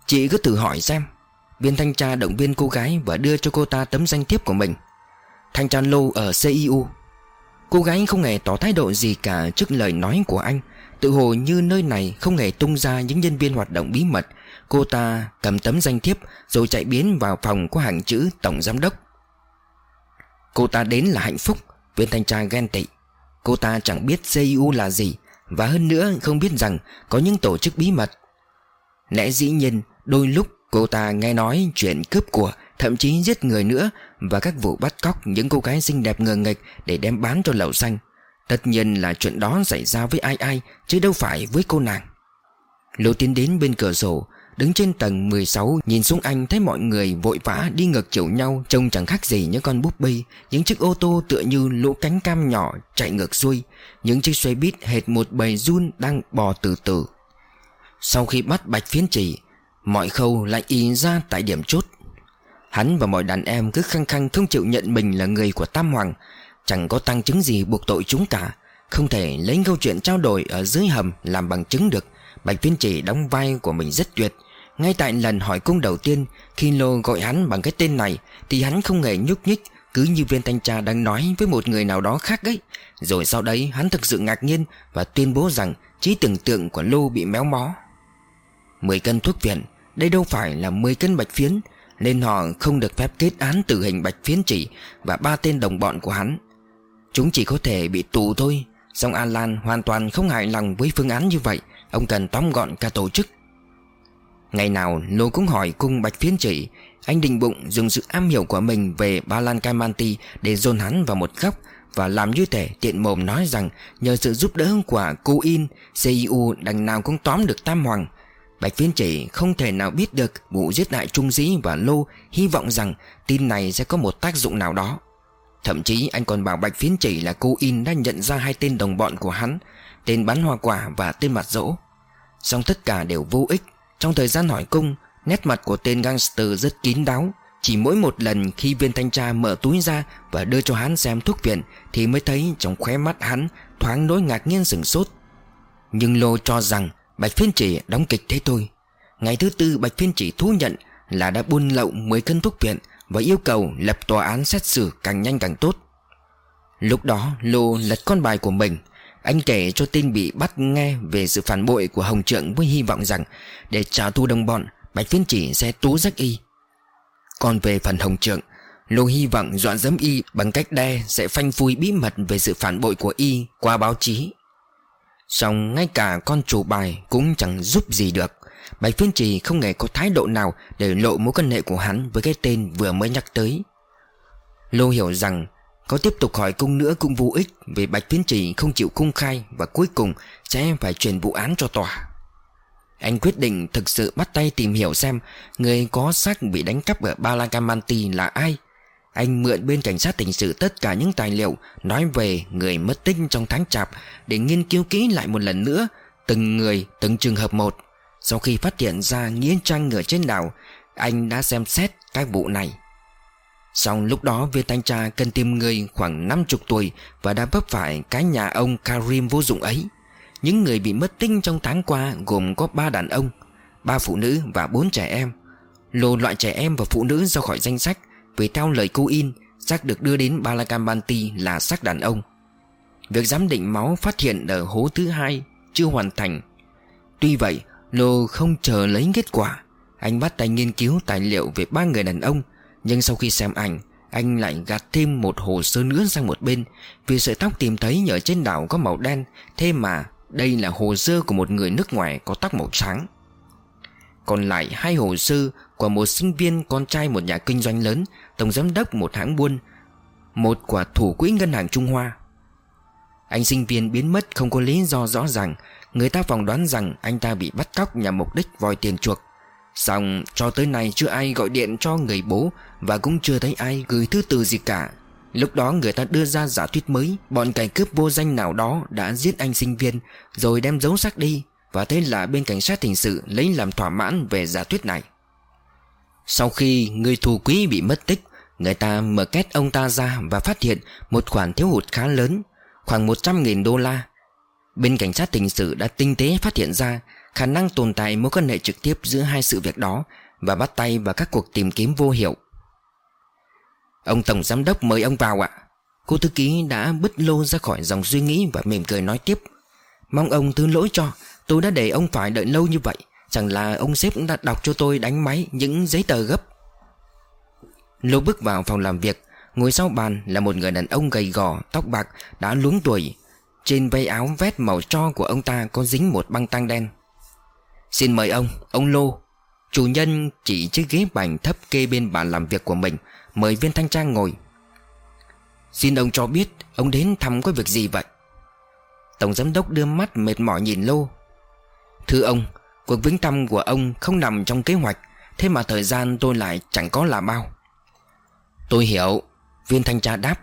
Chị cứ tự hỏi xem. Viên thanh tra động viên cô gái và đưa cho cô ta tấm danh thiếp của mình. Thanh tra lô ở CIU Cô gái không hề tỏ thái độ gì cả trước lời nói của anh. Tự hồ như nơi này không hề tung ra những nhân viên hoạt động bí mật. Cô ta cầm tấm danh thiếp rồi chạy biến vào phòng có hàng chữ Tổng Giám Đốc. Cô ta đến là hạnh phúc, Viên thanh tra ghen tị. Cô ta chẳng biết CIU là gì, Và hơn nữa không biết rằng Có những tổ chức bí mật. Lẽ dĩ nhiên, đôi lúc cô ta nghe nói chuyện cướp của Thậm chí giết người nữa Và các vụ bắt cóc những cô gái xinh đẹp ngờ nghịch Để đem bán cho lậu xanh. Tất nhiên là chuyện đó xảy ra với ai ai, Chứ đâu phải với cô nàng. Lô tiến đến bên cửa sổ, Đứng trên tầng 16 Nhìn xuống anh thấy mọi người vội vã đi ngược chiều nhau, Trông chẳng khác gì những con búp bê, Những chiếc ô tô tựa như lũ cánh cam nhỏ chạy ngược xuôi, Những chiếc xoay bít hệt một bầy run đang bò từ từ. Sau khi bắt bạch phiến chỉ, Mọi khâu lại y ra tại điểm chốt. Hắn và mọi đàn em cứ khăng khăng không chịu nhận mình là người của Tam Hoàng. Chẳng có tăng chứng gì buộc tội chúng cả. Không thể lấy câu chuyện trao đổi ở dưới hầm làm bằng chứng được. Bạch Tuyên chỉ đóng vai của mình rất tuyệt. Ngay tại lần hỏi cung đầu tiên, Khi Lô gọi hắn bằng cái tên này, Thì hắn không hề nhúc nhích, Cứ như viên thanh tra đang nói với một người nào đó khác ấy. Rồi sau đấy, hắn thực sự ngạc nhiên Và tuyên bố rằng trí tưởng tượng của Lô bị méo mó. 10 cân thuốc viện, Đây đâu phải là 10 cân bạch phiến. Nên họ không được phép kết án tử hình bạch phiến chỉ Và ba tên đồng bọn của hắn. Chúng chỉ có thể bị tù thôi, Song Alan hoàn toàn không hài lòng với phương án như vậy, Ông cần tóm gọn cả tổ chức. Ngày nào Lô cũng hỏi cung bạch phiến chỉ, Anh định bụng dùng sự am hiểu của mình về Ba Lan Kaimanti Để dồn hắn vào một góc Và làm như thể tiện mồm nói rằng Nhờ sự giúp đỡ của cô In CIU đằng nào cũng tóm được Tam Hoàng Bạch Viên chỉ không thể nào biết được vụ giết hại Trung Dĩ và Lô, Hy vọng rằng tin này sẽ có một tác dụng nào đó. Thậm chí anh còn bảo Bạch Phiến chỉ là cô in đã nhận ra hai tên đồng bọn của hắn, Tên bắn hoa quả và tên mặt dỗ. Xong tất cả đều vô ích. Trong thời gian hỏi cung, Nét mặt của tên gangster rất kín đáo. Chỉ mỗi một lần khi viên thanh tra mở túi ra Và đưa cho hắn xem thuốc viện Thì mới thấy trong khóe mắt hắn Thoáng nỗi ngạc nhiên sửng sốt. Nhưng Lô cho rằng Bạch Phiên Chỉ đóng kịch thế tôi. Ngày thứ tư, Bạch Phiên Chỉ thú nhận Là đã buôn lậu 10 cân thuốc viện Và yêu cầu lập tòa án xét xử càng nhanh càng tốt. Lúc đó, Lô lật con bài của mình. Anh kể cho tên bị bắt nghe về sự phản bội của Hồng Trượng Với hy vọng rằng Để trả thù đồng bọn, Bạch Phiên Chỉ sẽ tố giác y. Còn về phần Hồng Trượng, Lô hy vọng dọa dẫm y bằng cách đe sẽ phanh phui bí mật về sự phản bội của y qua báo chí. Xong ngay cả con chủ bài cũng chẳng giúp gì được. Bạch Phiên Trì không hề có thái độ nào để lộ mối quan hệ của hắn với cái tên vừa mới nhắc tới. Lô hiểu rằng có tiếp tục hỏi cung nữa cũng vô ích Vì Bạch Phiên Trì không chịu cung khai Và cuối cùng sẽ phải chuyển vụ án cho tòa. Anh quyết định thực sự bắt tay tìm hiểu xem Người có xác bị đánh cắp ở Balagamanti là ai anh mượn bên cảnh sát hình sự tất cả những tài liệu Nói về người mất tích trong tháng chạp Để nghiên cứu kỹ lại một lần nữa Từng người, từng trường hợp một. Sau khi phát hiện ra nghĩa trang ở trên đảo Anh đã xem xét các vụ này. Xong lúc đó viên thanh tra cần tìm người khoảng 50 tuổi Và đã vấp phải cái nhà ông Karim vô dụng ấy. Những người bị mất tinh trong tháng qua gồm có ba đàn ông ba phụ nữ và bốn trẻ em. Lồ loại trẻ em và phụ nữ ra khỏi danh sách vì theo lời cô in, Xác được đưa đến Balakambanti là xác đàn ông. Việc giám định máu phát hiện ở hố thứ hai Chưa hoàn thành. Tuy vậy, Lô không chờ lấy kết quả. Anh bắt tay nghiên cứu tài liệu về ba người đàn ông, Nhưng sau khi xem ảnh, Anh lại gạt thêm một hồ sơ nữa sang một bên Vì sợi tóc tìm thấy ở trên đảo có màu đen. Thế mà đây là hồ sơ của một người nước ngoài có tóc màu trắng. Còn lại hai hồ sơ của một sinh viên con trai một nhà kinh doanh lớn Tổng giám đốc một hãng buôn, Một quả thủ quỹ ngân hàng Trung Hoa. Anh sinh viên biến mất không có lý do rõ ràng. Người ta phỏng đoán rằng anh ta bị bắt cóc nhằm mục đích vòi tiền chuộc. Xong, cho tới nay chưa ai gọi điện cho người bố Và cũng chưa thấy ai gửi thư từ gì cả. Lúc đó người ta đưa ra giả thuyết mới, Bọn cảnh cướp vô danh nào đó đã giết anh sinh viên, Rồi đem giấu xác đi Và thế là bên cảnh sát hình sự lấy làm thỏa mãn về giả thuyết này. Sau khi người thù quý bị mất tích Người ta mở két ông ta ra và phát hiện một khoản thiếu hụt khá lớn, Khoảng 100.000 đô la. Bên cảnh sát tình sự đã tinh tế phát hiện ra Khả năng tồn tại mối quan hệ trực tiếp giữa hai sự việc đó Và bắt tay vào các cuộc tìm kiếm vô hiệu. Ông Tổng Giám Đốc mời ông vào ạ. Cô thư ký đã bứt lô ra khỏi dòng suy nghĩ và mỉm cười nói tiếp. Mong ông thứ lỗi cho, Tôi đã để ông phải đợi lâu như vậy, Chẳng là ông sếp đã đọc cho tôi đánh máy những giấy tờ gấp. Lô bước vào phòng làm việc Ngồi sau bàn là một người đàn ông gầy gò Tóc bạc đã luống tuổi. Trên vây áo vét màu cho của ông ta Có dính một băng tang đen. Xin mời ông, ông Lô. Chủ nhân chỉ chiếc ghế bành thấp kê bên bàn làm việc của mình Mời viên thanh tra ngồi. Xin ông cho biết Ông đến thăm có việc gì vậy? Tổng giám đốc đưa mắt mệt mỏi nhìn Lô. Thưa ông Cuộc vĩnh tâm của ông không nằm trong kế hoạch Thế mà thời gian tôi lại chẳng có là bao. Tôi hiểu. Viên thanh tra đáp.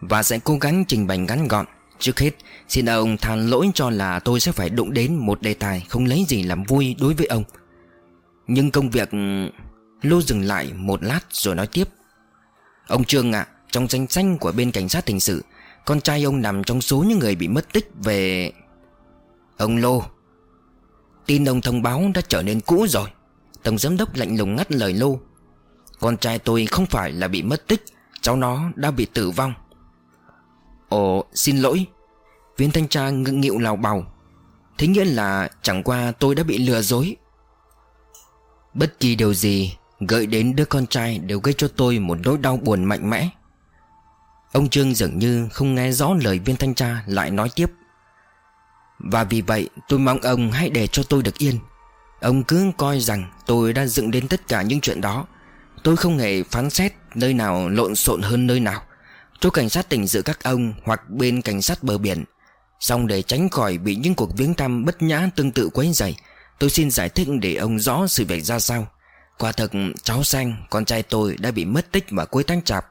Và sẽ cố gắng trình bày ngắn gọn. Trước hết, xin ông than lỗi cho là tôi sẽ phải đụng đến một đề tài Không lấy gì làm vui đối với ông. Nhưng công việc ừ, Lô dừng lại một lát rồi nói tiếp. Ông Trương ạ, Trong danh sách của bên cảnh sát hình sự, Con trai ông nằm trong số những người bị mất tích về Ông Lô. Tin ông thông báo đã trở nên cũ rồi. Tổng giám đốc lạnh lùng ngắt lời Lô. Con trai tôi không phải là bị mất tích, Cháu nó đã bị tử vong. Ồ, xin lỗi. Viên thanh tra ngưng nghịu lào bào. Thế nghĩa là chẳng qua tôi đã bị lừa dối. Bất kỳ điều gì Gợi đến đứa con trai đều gây cho tôi một nỗi đau buồn mạnh mẽ. Ông Trương dường như không nghe rõ lời viên thanh tra lại nói tiếp. Và vì vậy, tôi mong ông hãy để cho tôi được yên. Ông cứ coi rằng tôi đã dựng đến tất cả những chuyện đó. Tôi không hề phán xét nơi nào lộn xộn hơn nơi nào. Chỗ cảnh sát tỉnh giữa các ông hoặc bên cảnh sát bờ biển. Xong để tránh khỏi bị những cuộc viếng thăm bất nhã tương tự quấy dày Tôi xin giải thích để ông rõ sự việc ra sao. Quả thật cháu Sang, Con trai tôi, đã bị mất tích vào cuối tháng chạp.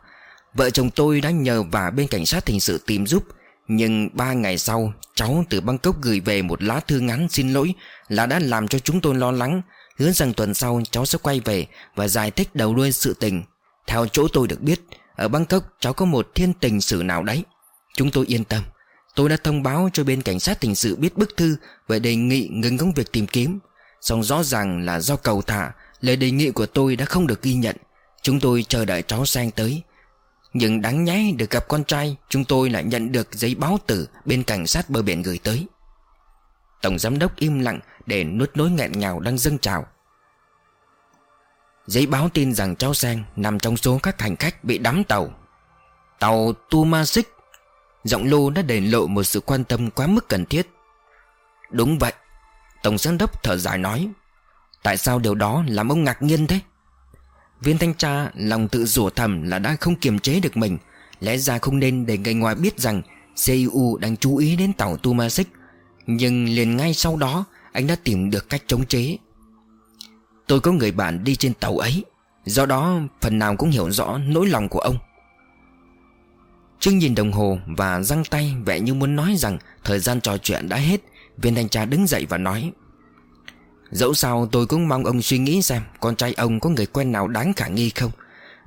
Vợ chồng tôi đã nhờ và bên cảnh sát hình sự tìm giúp. Nhưng ba ngày sau, Cháu từ Bangkok gửi về một lá thư ngắn xin lỗi Là đã làm cho chúng tôi lo lắng. Hứa rằng tuần sau cháu sẽ quay về Và giải thích đầu đuôi sự tình. Theo chỗ tôi được biết, Ở Bangkok cháu có một thiên tình sử nào đấy. Chúng tôi yên tâm. Tôi đã thông báo cho bên cảnh sát hình sự biết bức thư Và đề nghị ngừng công việc tìm kiếm. Xong rõ ràng là do cầu thả, Lời đề nghị của tôi đã không được ghi nhận. Chúng tôi chờ đợi cháu sang tới. Nhưng đáng nhái được gặp con trai, Chúng tôi lại nhận được giấy báo tử Bên cảnh sát bờ biển gửi tới. Tổng giám đốc im lặng để nuốt nỗi nghẹn ngào đang dâng trào. Giấy báo tin rằng cháu Sang Nằm trong số các hành khách bị đắm tàu. Tàu Tumasik, Giọng lô đã đền lộ một sự quan tâm quá mức cần thiết. Đúng vậy, Tổng giám đốc thở dài nói, Tại sao điều đó làm ông ngạc nhiên thế? Viên thanh tra lòng tự rủa thầm là đã không kiềm chế được mình, Lẽ ra không nên để người ngoài biết rằng CIU đang chú ý đến tàu Tumasik, Nhưng liền ngay sau đó anh đã tìm được cách chống chế. Tôi có người bạn đi trên tàu ấy. Do đó, phần nào cũng hiểu rõ nỗi lòng của ông. Trương nhìn đồng hồ và răng tay vẻ như muốn nói rằng Thời gian trò chuyện đã hết. Viên thanh tra đứng dậy và nói, Dẫu sao, tôi cũng mong ông suy nghĩ xem Con trai ông có người quen nào đáng khả nghi không.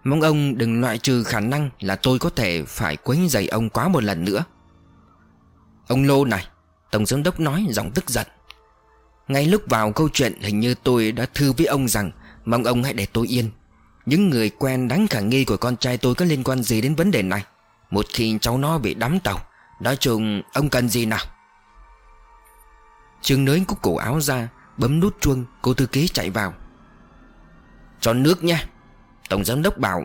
Mong ông đừng loại trừ khả năng Là tôi có thể phải quấy rầy ông quá một lần nữa. Ông Lô này, Tổng giám đốc nói giọng tức giận. Ngay lúc vào câu chuyện, Hình như tôi đã thư với ông rằng, Mong ông hãy để tôi yên. Những người quen đáng khả nghi của con trai tôi Có liên quan gì đến vấn đề này? Một khi cháu nó bị đắm tàu, Nói chung, ông cần gì nào? Trương nới cúc cổ áo ra, Bấm nút chuông, Cô thư ký chạy vào. Cho nước nha. Tổng giám đốc bảo.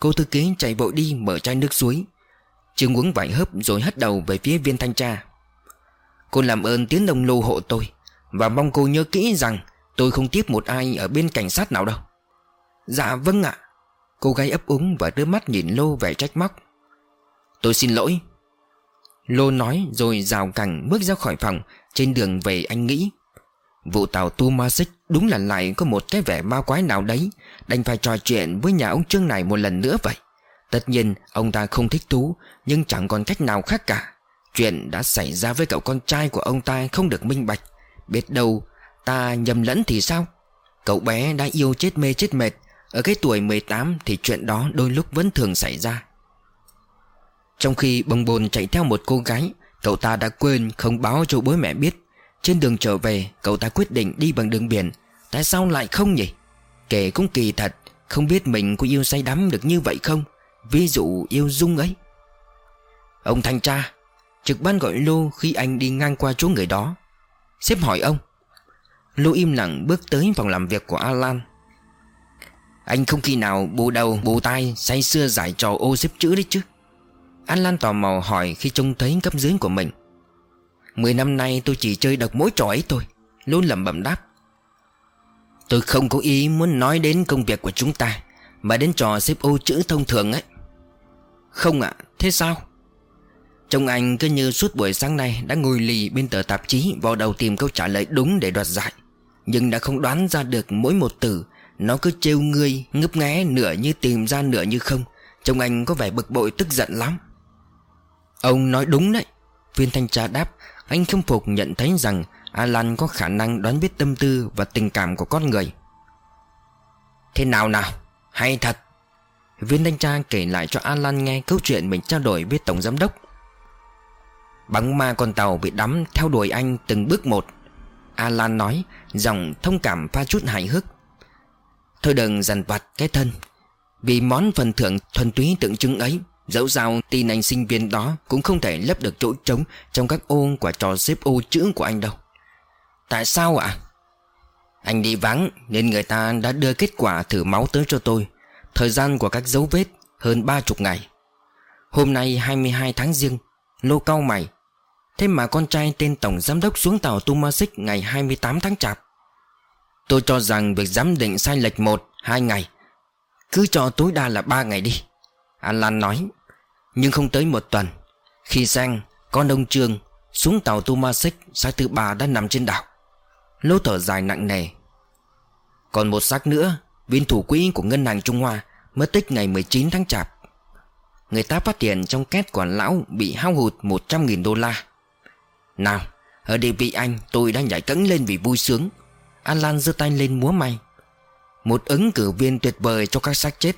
Cô thư ký chạy vội đi mở chai nước suối. Trương uống vài hớp rồi hất đầu về phía viên thanh tra. Cô làm ơn tiến đồng lô hộ tôi. Và mong cô nhớ kỹ rằng Tôi không tiếp một ai ở bên cảnh sát nào đâu. Dạ vâng ạ. Cô gái ấp úng và đưa mắt nhìn Lô vẻ trách móc. Tôi xin lỗi. Lô nói rồi rào cẳng bước ra khỏi phòng, Trên đường về anh nghĩ. Vụ tàu tu ma xích đúng là lại có một cái vẻ ma quái nào đấy, Đành phải trò chuyện với nhà ông Trương này một lần nữa vậy. Tất nhiên, ông ta không thích thú, Nhưng chẳng còn cách nào khác cả. Chuyện đã xảy ra với cậu con trai của ông ta không được minh bạch. Biết đâu, ta nhầm lẫn thì sao? Cậu bé đã yêu chết mê chết mệt. Ở cái tuổi 18 thì chuyện đó đôi lúc vẫn thường xảy ra. Trong khi bồng bồn chạy theo một cô gái, Cậu ta đã quên không báo cho bố mẹ biết. Trên đường trở về, Cậu ta quyết định đi bằng đường biển. Tại sao lại không nhỉ? Kể cũng kỳ thật, Không biết mình có yêu say đắm được như vậy không? Ví dụ yêu Dung ấy. Ông thanh tra, Trực ban gọi Lô khi anh đi ngang qua chỗ người đó. Xếp hỏi ông. Lưu im lặng bước tới phòng làm việc của Alan. Anh không khi nào bù đầu bù tai Say xưa giải trò ô xếp chữ đấy chứ. Alan tò mò hỏi khi trông thấy cấp dưới của mình. Mười năm nay tôi chỉ chơi độc mỗi trò ấy thôi Luôn lẩm bẩm đáp. Tôi không có ý muốn nói đến công việc của chúng ta Mà đến trò xếp ô chữ thông thường ấy. Không ạ, thế sao? Trông anh cứ như suốt buổi sáng nay Đã ngồi lì bên tờ tạp chí Vào đầu tìm câu trả lời đúng để đoạt giải. Nhưng đã không đoán ra được mỗi một từ, Nó cứ trêu ngươi, Ngấp nghé nửa như tìm ra nửa như không. Trông anh có vẻ bực bội tức giận lắm. Ông nói đúng đấy. Viên thanh tra đáp, anh không phục nhận thấy rằng Alan có khả năng đoán biết tâm tư và tình cảm của con người. Thế nào nào? Hay thật. Viên thanh tra kể lại cho Alan nghe câu chuyện mình trao đổi với Tổng Giám Đốc. Bóng ma con tàu bị đắm theo đuổi anh từng bước một. Alan nói, Giọng thông cảm pha chút hài hước. Thôi đừng dằn vặt cái thân, Vì món phần thưởng thuần túy tượng trưng ấy, Dẫu sao tin anh sinh viên đó Cũng không thể lấp được chỗ trống Trong các ô quả trò xếp ô chữ của anh đâu. Tại sao ạ? Anh đi vắng, Nên người ta đã đưa kết quả thử máu tới cho tôi. Thời gian của các dấu vết Hơn ba chục ngày. Hôm nay 22 tháng riêng, Lô cao mày. Thế mà con trai tên Tổng Giám đốc xuống tàu Tumasik ngày 28 tháng chạp. Tôi cho rằng việc giám định sai lệch một, hai ngày. Cứ cho tối đa là ba ngày đi. Alan nói, nhưng không tới một tuần. Khi sang, Con ông Trương Xuống tàu Tumasik Sai thứ bà đã nằm trên đảo. Lô thở dài nặng nề. Còn một xác nữa, Viên thủ quỹ của ngân hàng Trung Hoa Mất tích ngày 19 tháng Chạp. Người ta phát hiện trong két của lão Bị hao hụt 100.000 đô la. Nào, Ở đây vị anh, tôi đang nhảy cẫng lên vì vui sướng. Alan giơ tay lên múa may. Một ứng cử viên tuyệt vời cho các xác chết.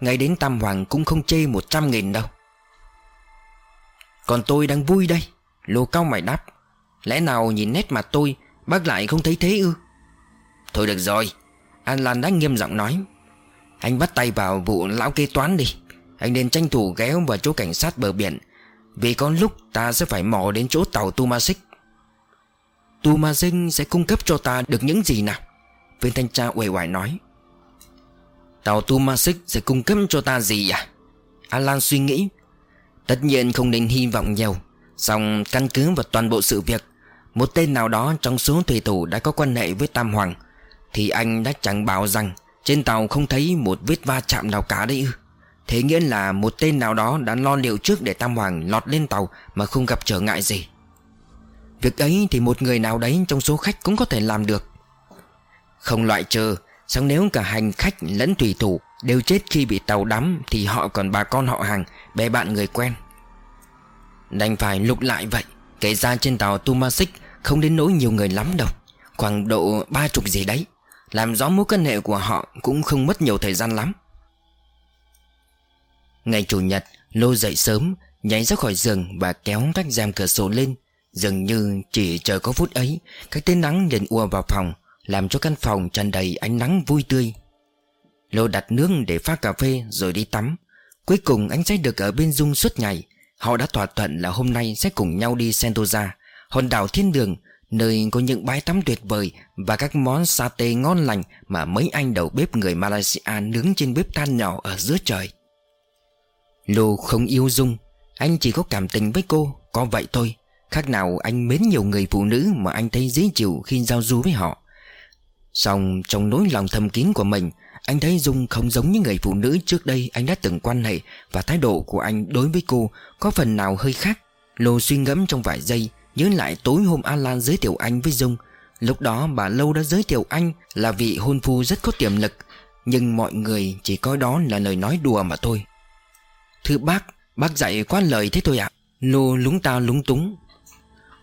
Ngay đến Tam Hoàng cũng không chê 100.000 đâu. Còn tôi đang vui đây, Lô cao mày đáp. Lẽ nào nhìn nét mặt tôi, Bác lại không thấy thế ư? Thôi được rồi, Alan đã nghiêm giọng nói. Anh bắt tay vào vụ lão kế toán đi. Anh nên tranh thủ ghé vào chỗ cảnh sát bờ biển vì có lúc ta sẽ phải mò đến chỗ tàu Tumasik Tumasik sẽ cung cấp cho ta được những gì nào? Viên thanh tra uể oải nói. Tàu Tumasik sẽ cung cấp cho ta gì à? Alan suy nghĩ. Tất nhiên không nên hy vọng nhiều. Song căn cứ vào toàn bộ sự việc, Một tên nào đó trong số thủy thủ đã có quan hệ với Tam Hoàng, Thì anh đã chẳng bảo rằng Trên tàu không thấy một vết va chạm nào cả đấy ư? Thế nghĩa là một tên nào đó đã lo liệu trước để Tam Hoàng lọt lên tàu mà không gặp trở ngại gì. Việc ấy thì một người nào đấy trong số khách cũng có thể làm được. Không loại trừ Xong nếu cả hành khách lẫn thủy thủ đều chết khi bị tàu đắm Thì họ còn bà con họ hàng, bè bạn người quen. Đành phải lục lại vậy Kể ra trên tàu Tumasik Không đến nỗi nhiều người lắm đâu Khoảng độ ba chục gì đấy. Làm rõ mối quan hệ của họ Cũng không mất nhiều thời gian lắm. Ngày Chủ nhật, Lô dậy sớm, Nhảy ra khỏi giường và kéo các rèm cửa sổ lên. Dường như chỉ chờ có phút ấy Các tên nắng liền ùa vào phòng, Làm cho căn phòng tràn đầy ánh nắng vui tươi. Lô đặt nước để pha cà phê rồi đi tắm. Cuối cùng anh sẽ được ở bên Dung suốt ngày. Họ đã thỏa thuận là hôm nay sẽ cùng nhau đi Sentosa, Hòn đảo thiên đường, Nơi có những bãi tắm tuyệt vời Và các món satay ngon lành Mà mấy anh đầu bếp người Malaysia Nướng trên bếp than nhỏ ở giữa trời. Lô không yêu Dung, Anh chỉ có cảm tình với cô, Có vậy thôi. Khác nào anh mến nhiều người phụ nữ Mà anh thấy dễ chịu khi giao du với họ. Xong, trong nỗi lòng thầm kín của mình, anh thấy Dung không giống những người phụ nữ trước đây anh đã từng quan hệ Và thái độ của anh đối với cô có phần nào hơi khác. Lô suy ngẫm trong vài giây, Nhớ lại tối hôm Alan giới thiệu anh với Dung. Lúc đó bà Lâu đã giới thiệu anh là vị hôn phu rất có tiềm lực, Nhưng mọi người chỉ coi đó là lời nói đùa mà thôi. Thưa bác, bác dạy quá lời thế thôi ạ. Lô lúng ta lúng túng.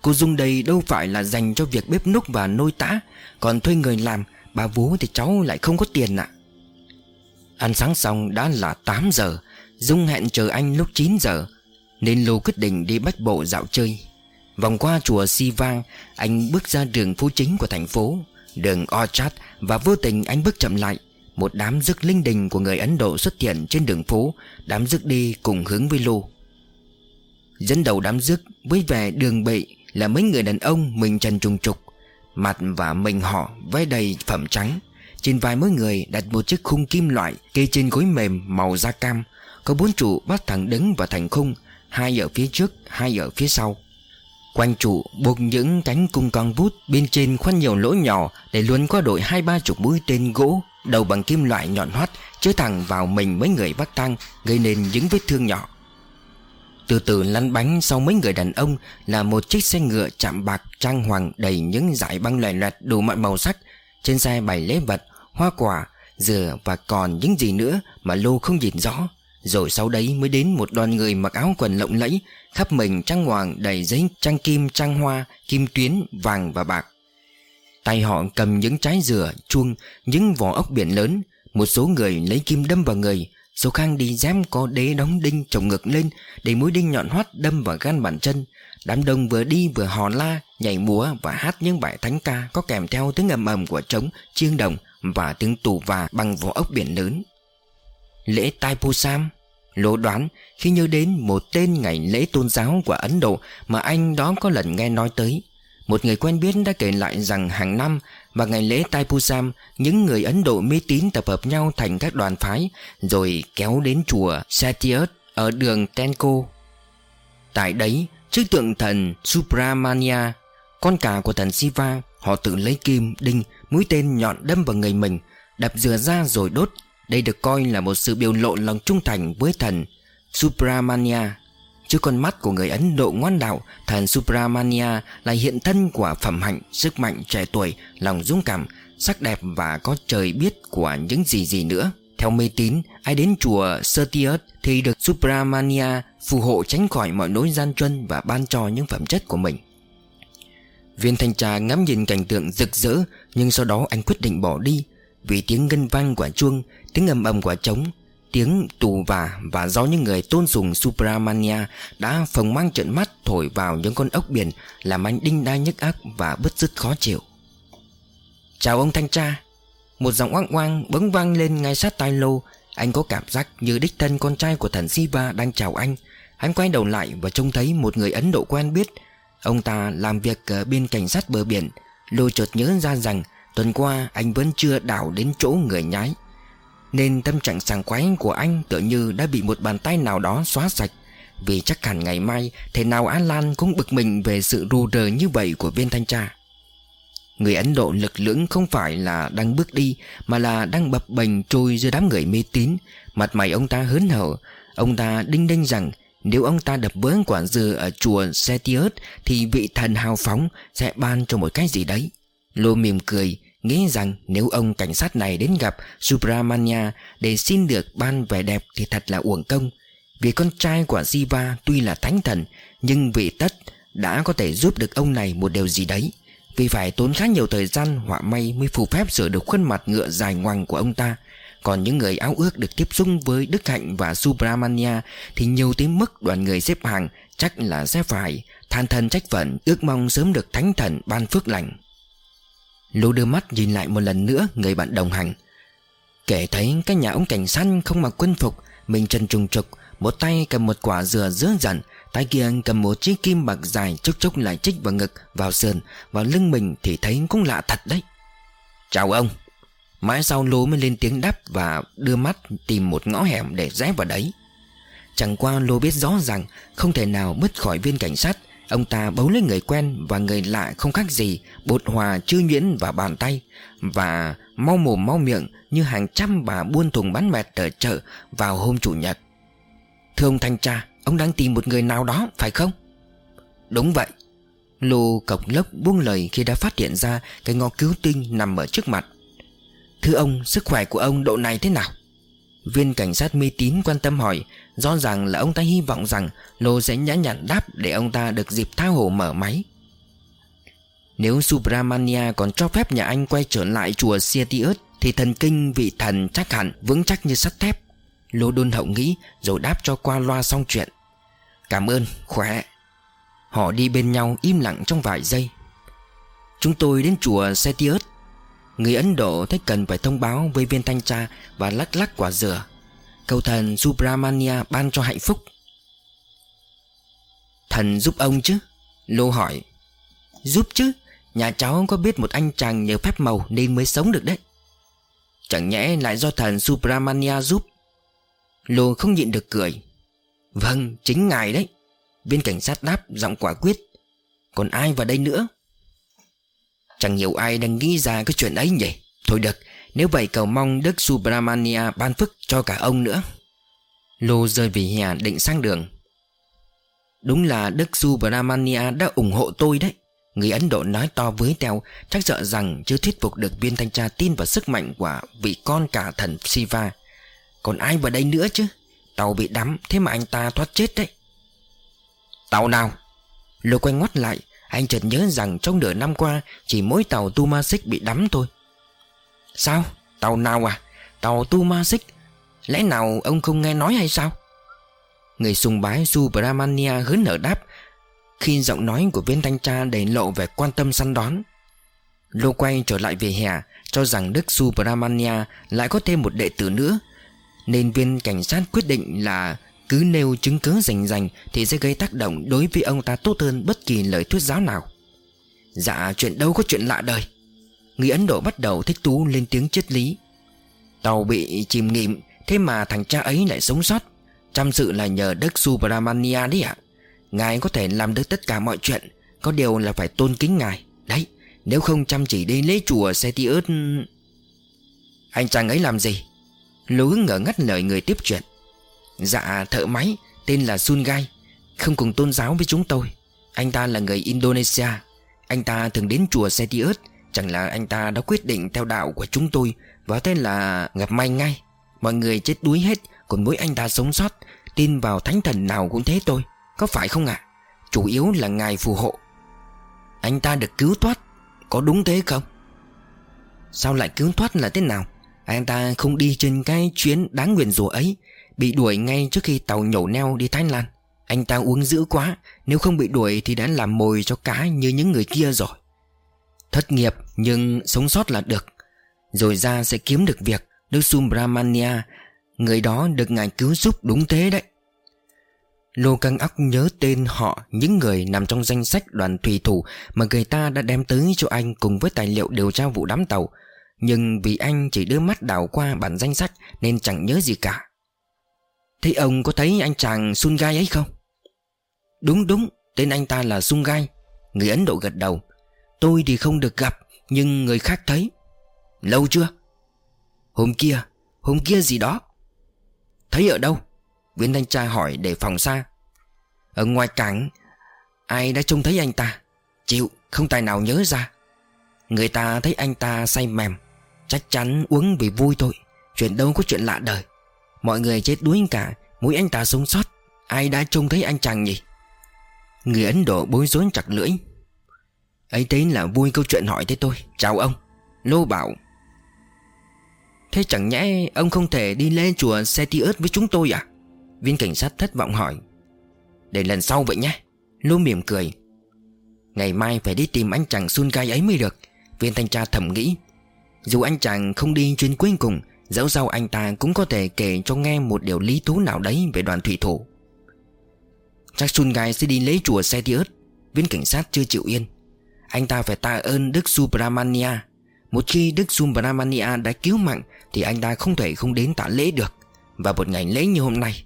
Cô Dung đây đâu phải là dành cho việc bếp núc và nôi tã. Còn thuê người làm Bà vú thì cháu lại không có tiền ạ. Ăn sáng xong đã là 8 giờ. Dung hẹn chờ anh lúc 9 giờ. Nên Lô quyết định đi bách bộ dạo chơi. Vòng qua chùa Si Vang Anh bước ra đường phố chính của thành phố. Đường Orchard Và vô tình anh bước chậm lại. Một đám rước linh đình của người Ấn Độ xuất hiện trên đường phố Đám rước đi cùng hướng với Lô. Dẫn đầu đám rước với vẻ đường bệ Là mấy người đàn ông mình trần trùng trục Mặt và mình họ vẽ đầy phẩm trắng. Trên vai mỗi người đặt một chiếc khung kim loại Kê trên gối mềm màu da cam. Có bốn trụ bắt thẳng đứng và thành khung Hai ở phía trước, hai ở phía sau. Quanh trụ buộc những cánh cung con bút Bên trên khoan nhiều lỗ nhỏ Để luôn qua đội hai ba chục mũi tên gỗ. Đầu bằng kim loại nhọn hoắt Chứa thẳng vào mình mấy người bắt tăng Gây nên những vết thương nhỏ từ từ lăn bánh sau mấy người đàn ông Là một chiếc xe ngựa chạm bạc trang hoàng Đầy những dải băng loẹ loẹt đủ mọi màu sắc Trên xe bày lễ vật hoa quả, dừa và còn những gì nữa mà Lô không nhìn rõ. Rồi sau đấy mới đến một đoàn người mặc áo quần lộng lẫy, khắp mình trang hoàng đầy giấy trang kim, trang hoa, kim tuyến, vàng và bạc. Tay họ cầm những trái dừa, chuông, những vỏ ốc biển lớn. Một số người lấy kim đâm vào người, số khang đi dám có đế đóng đinh trồng ngực lên để mũi đinh nhọn hoắt đâm vào gan bàn chân. Đám đông vừa đi vừa hò la, nhảy múa và hát những bài thánh ca có kèm theo tiếng ầm ầm của trống, chiêng đồng và tiếng tù và bằng vỏ ốc biển lớn. Lễ Tai pu sam. Lỗ đoán khi nhớ đến một tên ngày lễ tôn giáo của Ấn Độ mà anh đó có lần nghe nói tới. Một người quen biết đã kể lại rằng hàng năm vào ngày lễ Tai Pusam, những người Ấn Độ mê tín tập hợp nhau thành các đoàn phái rồi kéo đến chùa Satyat ở đường Tenko. Tại đấy, trước tượng thần Subramania, con cả của thần Shiva, họ tự lấy kim, đinh Mũi tên nhọn đâm vào người mình Đập dừa ra rồi đốt Đây được coi là một sự biểu lộ lòng trung thành với thần Subramania Trước con mắt của người Ấn Độ ngoan đạo, Thần Subramania là hiện thân của phẩm hạnh, Sức mạnh trẻ tuổi, Lòng dũng cảm, Sắc đẹp và có trời biết của những gì gì nữa. Theo mê tín, Ai đến chùa Sertius Thì được Subramania phù hộ tránh khỏi mọi nỗi gian truân Và ban cho những phẩm chất của mình. Viên thanh tra ngắm nhìn cảnh tượng rực rỡ, Nhưng sau đó anh quyết định bỏ đi. Vì tiếng ngân vang quả chuông, Tiếng ầm ầm quả trống Tiếng tù và và do những người tôn sùng Supramania Đã phồng mang trận mắt thổi vào những con ốc biển, Làm anh đinh đai nhức ác và bứt rứt khó chịu. Chào ông thanh tra. Một giọng oang oang bỗng vang lên ngay sát tai lô. Anh có cảm giác như đích thân con trai của thần Siva đang chào anh. Anh quay đầu lại và trông thấy một người Ấn Độ quen biết. Ông ta làm việc ở bên cảnh sát bờ biển. Lô chợt nhớ ra rằng Tuần qua anh vẫn chưa đảo đến chỗ người nhái. Nên tâm trạng sảng khoái của anh Tựa như đã bị một bàn tay nào đó xóa sạch. Vì chắc hẳn ngày mai Thế nào An Lan cũng bực mình Về sự rù rờ như vậy của viên thanh tra. Người Ấn Độ lực lưỡng không phải là đang bước đi, Mà là đang bập bềnh trôi giữa đám người mê tín. Mặt mày ông ta hớn hở. Ông ta đinh đinh rằng, nếu ông ta đập vỡ quả dừa ở chùa Setius Thì vị thần hào phóng sẽ ban cho một cái gì đấy. Lô mỉm cười Nghĩ rằng nếu ông cảnh sát này đến gặp Subramania Để xin được ban vẻ đẹp thì thật là uổng công. Vì con trai của Siva tuy là thánh thần, Nhưng vị tất đã có thể giúp được ông này một điều gì đấy. Vì phải tốn khá nhiều thời gian, họa may mới phù phép sửa được khuôn mặt ngựa dài ngoằng của ông ta. Còn những người áo ước được tiếp xúc với Đức Hạnh và Subramania Thì nhiều tới mức đoàn người xếp hàng Chắc là sẽ phải Than thân trách phận, Ước mong sớm được thánh thần ban phước lành. Lô đưa mắt nhìn lại một lần nữa Người bạn đồng hành. Kể thấy cái nhà ông cảnh sát không mặc quân phục Mình chân trùng trục Một tay cầm một quả dừa dứa dần Tay kia cầm một chiếc kim bạc dài Chốc chốc lại chích vào ngực, vào sườn Vào lưng mình thì thấy cũng lạ thật đấy. Chào ông. Mãi sau lố mới lên tiếng đáp Và đưa mắt tìm một ngõ hẻm để rẽ vào đấy. Chẳng qua lô biết rõ rằng Không thể nào bứt khỏi viên cảnh sát Ông ta bấu lấy người quen Và người lạ không khác gì Bột hòa chư nhuyễn vào bàn tay Và mau mồm mau miệng Như hàng trăm bà buôn thùng bán mẹt ở chợ Vào hôm chủ nhật. Thưa ông thanh tra, Ông đang tìm một người nào đó, phải không? Đúng vậy. Lô cọc lốc buông lời khi đã phát hiện ra Cái ngõ cứu tinh nằm ở trước mặt. Thưa ông, sức khỏe của ông độ này thế nào? Viên cảnh sát mê tín quan tâm hỏi Rõ ràng là ông ta hy vọng rằng Lô sẽ nhã nhặn đáp để ông ta được dịp tha hồ mở máy. Nếu Subramania còn cho phép nhà anh quay trở lại chùa Sietius Thì thần kinh vị thần chắc hẳn vững chắc như sắt thép. Lô đôn hậu nghĩ rồi đáp cho qua loa xong chuyện. Cảm ơn, khỏe. Họ đi bên nhau im lặng trong vài giây. Chúng tôi đến chùa Setius Người Ấn Độ thấy cần phải thông báo với viên thanh tra Và lắc lắc quả dừa. Cầu thần Subramania ban cho hạnh phúc. Thần giúp ông chứ? Lô hỏi. Giúp chứ? Nhà cháu có biết một anh chàng nhờ phép màu nên mới sống được đấy. Chẳng nhẽ lại do thần Subramania giúp? Lô không nhịn được cười. Vâng chính ngài đấy. Viên cảnh sát đáp giọng quả quyết. Còn ai vào đây nữa? Chẳng hiểu ai đang nghĩ ra cái chuyện ấy nhỉ? Thôi được nếu vậy cầu mong Đức Subramania ban phước cho cả ông nữa. Lô rơi vì hè định sang đường. Đúng là Đức Subramania đã ủng hộ tôi đấy. Người Ấn Độ nói to với Teo, Chắc sợ rằng chưa thuyết phục được viên thanh tra tin vào sức mạnh của vị con cả thần Siva. Còn ai vào đây nữa chứ? Tàu bị đắm, Thế mà anh ta thoát chết đấy. Tàu nào? Lô quay ngoắt lại. Anh chợt nhớ rằng trong nửa năm qua, Chỉ mỗi tàu Tumasik bị đắm thôi. Sao? Tàu nào à? Tàu tu masik Lẽ nào ông không nghe nói hay sao? Người sùng bái Subramania hớn nở đáp, Khi giọng nói của viên thanh tra đầy lộ về quan tâm săn đón, Lô quay trở lại về hè, Cho rằng Đức Subramania lại có thêm một đệ tử nữa, Nên viên cảnh sát quyết định là cứ nêu chứng cứ rành rành Thì sẽ gây tác động đối với ông ta tốt hơn bất kỳ lời thuyết giáo nào Dạ chuyện đâu có chuyện lạ đời Người Ấn Độ bắt đầu thích thú lên tiếng triết lý. Tàu bị chìm nghỉm Thế mà thằng cha ấy lại sống sót. Chăm sự là nhờ Đức Subramania đấy ạ. Ngài có thể làm được tất cả mọi chuyện, Có điều là phải tôn kính ngài. Đấy, Nếu không chăm chỉ đi lễ chùa Setius Anh chàng ấy làm gì? Lũ ngỡ ngắt lời người tiếp chuyện. Dạ thợ máy, Tên là Sungai, Không cùng tôn giáo với chúng tôi. Anh ta là người Indonesia. Anh ta thường đến chùa Setius Chẳng là anh ta đã quyết định theo đạo của chúng tôi Và thế là gặp may ngay Mọi người chết đuối hết Còn mỗi anh ta sống sót Tin vào thánh thần nào cũng thế tôi, Có phải không ạ? Chủ yếu là ngài phù hộ. Anh ta được cứu thoát Có đúng thế không? Sao lại cứu thoát là thế nào? Anh ta không đi trên cái chuyến đáng nguyền rủa ấy Bị đuổi ngay trước khi tàu nhổ neo đi Thái Lan. Anh ta uống dữ quá Nếu không bị đuổi thì đã làm mồi cho cá như những người kia rồi. Thất nghiệp nhưng sống sót là được. Rồi ra sẽ kiếm được việc Đức Subramania Người đó được ngài cứu giúp đúng thế đấy. Lô căng óc nhớ tên họ, Những người nằm trong danh sách đoàn thủy thủ Mà người ta đã đem tới cho anh Cùng với tài liệu điều tra vụ đám tàu. Nhưng vì anh chỉ đưa mắt đảo qua bản danh sách Nên chẳng nhớ gì cả. Thế ông có thấy anh chàng Sungai ấy không? Đúng đúng, Tên anh ta là Sungai. Người Ấn Độ gật đầu. Tôi thì không được gặp, Nhưng người khác thấy. Lâu chưa? Hôm kia Hôm kia gì đó. Thấy ở đâu? Viên thanh tra hỏi để phòng xa. Ở ngoài cảng, Ai đã trông thấy anh ta? Chịu, không tài nào nhớ ra. Người ta thấy anh ta say mềm, Chắc chắn uống vì vui thôi, Chuyện đâu có chuyện lạ đời. Mọi người chết đuối cả Mỗi anh ta sống sót, Ai đã trông thấy anh chàng nhỉ? Người Ấn Độ bối rối chặt lưỡi ấy thế là vui câu chuyện hỏi thế tôi Chào ông. Lô bảo. Thế chẳng nhẽ ông không thể đi lên chùa Setius với chúng tôi à? Viên cảnh sát thất vọng hỏi. Để lần sau vậy nhé. Lô mỉm cười. Ngày mai phải đi tìm anh chàng Sun Gai ấy mới được. Viên thanh tra thầm nghĩ. Dù anh chàng không đi chuyến cuối cùng, Dẫu sao anh ta cũng có thể kể cho nghe một điều lý thú nào đấy về đoàn thủy thủ. Chắc Sun Gai sẽ đi lấy chùa Setius. Viên cảnh sát chưa chịu yên. Anh ta phải tạ ơn Đức Subramania. Một khi Đức Subramania đã cứu mạng Thì anh ta không thể không đến tạ lễ được. Và một ngày lễ như hôm nay.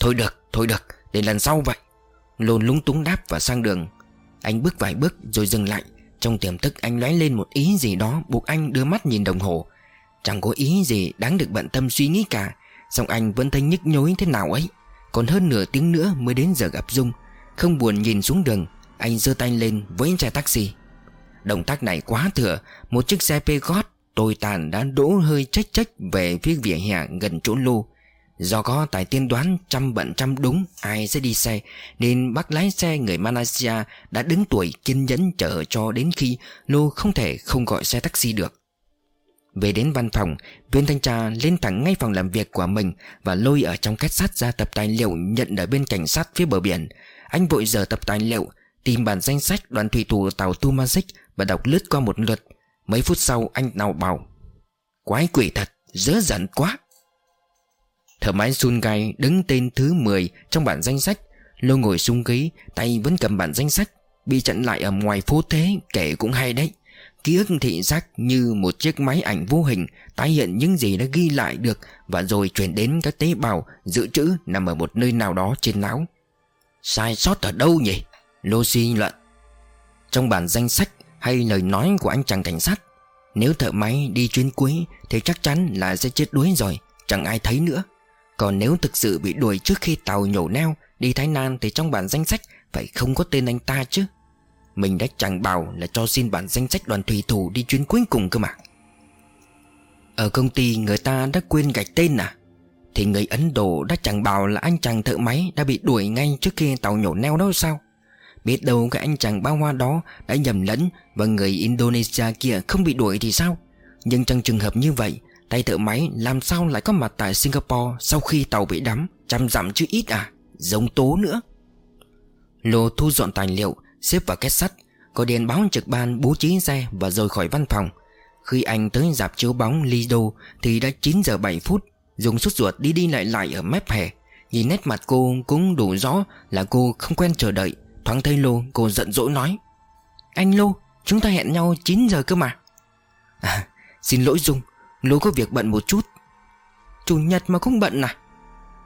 Thôi được, thôi được Để lần sau vậy. Lồn lúng túng đáp và sang đường. Anh bước vài bước rồi dừng lại. Trong tiềm thức anh lóe lên một ý gì đó Buộc anh đưa mắt nhìn đồng hồ. Chẳng có ý gì đáng được bận tâm suy nghĩ cả. Xong anh vẫn thấy nhức nhối thế nào ấy. Còn hơn nửa tiếng nữa mới đến giờ gặp Dung. Không buồn nhìn xuống đường. Anh giơ tay lên với xe taxi. Động tác này quá thừa, Một chiếc xe Peugeot Tồi tàn đã đỗ hơi trách trách Về phía vỉa hè gần chỗ lô. Do có tài tiên đoán trăm bận trăm đúng ai sẽ đi xe, Nên bác lái xe người Malaysia đã đứng tuổi kiên nhẫn chờ cho đến khi Lô không thể không gọi xe taxi được. Về đến văn phòng, Viên thanh tra lên thẳng ngay phòng làm việc của mình Và lôi ở trong két sắt ra tập tài liệu Nhận ở bên cảnh sát phía bờ biển. Anh vội giờ tập tài liệu Tìm bản danh sách đoàn thủy thủ tàu Tumazic Và đọc lướt qua một lượt. Mấy phút sau anh nào bảo Quái quỷ thật, dỡ dẫn quá. Thở máy Sun Gai đứng tên thứ 10 trong bản danh sách. Lô ngồi sung ghế Tay vẫn cầm bản danh sách. Bị chặn lại ở ngoài phố thế Kể cũng hay đấy. Ký ức thị giác như một chiếc máy ảnh vô hình tái hiện những gì đã ghi lại được và rồi chuyển đến các tế bào dự trữ nằm ở một nơi nào đó trên não. Sai sót ở đâu nhỉ? Lô suy luận. Trong bản danh sách hay lời nói của anh chàng cảnh sát, Nếu thợ máy đi chuyến cuối Thì chắc chắn là sẽ chết đuối rồi, Chẳng ai thấy nữa. Còn nếu thực sự bị đuổi trước khi tàu nhổ neo Đi Thái Lan thì trong bản danh sách Phải không có tên anh ta chứ. Mình đã chẳng bảo là cho xin bản danh sách đoàn thủy thủ đi chuyến cuối cùng cơ mà. Ở công ty người ta đã quên gạch tên à? Thì người Ấn Độ đã chẳng bảo là anh chàng thợ máy đã bị đuổi ngay trước khi tàu nhổ neo đó sao? Biết đâu cái anh chàng bao hoa đó đã nhầm lẫn Và người Indonesia kia không bị đuổi thì sao? Nhưng trong trường hợp như vậy, Tay thợ máy làm sao lại có mặt tại Singapore Sau khi tàu bị đắm Trăm dặm chứ ít à? Giống tố nữa. Lô thu dọn tài liệu, Xếp vào két sắt, Có điện báo trực ban bố trí xe Và rời khỏi văn phòng. Khi anh tới dạp chiếu bóng Lido Thì đã 9 giờ 7 phút, Dùng sút ruột đi đi lại lại ở mép hè. Nhìn nét mặt cô cũng đủ rõ Là cô không quen chờ đợi. Thoáng thấy Lô, cô giận dỗi nói. Anh Lô, chúng ta hẹn nhau 9 giờ cơ mà. À xin lỗi Dung, Lô có việc bận một chút. Chủ nhật mà không bận à?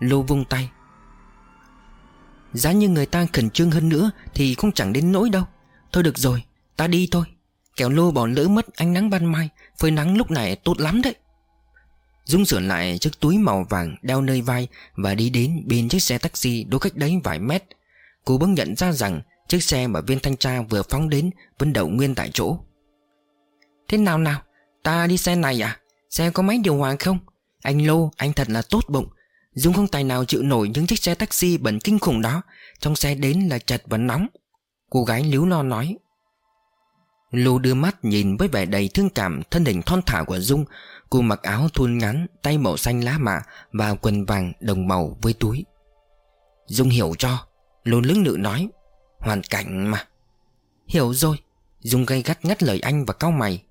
Lô vung tay. Giá như người ta khẩn trương hơn nữa Thì cũng chẳng đến nỗi đâu. Thôi được rồi, ta đi thôi. Kẻo lô bỏ lỡ mất ánh nắng ban mai, Phơi nắng lúc này tốt lắm đấy. Dung sửa lại chiếc túi màu vàng đeo nơi vai Và đi đến bên chiếc xe taxi đỗ cách đấy vài mét. Cô bỗng nhận ra rằng Chiếc xe mà viên thanh tra vừa phóng đến Vẫn đậu nguyên tại chỗ. Thế nào nào, Ta đi xe này à? Xe có máy điều hòa không? Anh Lô, anh thật là tốt bụng. Dung không tài nào chịu nổi những chiếc xe taxi bẩn kinh khủng đó. Trong xe đến là chật và nóng. Cô gái líu lo nói. Lô đưa mắt nhìn với vẻ đầy thương cảm Thân hình thon thả của Dung Cô mặc áo thun ngắn, Tay màu xanh lá mạ Và quần vàng đồng màu với túi. Dung hiểu cho. Lô lưỡng lự nói, Hoàn cảnh mà. Hiểu rồi. Dung gay gắt ngắt lời anh và cau mày.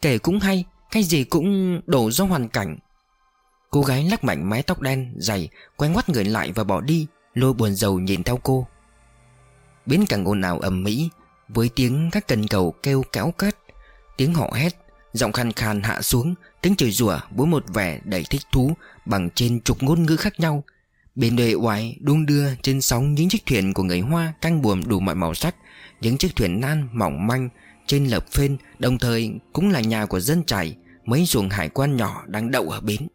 Kể cũng hay, Cái gì cũng đổ do hoàn cảnh. Cô gái lắc mạnh mái tóc đen Dày, Quay ngoắt người lại và bỏ đi, lôi buồn rầu nhìn theo cô. Biến càng ồn ào ầm mỹ, Với tiếng các cần cầu kêu kéo cát Tiếng họ hét, Giọng khàn khàn hạ xuống, Tiếng chửi rủa với một vẻ đầy thích thú Bằng trên chục ngôn ngữ khác nhau Bên đời oải đung đưa trên sóng những chiếc thuyền của người Hoa căng buồm đủ mọi màu sắc, Những chiếc thuyền nan mỏng manh trên lập phên, Đồng thời cũng là nhà của dân chảy Mấy xuồng hải quan nhỏ đang đậu ở bến.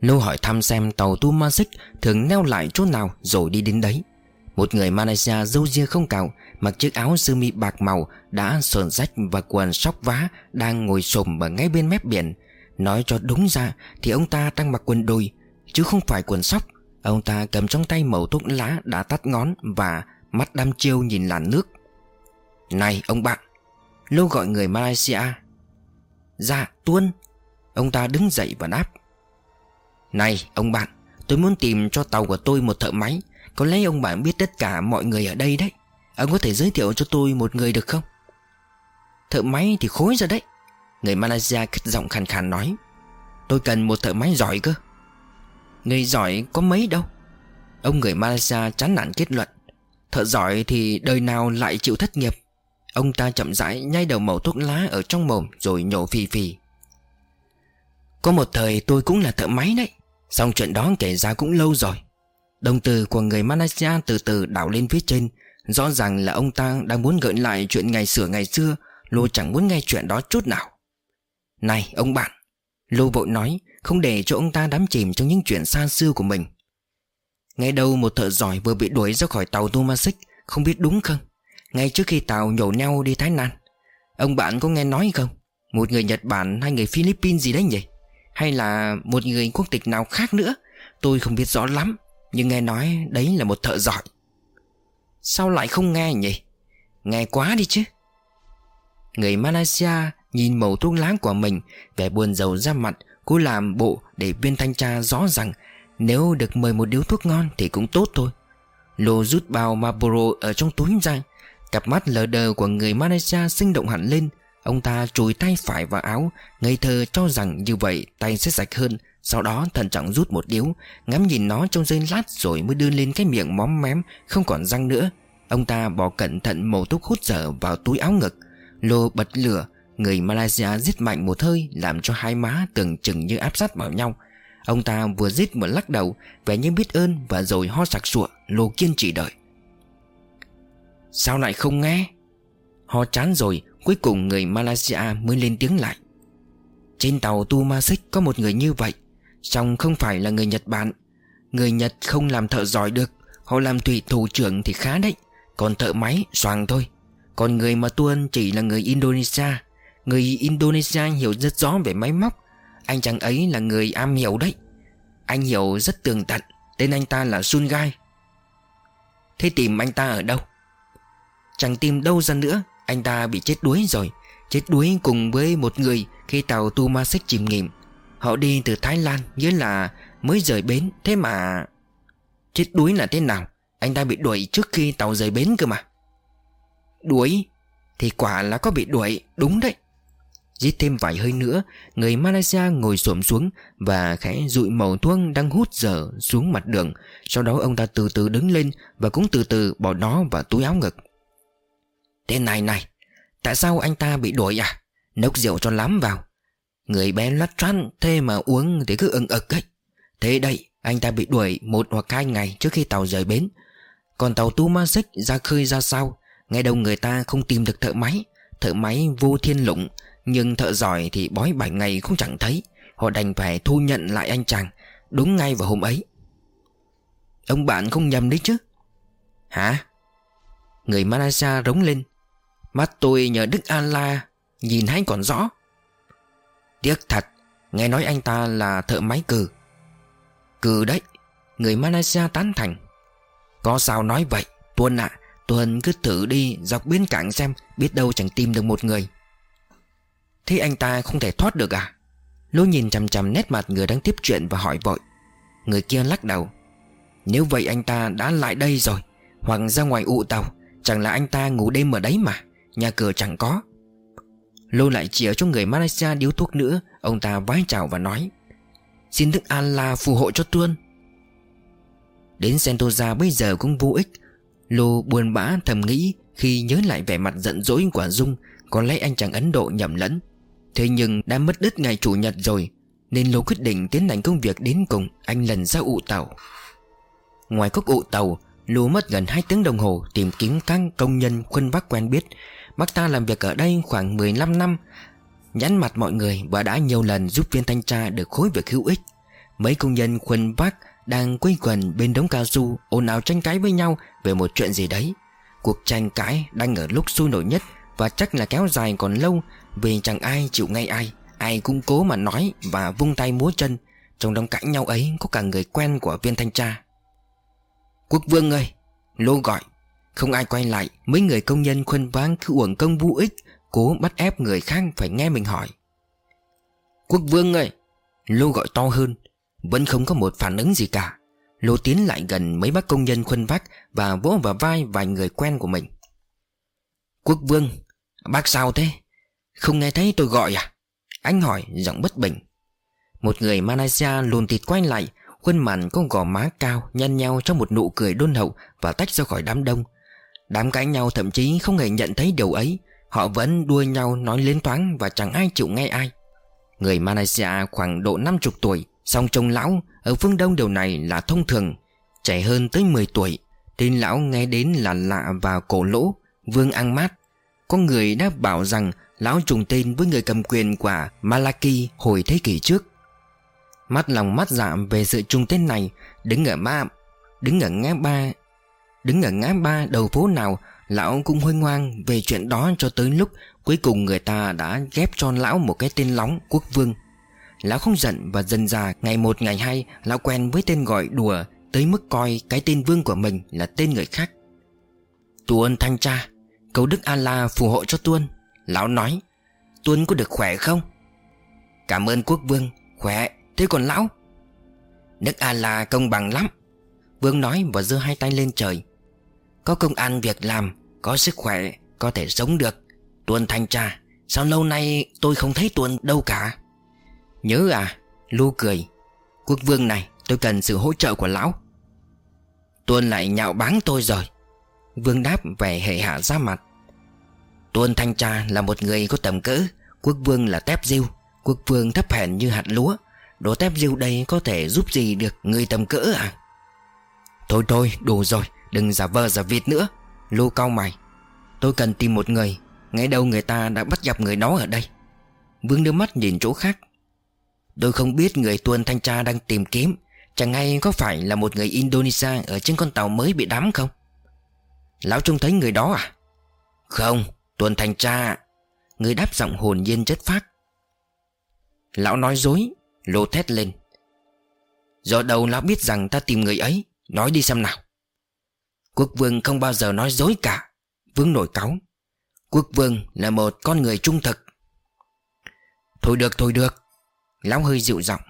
Lô hỏi thăm xem tàu tu ma xích thường neo lại chỗ nào rồi đi đến đấy. Một người Malaysia dâu ria không cạo Mặc chiếc áo sơ mi bạc màu Đã sờn rách và quần sóc vá Đang ngồi sồm ở ngay bên mép biển. Nói cho đúng ra Thì ông ta đang mặc quần đùi, Chứ không phải quần sóc. Ông ta cầm trong tay mẩu thuốc lá đã tắt ngón Và mắt đăm chiêu nhìn làn nước. Này, ông bạn, Lô gọi người Malaysia. Dạ tuân. Ông ta đứng dậy và đáp. Này, ông bạn, Tôi muốn tìm cho tàu của tôi một thợ máy. Có lẽ ông bạn biết tất cả mọi người ở đây đấy. Ông có thể giới thiệu cho tôi một người được không? Thợ máy thì khối ra đấy. Người Malaysia cất giọng khàn khàn nói. Tôi cần một thợ máy giỏi cơ. Người giỏi có mấy đâu? Ông người Malaysia chán nản kết luận. Thợ giỏi thì đời nào lại chịu thất nghiệp? Ông ta chậm rãi nhai đầu mẩu thuốc lá ở trong mồm Rồi nhổ phì phì. Có một thời tôi cũng là thợ máy đấy. Xong chuyện đó kể ra cũng lâu rồi. Đồng từ của người Malaysia từ từ đảo lên phía trên. Rõ ràng là ông ta đang muốn gợi lại chuyện ngày xưa ngày xưa, Lô chẳng muốn nghe chuyện đó chút nào. Này, ông bạn, Lô vội nói không để cho ông ta đắm chìm trong những chuyện xa xưa của mình. Ngay đầu một thợ giỏi vừa bị đuổi ra khỏi tàu Tomasic Không biết đúng không? Ngay trước khi tàu nhổ nhau đi Thái Lan, Ông bạn có nghe nói không? Một người Nhật Bản hay người Philippines gì đấy nhỉ? Hay là một người quốc tịch nào khác nữa? Tôi không biết rõ lắm, Nhưng nghe nói đấy là một thợ giỏi. Sao lại không nghe nhỉ? Nghe quá đi chứ. Người Malaysia nhìn màu thuốc lá của mình, Vẻ buồn rầu ra mặt Cô làm bộ để viên thanh tra rõ rằng Nếu được mời một điếu thuốc ngon Thì cũng tốt thôi. Lô rút bao Marlboro ở trong túi ra. Cặp mắt lờ đờ của người Malaysia sinh động hẳn lên. Ông ta chùi tay phải vào áo, Ngây thơ cho rằng như vậy tay sẽ sạch hơn. Sau đó thận trọng rút một điếu, Ngắm nhìn nó trong giây lát rồi mới đưa lên cái miệng móm mém, Không còn răng nữa. Ông ta bỏ cẩn thận màu thuốc hút dở vào túi áo ngực. Lô bật lửa Người Malaysia giết mạnh một hơi Làm cho hai má tưởng chừng như áp sát vào nhau. Ông ta vừa giết vừa lắc đầu, Vẻ như biết ơn và rồi ho sặc sụa Lô kiên trì đợi. Sao lại không nghe? Ho chán rồi, Cuối cùng người Malaysia mới lên tiếng lại. Trên tàu Tu Ma Xích có một người như vậy, Song không phải là người Nhật Bản. Người Nhật không làm thợ giỏi được, Họ làm thủy thủ trưởng thì khá đấy, Còn thợ máy, soàng thôi. Còn người mà tuân chỉ là người Indonesia Người Indonesia hiểu rất rõ về máy móc. Anh chàng ấy là người am hiểu đấy. Anh hiểu rất tường tận, Tên anh ta là Sun Gai Thế tìm anh ta ở đâu? Chẳng tìm đâu ra nữa, Anh ta bị chết đuối rồi. Chết đuối cùng với một người Khi tàu Tumasek chìm nghỉm. Họ đi từ Thái Lan, Nghĩa là mới rời bến. Thế mà Chết đuối là thế nào? Anh ta bị đuổi trước khi tàu rời bến cơ mà. Đuổi? Thì quả là có bị đuổi, Đúng đấy. Giết thêm vài hơi nữa, Người Malaysia ngồi xổm xuống Và khẽ dụi màu thuốc đang hút dở xuống mặt đường. Sau đó ông ta từ từ đứng lên Và cũng từ từ bỏ nó vào túi áo ngực. Thế này này, Tại sao anh ta bị đuổi à? Nốc rượu cho lắm vào. Người bé lắt trăn Thế mà uống thì cứ ưng ực ấy. Thế đây, anh ta bị đuổi một hoặc hai ngày trước khi tàu rời bến. Còn tàu Tu Ma Xích ra khơi ra sao? Ngay đầu người ta không tìm được thợ máy. Thợ máy vô thiên lũng. Nhưng thợ giỏi thì bói bảy ngày cũng chẳng thấy. Họ đành phải thu nhận lại anh chàng Đúng ngay vào hôm ấy. Ông bạn không nhầm đấy chứ? Hả? Người Malaysia rống lên. Mắt tôi nhờ Đức Allah Nhìn hay còn rõ. Tiếc thật Nghe nói anh ta là thợ máy cừ. Cừ đấy Người Malaysia tán thành. Có sao nói vậy? Tuân ạ à, Tuân cứ thử đi dọc biến cảng xem Biết đâu chẳng tìm được một người. Thế anh ta không thể thoát được à? Lô nhìn chằm chằm nét mặt người đang tiếp chuyện và hỏi vội. Người kia lắc đầu. Nếu vậy anh ta đã lại đây rồi, Hoặc ra ngoài ụ tàu, Chẳng là anh ta ngủ đêm ở đấy mà, Nhà cửa chẳng có. Lô lại chìa cho người Malaysia điếu thuốc nữa Ông ta vái chào và nói, Xin Đức Allah phù hộ cho Tuân. Đến Sentosa bây giờ cũng vô ích. Lô buồn bã thầm nghĩ Khi nhớ lại vẻ mặt giận dỗi của Dung, Có lẽ anh chàng Ấn Độ nhầm lẫn. Thế nhưng đã mất đứt ngày chủ nhật rồi, Nên Lô quyết định tiến hành công việc đến cùng, Anh lần ra ụ tàu. Ngoài cốc ụ tàu, Lô mất gần 2 tiếng đồng hồ Tìm kiếm các công nhân khuân vác quen biết. Bác ta làm việc ở đây khoảng 15 năm Nhắn mặt mọi người Và đã nhiều lần giúp viên thanh tra được khối việc hữu ích. Mấy công nhân khuân vác Đang quây quần bên đống cao su, ồn ào tranh cãi với nhau Về một chuyện gì đấy. Cuộc tranh cãi đang ở lúc sôi nổi nhất Và chắc là kéo dài còn lâu vì chẳng ai chịu ngay ai Ai cũng cố mà nói và vung tay múa chân. Trong đống cãi nhau ấy, có cả người quen của viên thanh tra. Quốc vương ơi, Lô gọi. Không ai quay lại, Mấy người công nhân khuân váng cứ uổng công vô ích, Cố bắt ép người khác phải nghe mình hỏi. Quốc vương ơi, Lô gọi to hơn. Vẫn không có một phản ứng gì cả. Lô tiến lại gần mấy bác công nhân khuân vác Và vỗ vào vai vài người quen của mình. Quốc vương, Bác sao thế? Không nghe thấy tôi gọi à? Anh hỏi, giọng bất bình. Một người Malaysia lùn thịt quay lại, Khuôn mặt có gò má cao, Nhăn nhau trong một nụ cười đôn hậu Và tách ra khỏi đám đông. Đám cãi nhau thậm chí không hề nhận thấy điều ấy. Họ vẫn đua nhau nói lên thoáng Và chẳng ai chịu nghe ai. Người Malaysia khoảng độ 50 tuổi, Song trông lão, Ở phương Đông điều này là thông thường. Trẻ hơn tới 10 tuổi Tên lão nghe đến là lạ và cổ lỗ, Vương ăn Mát. Có người đã bảo rằng Lão trùng tên với người cầm quyền của Malaki hồi thế kỷ trước. Mắt lòng mắt dạ về sự trùng tên này, Đứng ở ma Đứng ở ngã ba, Đứng ở ngã ba đầu phố nào, Lão cũng hơi ngoan về chuyện đó cho tới lúc Cuối cùng người ta đã ghép cho lão một cái tên lóng quốc vương. Lão không giận và dần già ngày một, ngày hai, Lão quen với tên gọi đùa Tới mức coi cái tên vương của mình là tên người khác. Tuân thanh tra, Cầu Đức Allah phù hộ cho Tuân Lão nói Tuân có được khỏe không? Cảm ơn quốc vương, Khỏe. Thế còn lão? Đức A-la công bằng lắm. Vương nói và giơ hai tay lên trời. Có công ăn việc làm, Có sức khỏe, Có thể sống được. Tuân thanh tra, Sao lâu nay tôi không thấy Tuân đâu cả? Nhớ à Lu cười. Quốc vương này, tôi cần sự hỗ trợ của lão. Tuân lại nhạo báng tôi rồi. Vương đáp vẻ hệ hạ ra mặt. Tuân thanh Cha là một người có tầm cỡ, Quốc vương là tép diêu, Quốc vương thấp hèn như hạt lúa. Đồ tép diêu đây có thể giúp gì được người tầm cỡ à Thôi thôi, đủ rồi, Đừng giả vờ giả vịt nữa. Lô cao mày. Tôi cần tìm một người, Ngay đâu người ta đã bắt gặp người đó ở đây. Vương đưa mắt nhìn chỗ khác. Tôi không biết người tuân thanh tra đang tìm kiếm, Chẳng hay có phải là một người Indonesia Ở trên con tàu mới bị đắm không? Lão trông thấy người đó à? Không tuần thành cha, Người đáp giọng hồn nhiên chất phát Lão nói dối Lô thét lên. Do đầu lão biết rằng ta tìm người ấy Nói đi xem nào. Quốc vương không bao giờ nói dối cả Vương nổi cáu. Quốc vương là một con người trung thực. Thôi được thôi được. Lão hơi dịu giọng.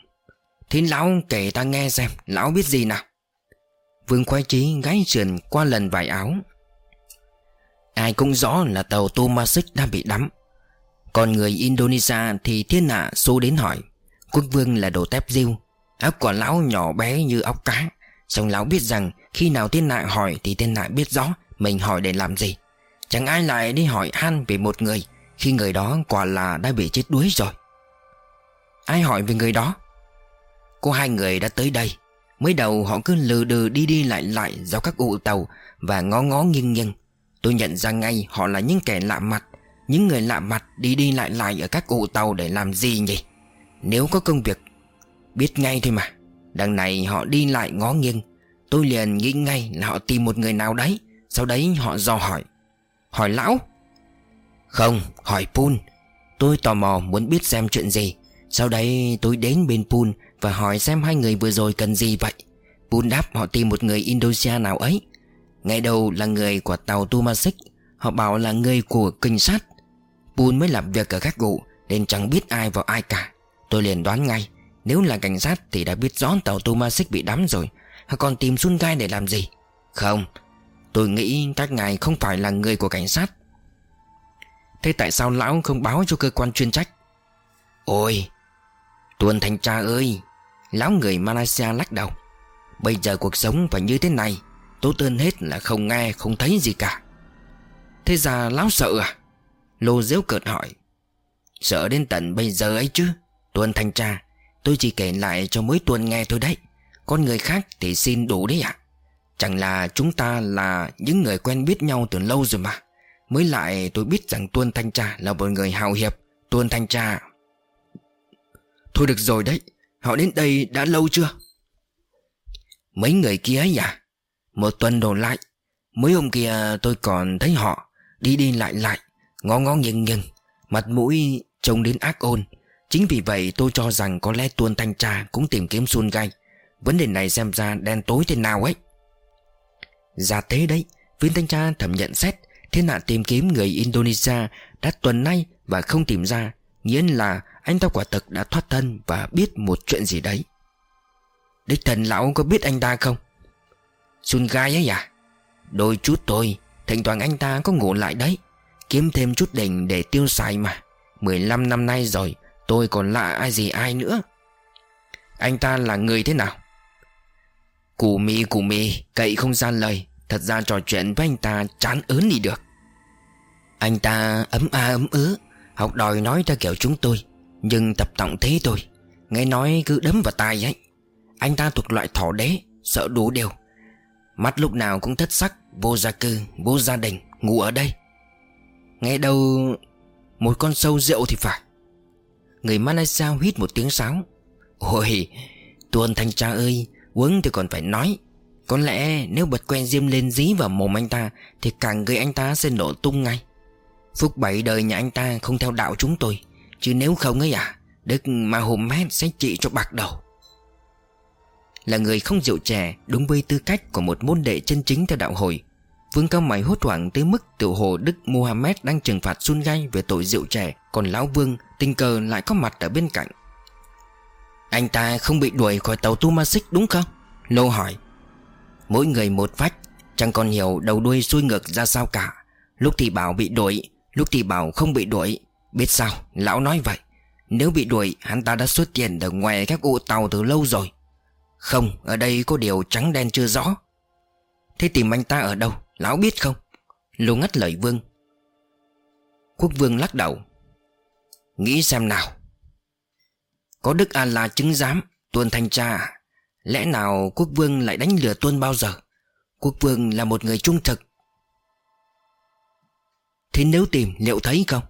Thế lão kể ta nghe xem Lão biết gì nào? Vương khoái trí gái sườn qua lần vải áo. Ai cũng rõ là tàu Tomasic đang bị đắm. Còn người Indonesia thì thiên hạ xô đến hỏi, Quốc vương là đồ tép diêu Áo quả lão nhỏ bé như óc cá. Xong lão biết rằng khi nào thiên hạ hỏi thì thiên hạ biết rõ Mình hỏi để làm gì. Chẳng ai lại đi hỏi han về một người, Khi người đó quả là đã bị chết đuối rồi. Ai hỏi về người đó? Có hai người đã tới đây. Mới đầu họ cứ lừ đừ đi đi lại lại do các ụ tàu Và ngó ngó nghiêng nghiêng. Tôi nhận ra ngay họ là những kẻ lạ mặt, Những người lạ mặt đi đi lại lại Ở các ụ tàu để làm gì nhỉ? Nếu có công việc, Biết ngay thôi mà. Đằng này họ đi lại ngó nghiêng. Tôi liền nghĩ ngay là họ tìm một người nào đấy. Sau đấy họ dò hỏi. Hỏi lão? Không, hỏi Pun Tôi tò mò muốn biết xem chuyện gì. Sau đấy tôi đến bên Pun Và hỏi xem hai người vừa rồi cần gì vậy. Pun đáp họ tìm một người Indonesia nào ấy. Ngày đầu là người của tàu Tumasik, Họ bảo là người của kinh sát. Pun mới làm việc ở các cụ, Nên chẳng biết ai vào ai cả. Tôi liền đoán ngay, Nếu là cảnh sát thì đã biết rõ tàu Tumasik bị đắm rồi, Họ còn tìm Sun Gai để làm gì? Không, Tôi nghĩ các ngài không phải là người của cảnh sát. Thế tại sao lão không báo cho cơ quan chuyên trách? Ôi, Tuần thanh tra ơi, Lão người Malaysia lắc đầu. Bây giờ cuộc sống phải như thế này Tốt hơn hết là không nghe, không thấy gì cả. Thế ra lão sợ à? Lô dễu cợt hỏi. Sợ đến tận bây giờ ấy chứ Tuần thanh tra. Tôi chỉ kể lại cho mới tuần nghe thôi đấy. Con người khác thì xin đủ đấy ạ. Chẳng là chúng ta là những người quen biết nhau từ lâu rồi mà. Mới lại tôi biết rằng Tuân Thanh Tra là một người hào hiệp. Tuân Thanh Tra. Thôi được rồi đấy, Họ đến đây đã lâu chưa? Mấy người kia ấy à? Một tuần đổ lại mới hôm kia tôi còn thấy họ, Đi đi lại lại, Ngó ngó nghiêng nghiêng, Mặt mũi trông đến ác ôn. Chính vì vậy tôi cho rằng có lẽ Tuân Thanh Tra Cũng tìm kiếm Sun Gai. Vấn đề này xem ra đen tối thế nào ấy. Ra thế đấy, Viên thanh tra thẩm nhận xét, Thiên hạ tìm kiếm người Indonesia Đã tuần nay và không tìm ra Nghĩa là anh ta quả thực đã thoát thân Và biết một chuyện gì đấy. Đích thần lão có biết anh ta không? Sun gai ấy à? Đôi chút thôi, Thỉnh thoảng anh ta có ngủ lại đấy. Kiếm thêm chút đỉnh để tiêu xài mà. 15 năm nay rồi, Tôi còn lạ ai gì ai nữa. Anh ta là người thế nào? Cụ mì cụ mì Cậy không gian lời. Thật ra trò chuyện với anh ta chán ớn đi được. Anh ta ấm a ấm ứ, Học đòi nói theo kiểu chúng tôi, Nhưng tập tọng thế thôi. Nghe nói cứ đấm vào tai ấy. Anh ta thuộc loại thỏ đế, Sợ đủ đều Mắt lúc nào cũng thất sắc Vô gia cư, vô gia đình Ngủ ở đây. Nghe đâu Một con sâu rượu thì phải. Người Malaysia hít một tiếng sáo. Ôi Tuần thanh tra ơi Uống thì còn phải nói. Có lẽ nếu bật quen diêm lên dí vào mồm anh ta Thì càng gây anh ta sẽ nổ tung ngay. Phúc bảy đời nhà anh ta không theo đạo chúng tôi Chứ nếu không ấy à Đức Mahomet sẽ trị cho bạc đầu. Là người không rượu chè Đúng với tư cách của một môn đệ chân chính theo đạo hồi. Vương cao mày hốt hoảng tới mức tiểu hồ Đức Mohammed đang trừng phạt Sun Gai về tội rượu chè, Còn Lão Vương, tình cờ lại có mặt ở bên cạnh. Anh ta không bị đuổi khỏi tàu Tumasik đúng không? Lô hỏi. Mỗi người một vách, Chẳng còn hiểu đầu đuôi xuôi ngược ra sao cả. Lúc thì bảo bị đuổi, Lúc thì bảo không bị đuổi. Biết sao? Lão nói vậy. Nếu bị đuổi, hắn ta đã xuất tiền ở ngoài các ô tàu từ lâu rồi. Không, ở đây có điều trắng đen chưa rõ. Thế tìm anh ta ở đâu, Lão biết không? Lô ngắt lời vương. Quốc vương lắc đầu. Nghĩ xem nào. Có Đức A-la chứng giám Tuân thanh tra à? Lẽ nào quốc vương lại đánh lừa tuân bao giờ? Quốc vương là một người trung thực. Thế nếu tìm, liệu thấy không?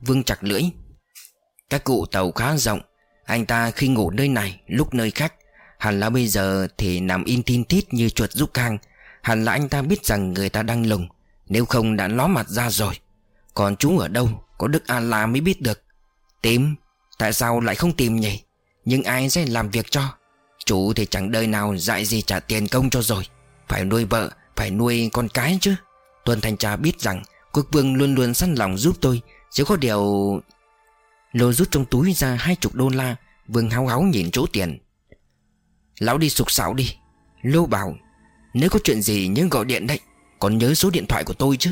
Vương chặt lưỡi. Các cụ tàu khá rộng, Anh ta khi ngủ nơi này, lúc nơi khác. Hẳn là bây giờ thì nằm in tin tít như chuột rút khang Hẳn là anh ta biết rằng người ta đang lùng. Nếu không đã ló mặt ra rồi. Còn chú ở đâu? Có Đức A-la mới biết được. Tìm? Tại sao lại không tìm nhỉ? Nhưng ai sẽ làm việc cho? Chủ thì chẳng đời nào dạy gì trả tiền công cho rồi. Phải nuôi vợ, Phải nuôi con cái chứ. Tuân Thanh Trà biết rằng Quốc vương luôn luôn sẵn lòng giúp tôi. Chứ có điều Lô rút trong túi ra hai chục đô la. Vương háo háo nhìn chỗ tiền. Lão đi sục sạo đi. Lưu bảo, Nếu có chuyện gì nhớ gọi điện đấy, Còn nhớ số điện thoại của tôi chứ.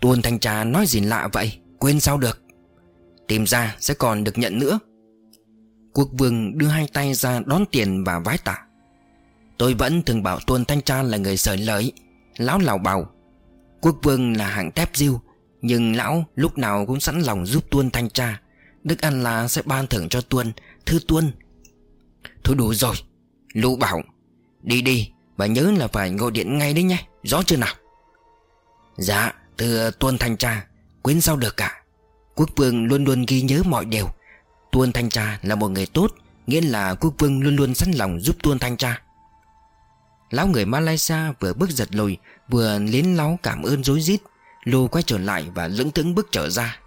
Tuân Thanh Trà nói gì lạ vậy, Quên sao được. Tìm ra sẽ còn được nhận nữa. Quốc vương đưa hai tay ra đón tiền và vái tạ. Tôi vẫn thường bảo Tuân Thanh Tra là người sởi lợi. Lão lào bảo, Quốc vương là hạng tép diêu, Nhưng lão lúc nào cũng sẵn lòng giúp Tuân Thanh Tra. Đức An là sẽ ban thưởng cho Tuân thư Tuân Thôi đủ rồi. Lưu bảo, Đi đi Và nhớ là phải gọi điện ngay đấy nhé. Rõ chưa nào? Dạ thưa Tuân Thanh Tra Quên sao được cả Quốc vương luôn luôn ghi nhớ mọi điều. Tuân Thanh Tra là một người tốt, Nghĩa là quốc vương luôn luôn sẵn lòng giúp Tuân Thanh Tra. Lão người Malaysia vừa bước giật lùi, Vừa liến láo cảm ơn dối rít. Lô quay trở lại và lững thững bước trở ra.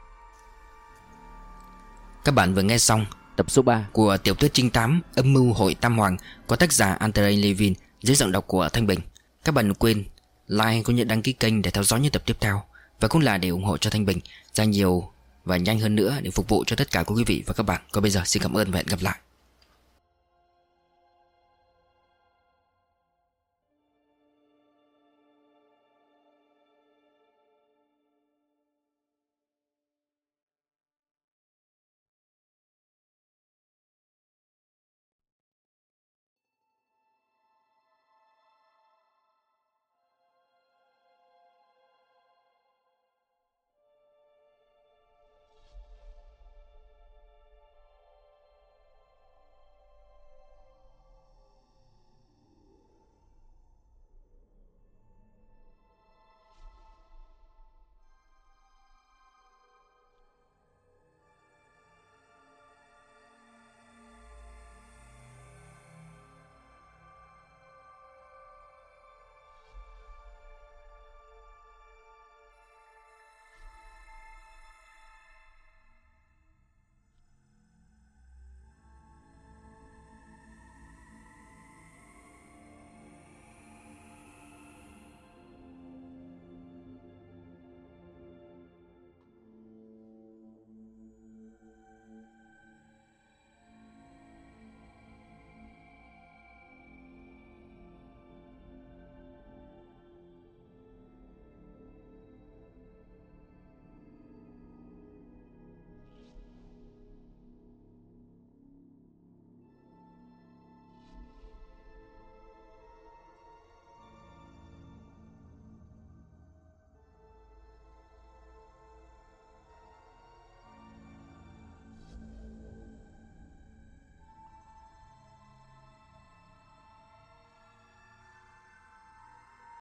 Các bạn vừa nghe xong tập số 3 của tiểu thuyết trinh tám Âm mưu hội Tam Hoàng Có tác giả Andrei Levin dưới giọng đọc của Thanh Bình. Các bạn đừng quên like cũng như đăng ký kênh để theo dõi những tập tiếp theo. Và cũng là để ủng hộ cho Thanh Bình ra nhiều và nhanh hơn nữa để phục vụ cho tất cả quý vị và các bạn. Còn bây giờ, xin cảm ơn và hẹn gặp lại.